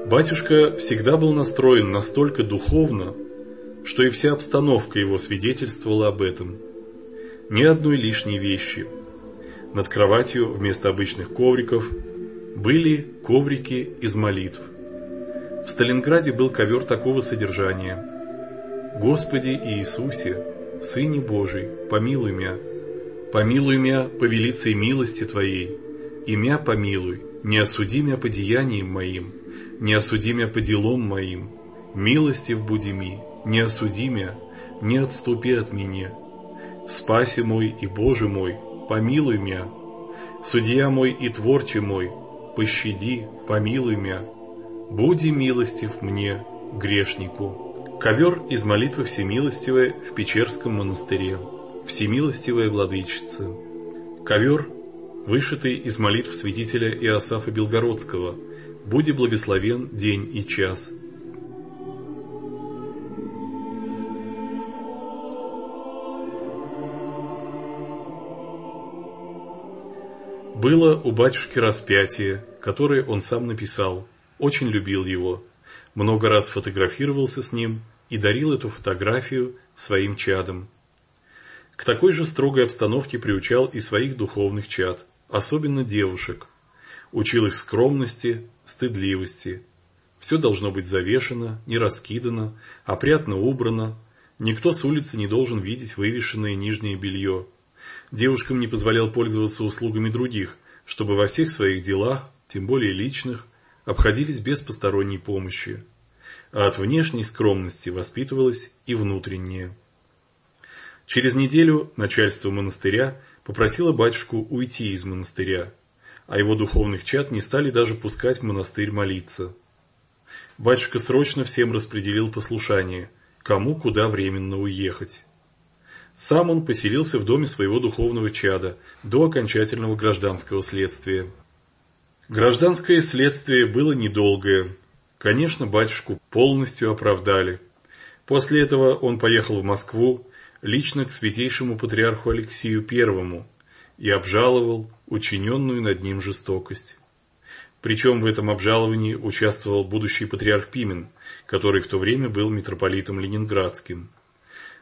Батюшка всегда был настроен настолько духовно, что и вся обстановка его свидетельствовала об этом. Ни одной лишней вещи. Над кроватью вместо обычных ковриков были коврики из молитв. В Сталинграде был ковер такого содержания. «Господи Иисусе, Сыне Божий, помилуй мя, помилуй мя по велицей милости Твоей, и мя помилуй, не осуди мя по деяниям моим, не осуди мя по делам моим, милостив буди ми, не осуди мя, не отступи от меня. Спаси мой и Боже мой, помилуй мя. Судья мой и Творче мой, пощади, помилуй мя. Буди милостив мне, грешнику. Ковер из молитвы Всемилостивой в Печерском монастыре. Всемилостивая владычица. Ковер, вышитый из молитв святителя Иосафа Белгородского. Буди благословен день и час, Было у батюшки распятие, которое он сам написал, очень любил его, много раз фотографировался с ним и дарил эту фотографию своим чадам. К такой же строгой обстановке приучал и своих духовных чад, особенно девушек. Учил их скромности, стыдливости. Все должно быть завешено, не раскидано, опрятно убрано. Никто с улицы не должен видеть вывешенное нижнее белье. Девушкам не позволял пользоваться услугами других, чтобы во всех своих делах, тем более личных, обходились без посторонней помощи. А от внешней скромности воспитывалось и внутреннее. Через неделю начальство монастыря попросило батюшку уйти из монастыря, а его духовных чад не стали даже пускать в монастырь молиться. Батюшка срочно всем распределил послушание, кому куда временно уехать. Сам он поселился в доме своего духовного чада до окончательного гражданского следствия. Гражданское следствие было недолгое. Конечно, батюшку полностью оправдали. После этого он поехал в Москву лично к святейшему патриарху Алексию Первому и обжаловал учиненную над ним жестокость. Причем в этом обжаловании участвовал будущий патриарх Пимен, который в то время был митрополитом Ленинградским.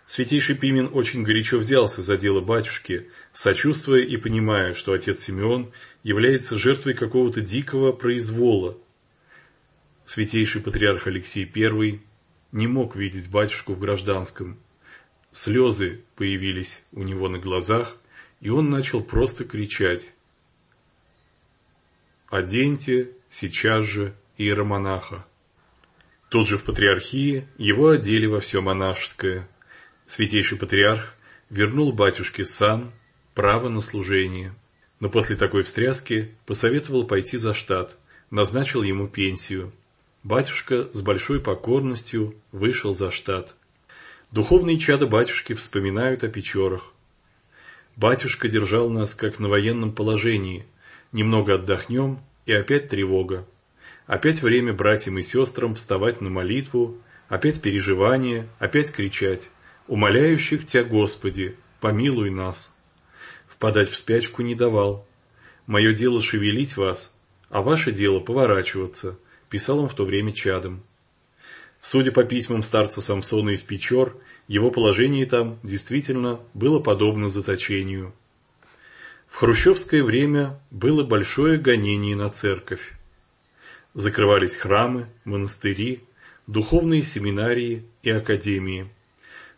Святейший Пимен очень горячо взялся за дело батюшки, сочувствуя и понимая, что отец Симеон является жертвой какого-то дикого произвола. Святейший патриарх Алексей I не мог видеть батюшку в гражданском. Слезы появились у него на глазах, и он начал просто кричать. «Оденьте сейчас же иеромонаха». Тут же в патриархии его одели во все монашеское – Святейший Патриарх вернул батюшке сан, право на служение. Но после такой встряски посоветовал пойти за штат, назначил ему пенсию. Батюшка с большой покорностью вышел за штат. Духовные чада батюшки вспоминают о Печорах. Батюшка держал нас как на военном положении. Немного отдохнем, и опять тревога. Опять время братьям и сестрам вставать на молитву, опять переживание, опять кричать «Умоляющих Тебя, Господи, помилуй нас!» Впадать в спячку не давал. «Мое дело шевелить вас, а ваше дело поворачиваться», писал он в то время чадом. Судя по письмам старца Самсона из Печор, его положение там действительно было подобно заточению. В хрущевское время было большое гонение на церковь. Закрывались храмы, монастыри, духовные семинарии и академии.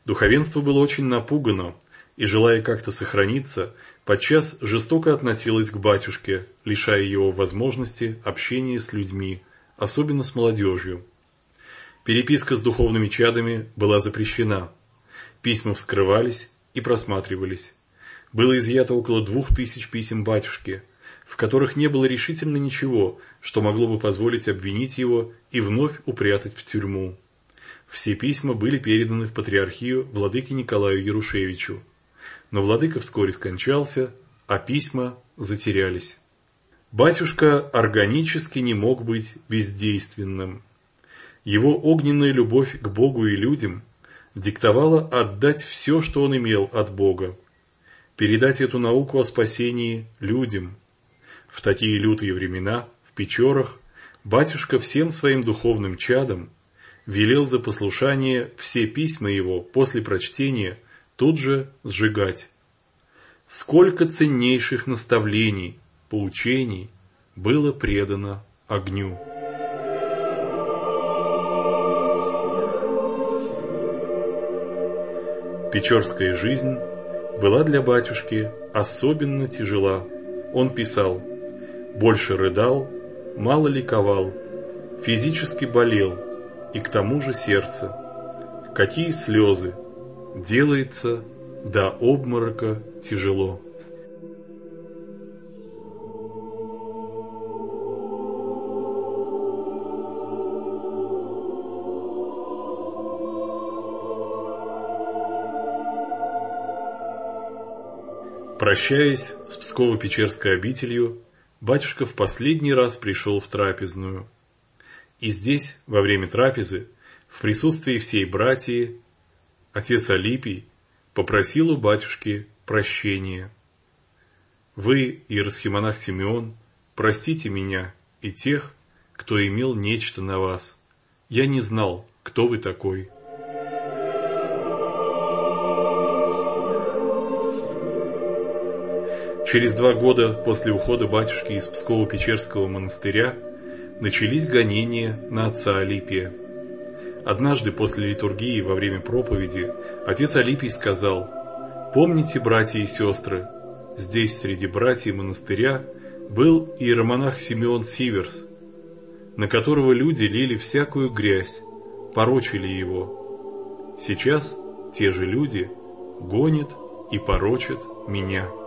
Духовенство было очень напугано и, желая как-то сохраниться, подчас жестоко относилось к батюшке, лишая его возможности общения с людьми, особенно с молодежью. Переписка с духовными чадами была запрещена. Письма вскрывались и просматривались. Было изъято около двух тысяч писем батюшки – в которых не было решительно ничего, что могло бы позволить обвинить его и вновь упрятать в тюрьму. Все письма были переданы в патриархию владыке Николаю Ярушевичу. Но владыка вскоре скончался, а письма затерялись. Батюшка органически не мог быть бездейственным. Его огненная любовь к Богу и людям диктовала отдать все, что он имел от Бога, передать эту науку о спасении людям – в такие лютые времена, в Печорах, батюшка всем своим духовным чадам велел за послушание все письма его после прочтения тут же сжигать. Сколько ценнейших наставлений, поучений было предано огню. Печорская жизнь была для батюшки особенно тяжела. Он писал – больше рыдал, мало ликовал, физически болел, и к тому же сердце. Какие слезы! Делается до обморока тяжело. Прощаясь с Псково-Печерской обителью, батюшка в последний раз пришел в трапезную. И здесь, во время трапезы, в присутствии всей братьи, отец Алипий попросил у батюшки прощения. Вы, иеросхимонах Симеон, простите меня и тех, кто имел нечто на вас. Я не знал, кто вы такой. Через два года после ухода батюшки из Псково-Печерского монастыря начались гонения на отца Алипия. Однажды после литургии во время проповеди отец Алипий сказал «Помните, братья и сестры, здесь среди братьев монастыря был иеромонах Симеон Сиверс, на которого люди лили всякую грязь, порочили его. Сейчас те же люди гонят и порочат меня».